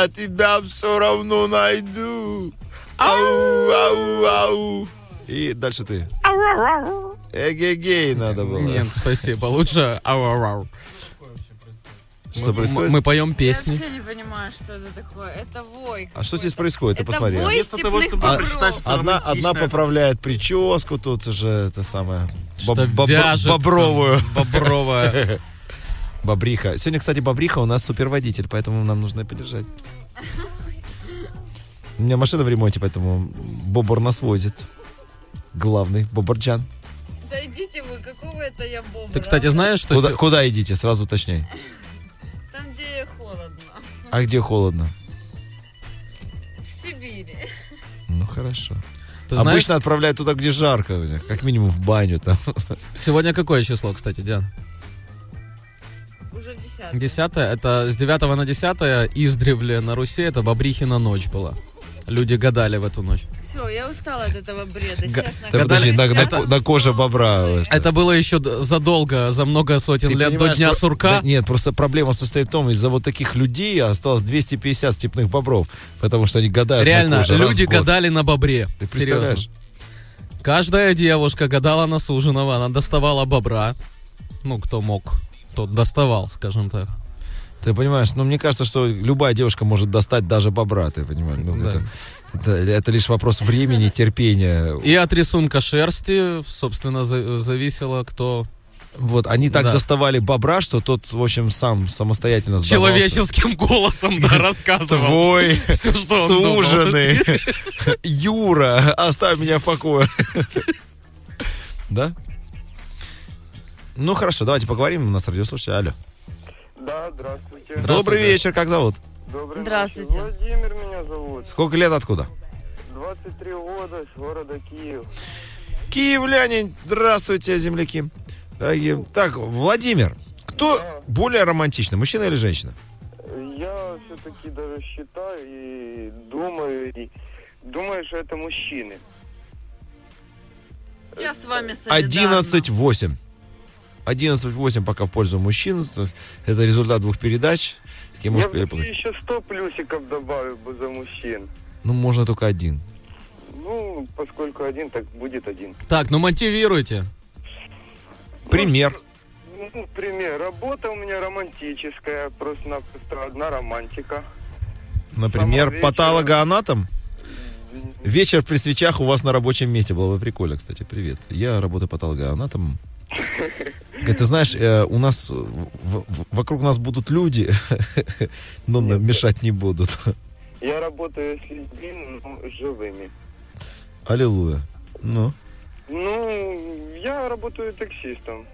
А тебя все равно найду. Ау. Ау. Ау. И дальше ты. Эгегей надо было. Нет, спасибо. Лучше ау-ау-ау. Что Мы- происходит? Мы поем Я песни. вообще не понимаю, что это такое. Это вой. А что здесь происходит? Ты Это посмотри. вой Вместо того, чтобы бобров. прочитать, что Одна, романтичное. одна поправляет прическу, тут уже это самое боб- вяжет бобровую. там, бобровая. Бобриха. Сегодня, кстати, Бобриха у нас суперводитель, поэтому нам нужно поддержать. У меня машина в ремонте, поэтому Бобр нас возит. Главный Бобрджан. Да идите вы, какого это я бобра? Ты, кстати, знаешь, что... Куда, се- куда идите? Сразу уточняй. Там, где холодно. А где холодно? В Сибири. Ну хорошо. Ты Обычно знаешь, отправляют туда, где жарко, как минимум в баню там. сегодня какое число, кстати, Диан? Уже десятый. Десятое. Это с 9 на 10 издревле на Руси это Бобрихина ночь была. Люди гадали в эту ночь. Все, я устала от этого бреда, Га- честно. Да подожди, на, на- на коже бобра. Это было еще задолго, за много сотен Ты лет до Дня что- сурка. Да нет, просто проблема состоит в том, из-за вот таких людей осталось 250 степных бобров, потому что они гадают на Реально, коже раз люди гадали на бобре. Ты Серьезно. представляешь? Каждая девушка гадала на суженого, она доставала бобра. Ну, кто мог, тот доставал, скажем так. Ты понимаешь, ну мне кажется, что любая девушка может достать даже бобра, ты понимаешь? Ну, Да. это, это, это лишь вопрос времени, терпения. И от рисунка шерсти, собственно, за- зависело, кто Вот, они так Да. доставали бобра, что тот, в общем, сам самостоятельно сдавался. человеческим голосом да, рассказывал. Твой что думал. суженый Юра, оставь меня в покое. Да? Ну хорошо, давайте поговорим. У нас радиослушатель. Алло. Да, здравствуйте. Добрый вечер, как зовут? Добрый Здравствуйте. вечер. Владимир меня зовут. Сколько лет откуда? 23 года с города Киев. Киевляне, здравствуйте, земляки. Дорогие. Так, Владимир, кто более романтичный, мужчина или женщина? Я все-таки даже считаю и думаю, и думаю, что это мужчины. Я с вами солидарна. 11-8. 11-8 пока в пользу мужчин. Это результат двух передач. С кем Я успели бы еще 100 плюсиков добавил бы за мужчин. Ну, можно только один. Ну, поскольку один, так будет один. Так, ну мотивируйте. Пример. Ну, пример. Работа у меня романтическая, просто-напросто одна романтика. Например, вечера. патологоанатом. Вечер при свечах у вас на рабочем месте. Было бы прикольно, кстати. Привет. Я работаю патологоанатом. Говорит, ты знаешь, э, у нас э, в- в- вокруг нас будут люди, но нам мешать не будут. Я работаю с людьми, но живыми. Аллилуйя. Ну. Ну, я работаю таксистом.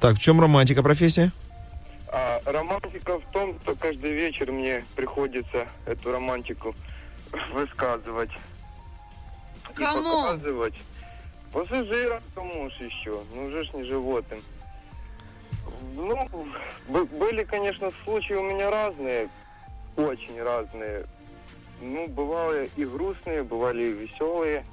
Так, в чем романтика профессии? А романтика в том, что каждый вечер мне приходится эту романтику высказывать. И Кому? показывать. Пассажирам, кому ж еще? Ну, уже ж не животным. Ну, были, конечно, случаи у меня разные, очень разные. Ну, бывали и грустные, бывали и веселые.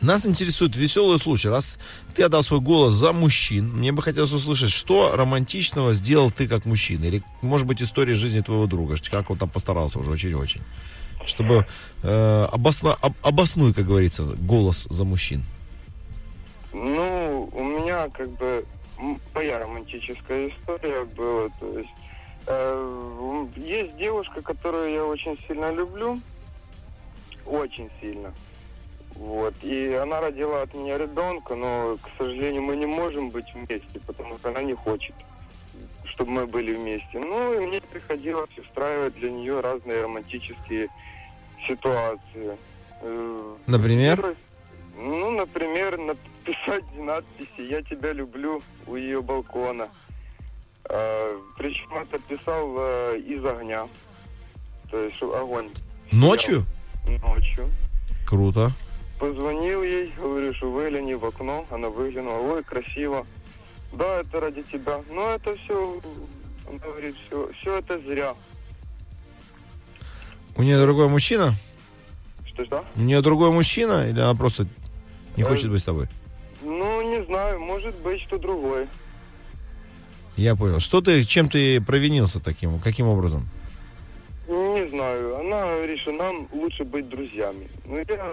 Нас интересует веселый случай. Раз ты отдал свой голос за мужчин, мне бы хотелось услышать, что романтичного сделал ты как мужчина? Или, может быть, история жизни твоего друга, как он там постарался уже очень-очень. Чтобы э, обосна- об- обоснуй, как говорится, голос за мужчин. Ну, у меня как бы моя романтическая история была. То есть э, есть девушка, которую я очень сильно люблю, очень сильно. Вот. И она родила от меня ребенка, но, к сожалению, мы не можем быть вместе, потому что она не хочет, чтобы мы были вместе. Ну, и мне приходилось устраивать для нее разные романтические ситуации. Э, Например? первый- Ну, например, написать надписи «Я тебя люблю» у ее балкона. Э, причем это писал э, из огня. То есть огонь. Ночью? Ночью. Круто. Позвонил ей, говорю, что выгляни в окно. Она выглянула, ой, красиво. Да, это ради тебя. Но это все, она говорит, все, все это зря. У нее другой мужчина? Что-что? У нее другой мужчина или она просто не Э, хочет быть с тобой? Ну, не знаю, может быть, что другое. Я понял. Что ты, чем ты провинился таким? Каким образом? Не знаю. Она говорит, что нам лучше быть друзьями. Ну, я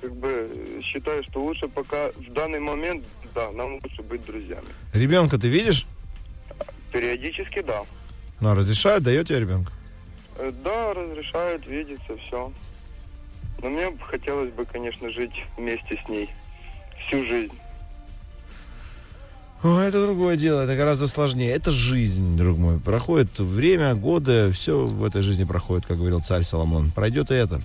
как бы считаю, что лучше пока в данный момент, да, нам лучше быть друзьями. Ребенка ты видишь? Периодически, да. Она разрешает, дает тебе ребенка? Э, Да, разрешают видеться, все. Но мне бы хотелось бы, конечно, жить вместе с ней всю жизнь. О, это другое дело, это гораздо сложнее. Это жизнь, друг мой. Проходит время, годы, все в этой жизни проходит, как говорил царь Соломон. Пройдет и это.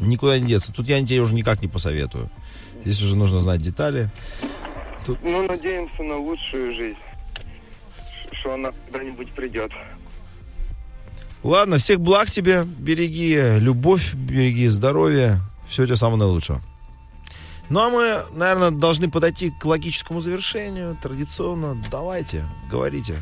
Никуда не деться. Тут я тебе уже никак не посоветую. Здесь уже нужно знать детали. Ну, надеемся на лучшую жизнь. Что она когда-нибудь придет. Ладно, всех благ тебе. Береги любовь, береги здоровье. Все тебе самого наилучшего. Ну, а мы, наверное, должны подойти к логическому завершению. Традиционно. Давайте, говорите.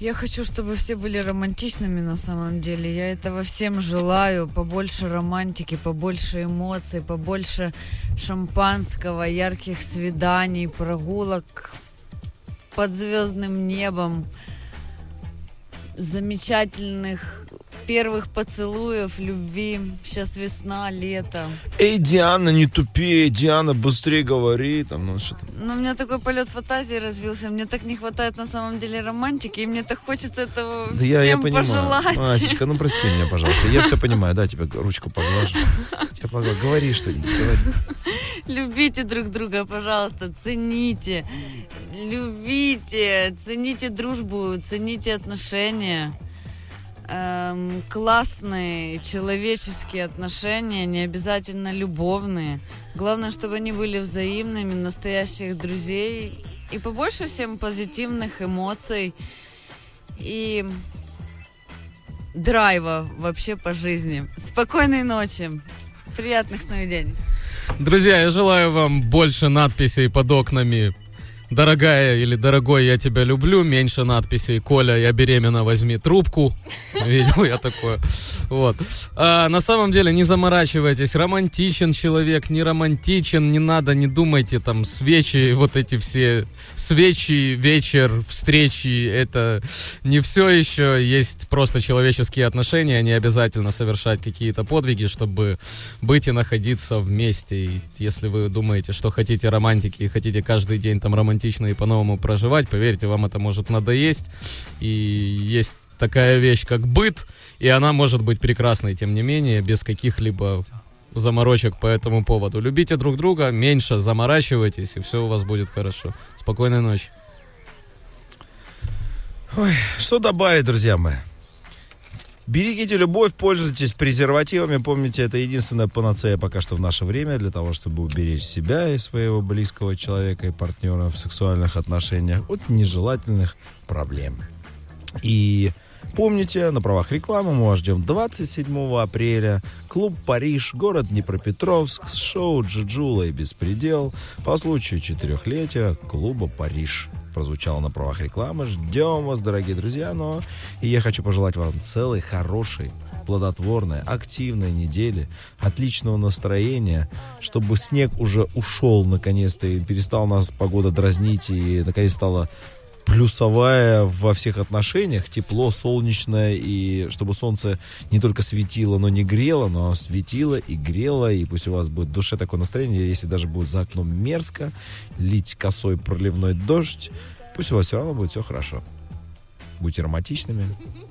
Я хочу, чтобы все были романтичными на самом деле. Я этого всем желаю. Побольше романтики, побольше эмоций, побольше шампанского, ярких свиданий, прогулок под звездным небом, замечательных первых поцелуев, любви. Сейчас весна, лето. Эй, Диана, не тупее, Диана, быстрее говори. Там, ну, что. Но у меня такой полет фантазии развился. Мне так не хватает на самом деле романтики, и мне так хочется этого Да я, я всем понимаю. пожелать. Асечка, ну прости меня, пожалуйста. Я все понимаю, да, тебе ручку поглажу. Тебя поглажу. Говори что-нибудь. Любите друг друга, пожалуйста, цените. Любите, цените дружбу, цените отношения. Эм, классные человеческие отношения, не обязательно любовные. Главное, чтобы они были взаимными, настоящих друзей. И побольше всем позитивных эмоций. И драйва вообще по жизни. Спокойной ночи. Приятных сновидений. Друзья, я желаю вам больше надписей под окнами. Дорогая или дорогой, я тебя люблю. Меньше надписей. Коля, я беременна, возьми трубку. Видел я такое. Вот. А, на самом деле, не заморачивайтесь. Романтичен человек, не романтичен. Не надо, не думайте там свечи, вот эти все свечи, вечер, встречи. Это не все еще. Есть просто человеческие отношения. Не обязательно совершать какие-то подвиги, чтобы быть и находиться вместе. И если вы думаете, что хотите романтики и хотите каждый день там романтично и по-новому проживать, поверьте, вам это может надоесть. И есть такая вещь, как быт, и она может быть прекрасной, тем не менее, без каких-либо заморочек по этому поводу. Любите друг друга, меньше заморачивайтесь, и все у вас будет хорошо. Спокойной ночи. Ой, что добавить, друзья мои? Берегите любовь, пользуйтесь презервативами. Помните, это единственная панацея пока что в наше время для того, чтобы уберечь себя и своего близкого человека и партнера в сексуальных отношениях от нежелательных проблем. И помните, на правах рекламы мы вас ждем 27 апреля. Клуб «Париж», город Днепропетровск, шоу «Джиджула и Беспредел» по случаю четырехлетия клуба «Париж» прозвучало на правах рекламы. Ждем вас, дорогие друзья. Но и я хочу пожелать вам целой хорошей, плодотворной, активной недели, отличного настроения, чтобы снег уже ушел наконец-то и перестал нас погода дразнить и наконец стало плюсовая во всех отношениях, тепло, солнечное, и чтобы солнце не только светило, но не грело, но светило и грело, и пусть у вас будет в душе такое настроение, если даже будет за окном мерзко, лить косой проливной дождь, пусть у вас все равно будет все хорошо. Будьте романтичными,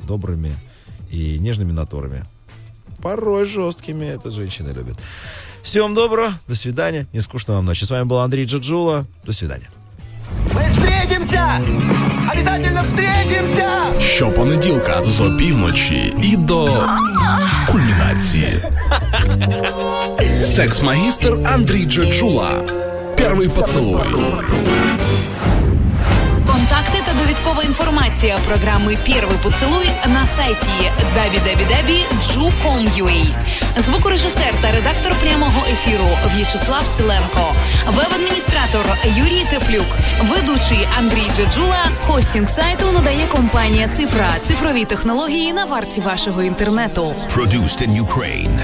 добрыми и нежными натурами. Порой жесткими, это женщины любят. Всего вам доброго, до свидания, не скучно вам ночи. С вами был Андрей Джаджула, до свидания. Мы встретимся! Обязательно встретимся! Щопонеділка з опівночі і до кульмінації. Секс-магистр Андрей Джаджула. Первый поцелуй. Довідкова інформація програми Первий поцілуй на сайті www.ju.com.ua Звукорежисер та редактор прямого ефіру В'ячеслав Силенко, веб-адміністратор Юрій Теплюк, ведучий Андрій Джаджула. Хостінг сайту надає компанія Цифра. Цифрові технології на варті вашого інтернету. Produced in Ukraine.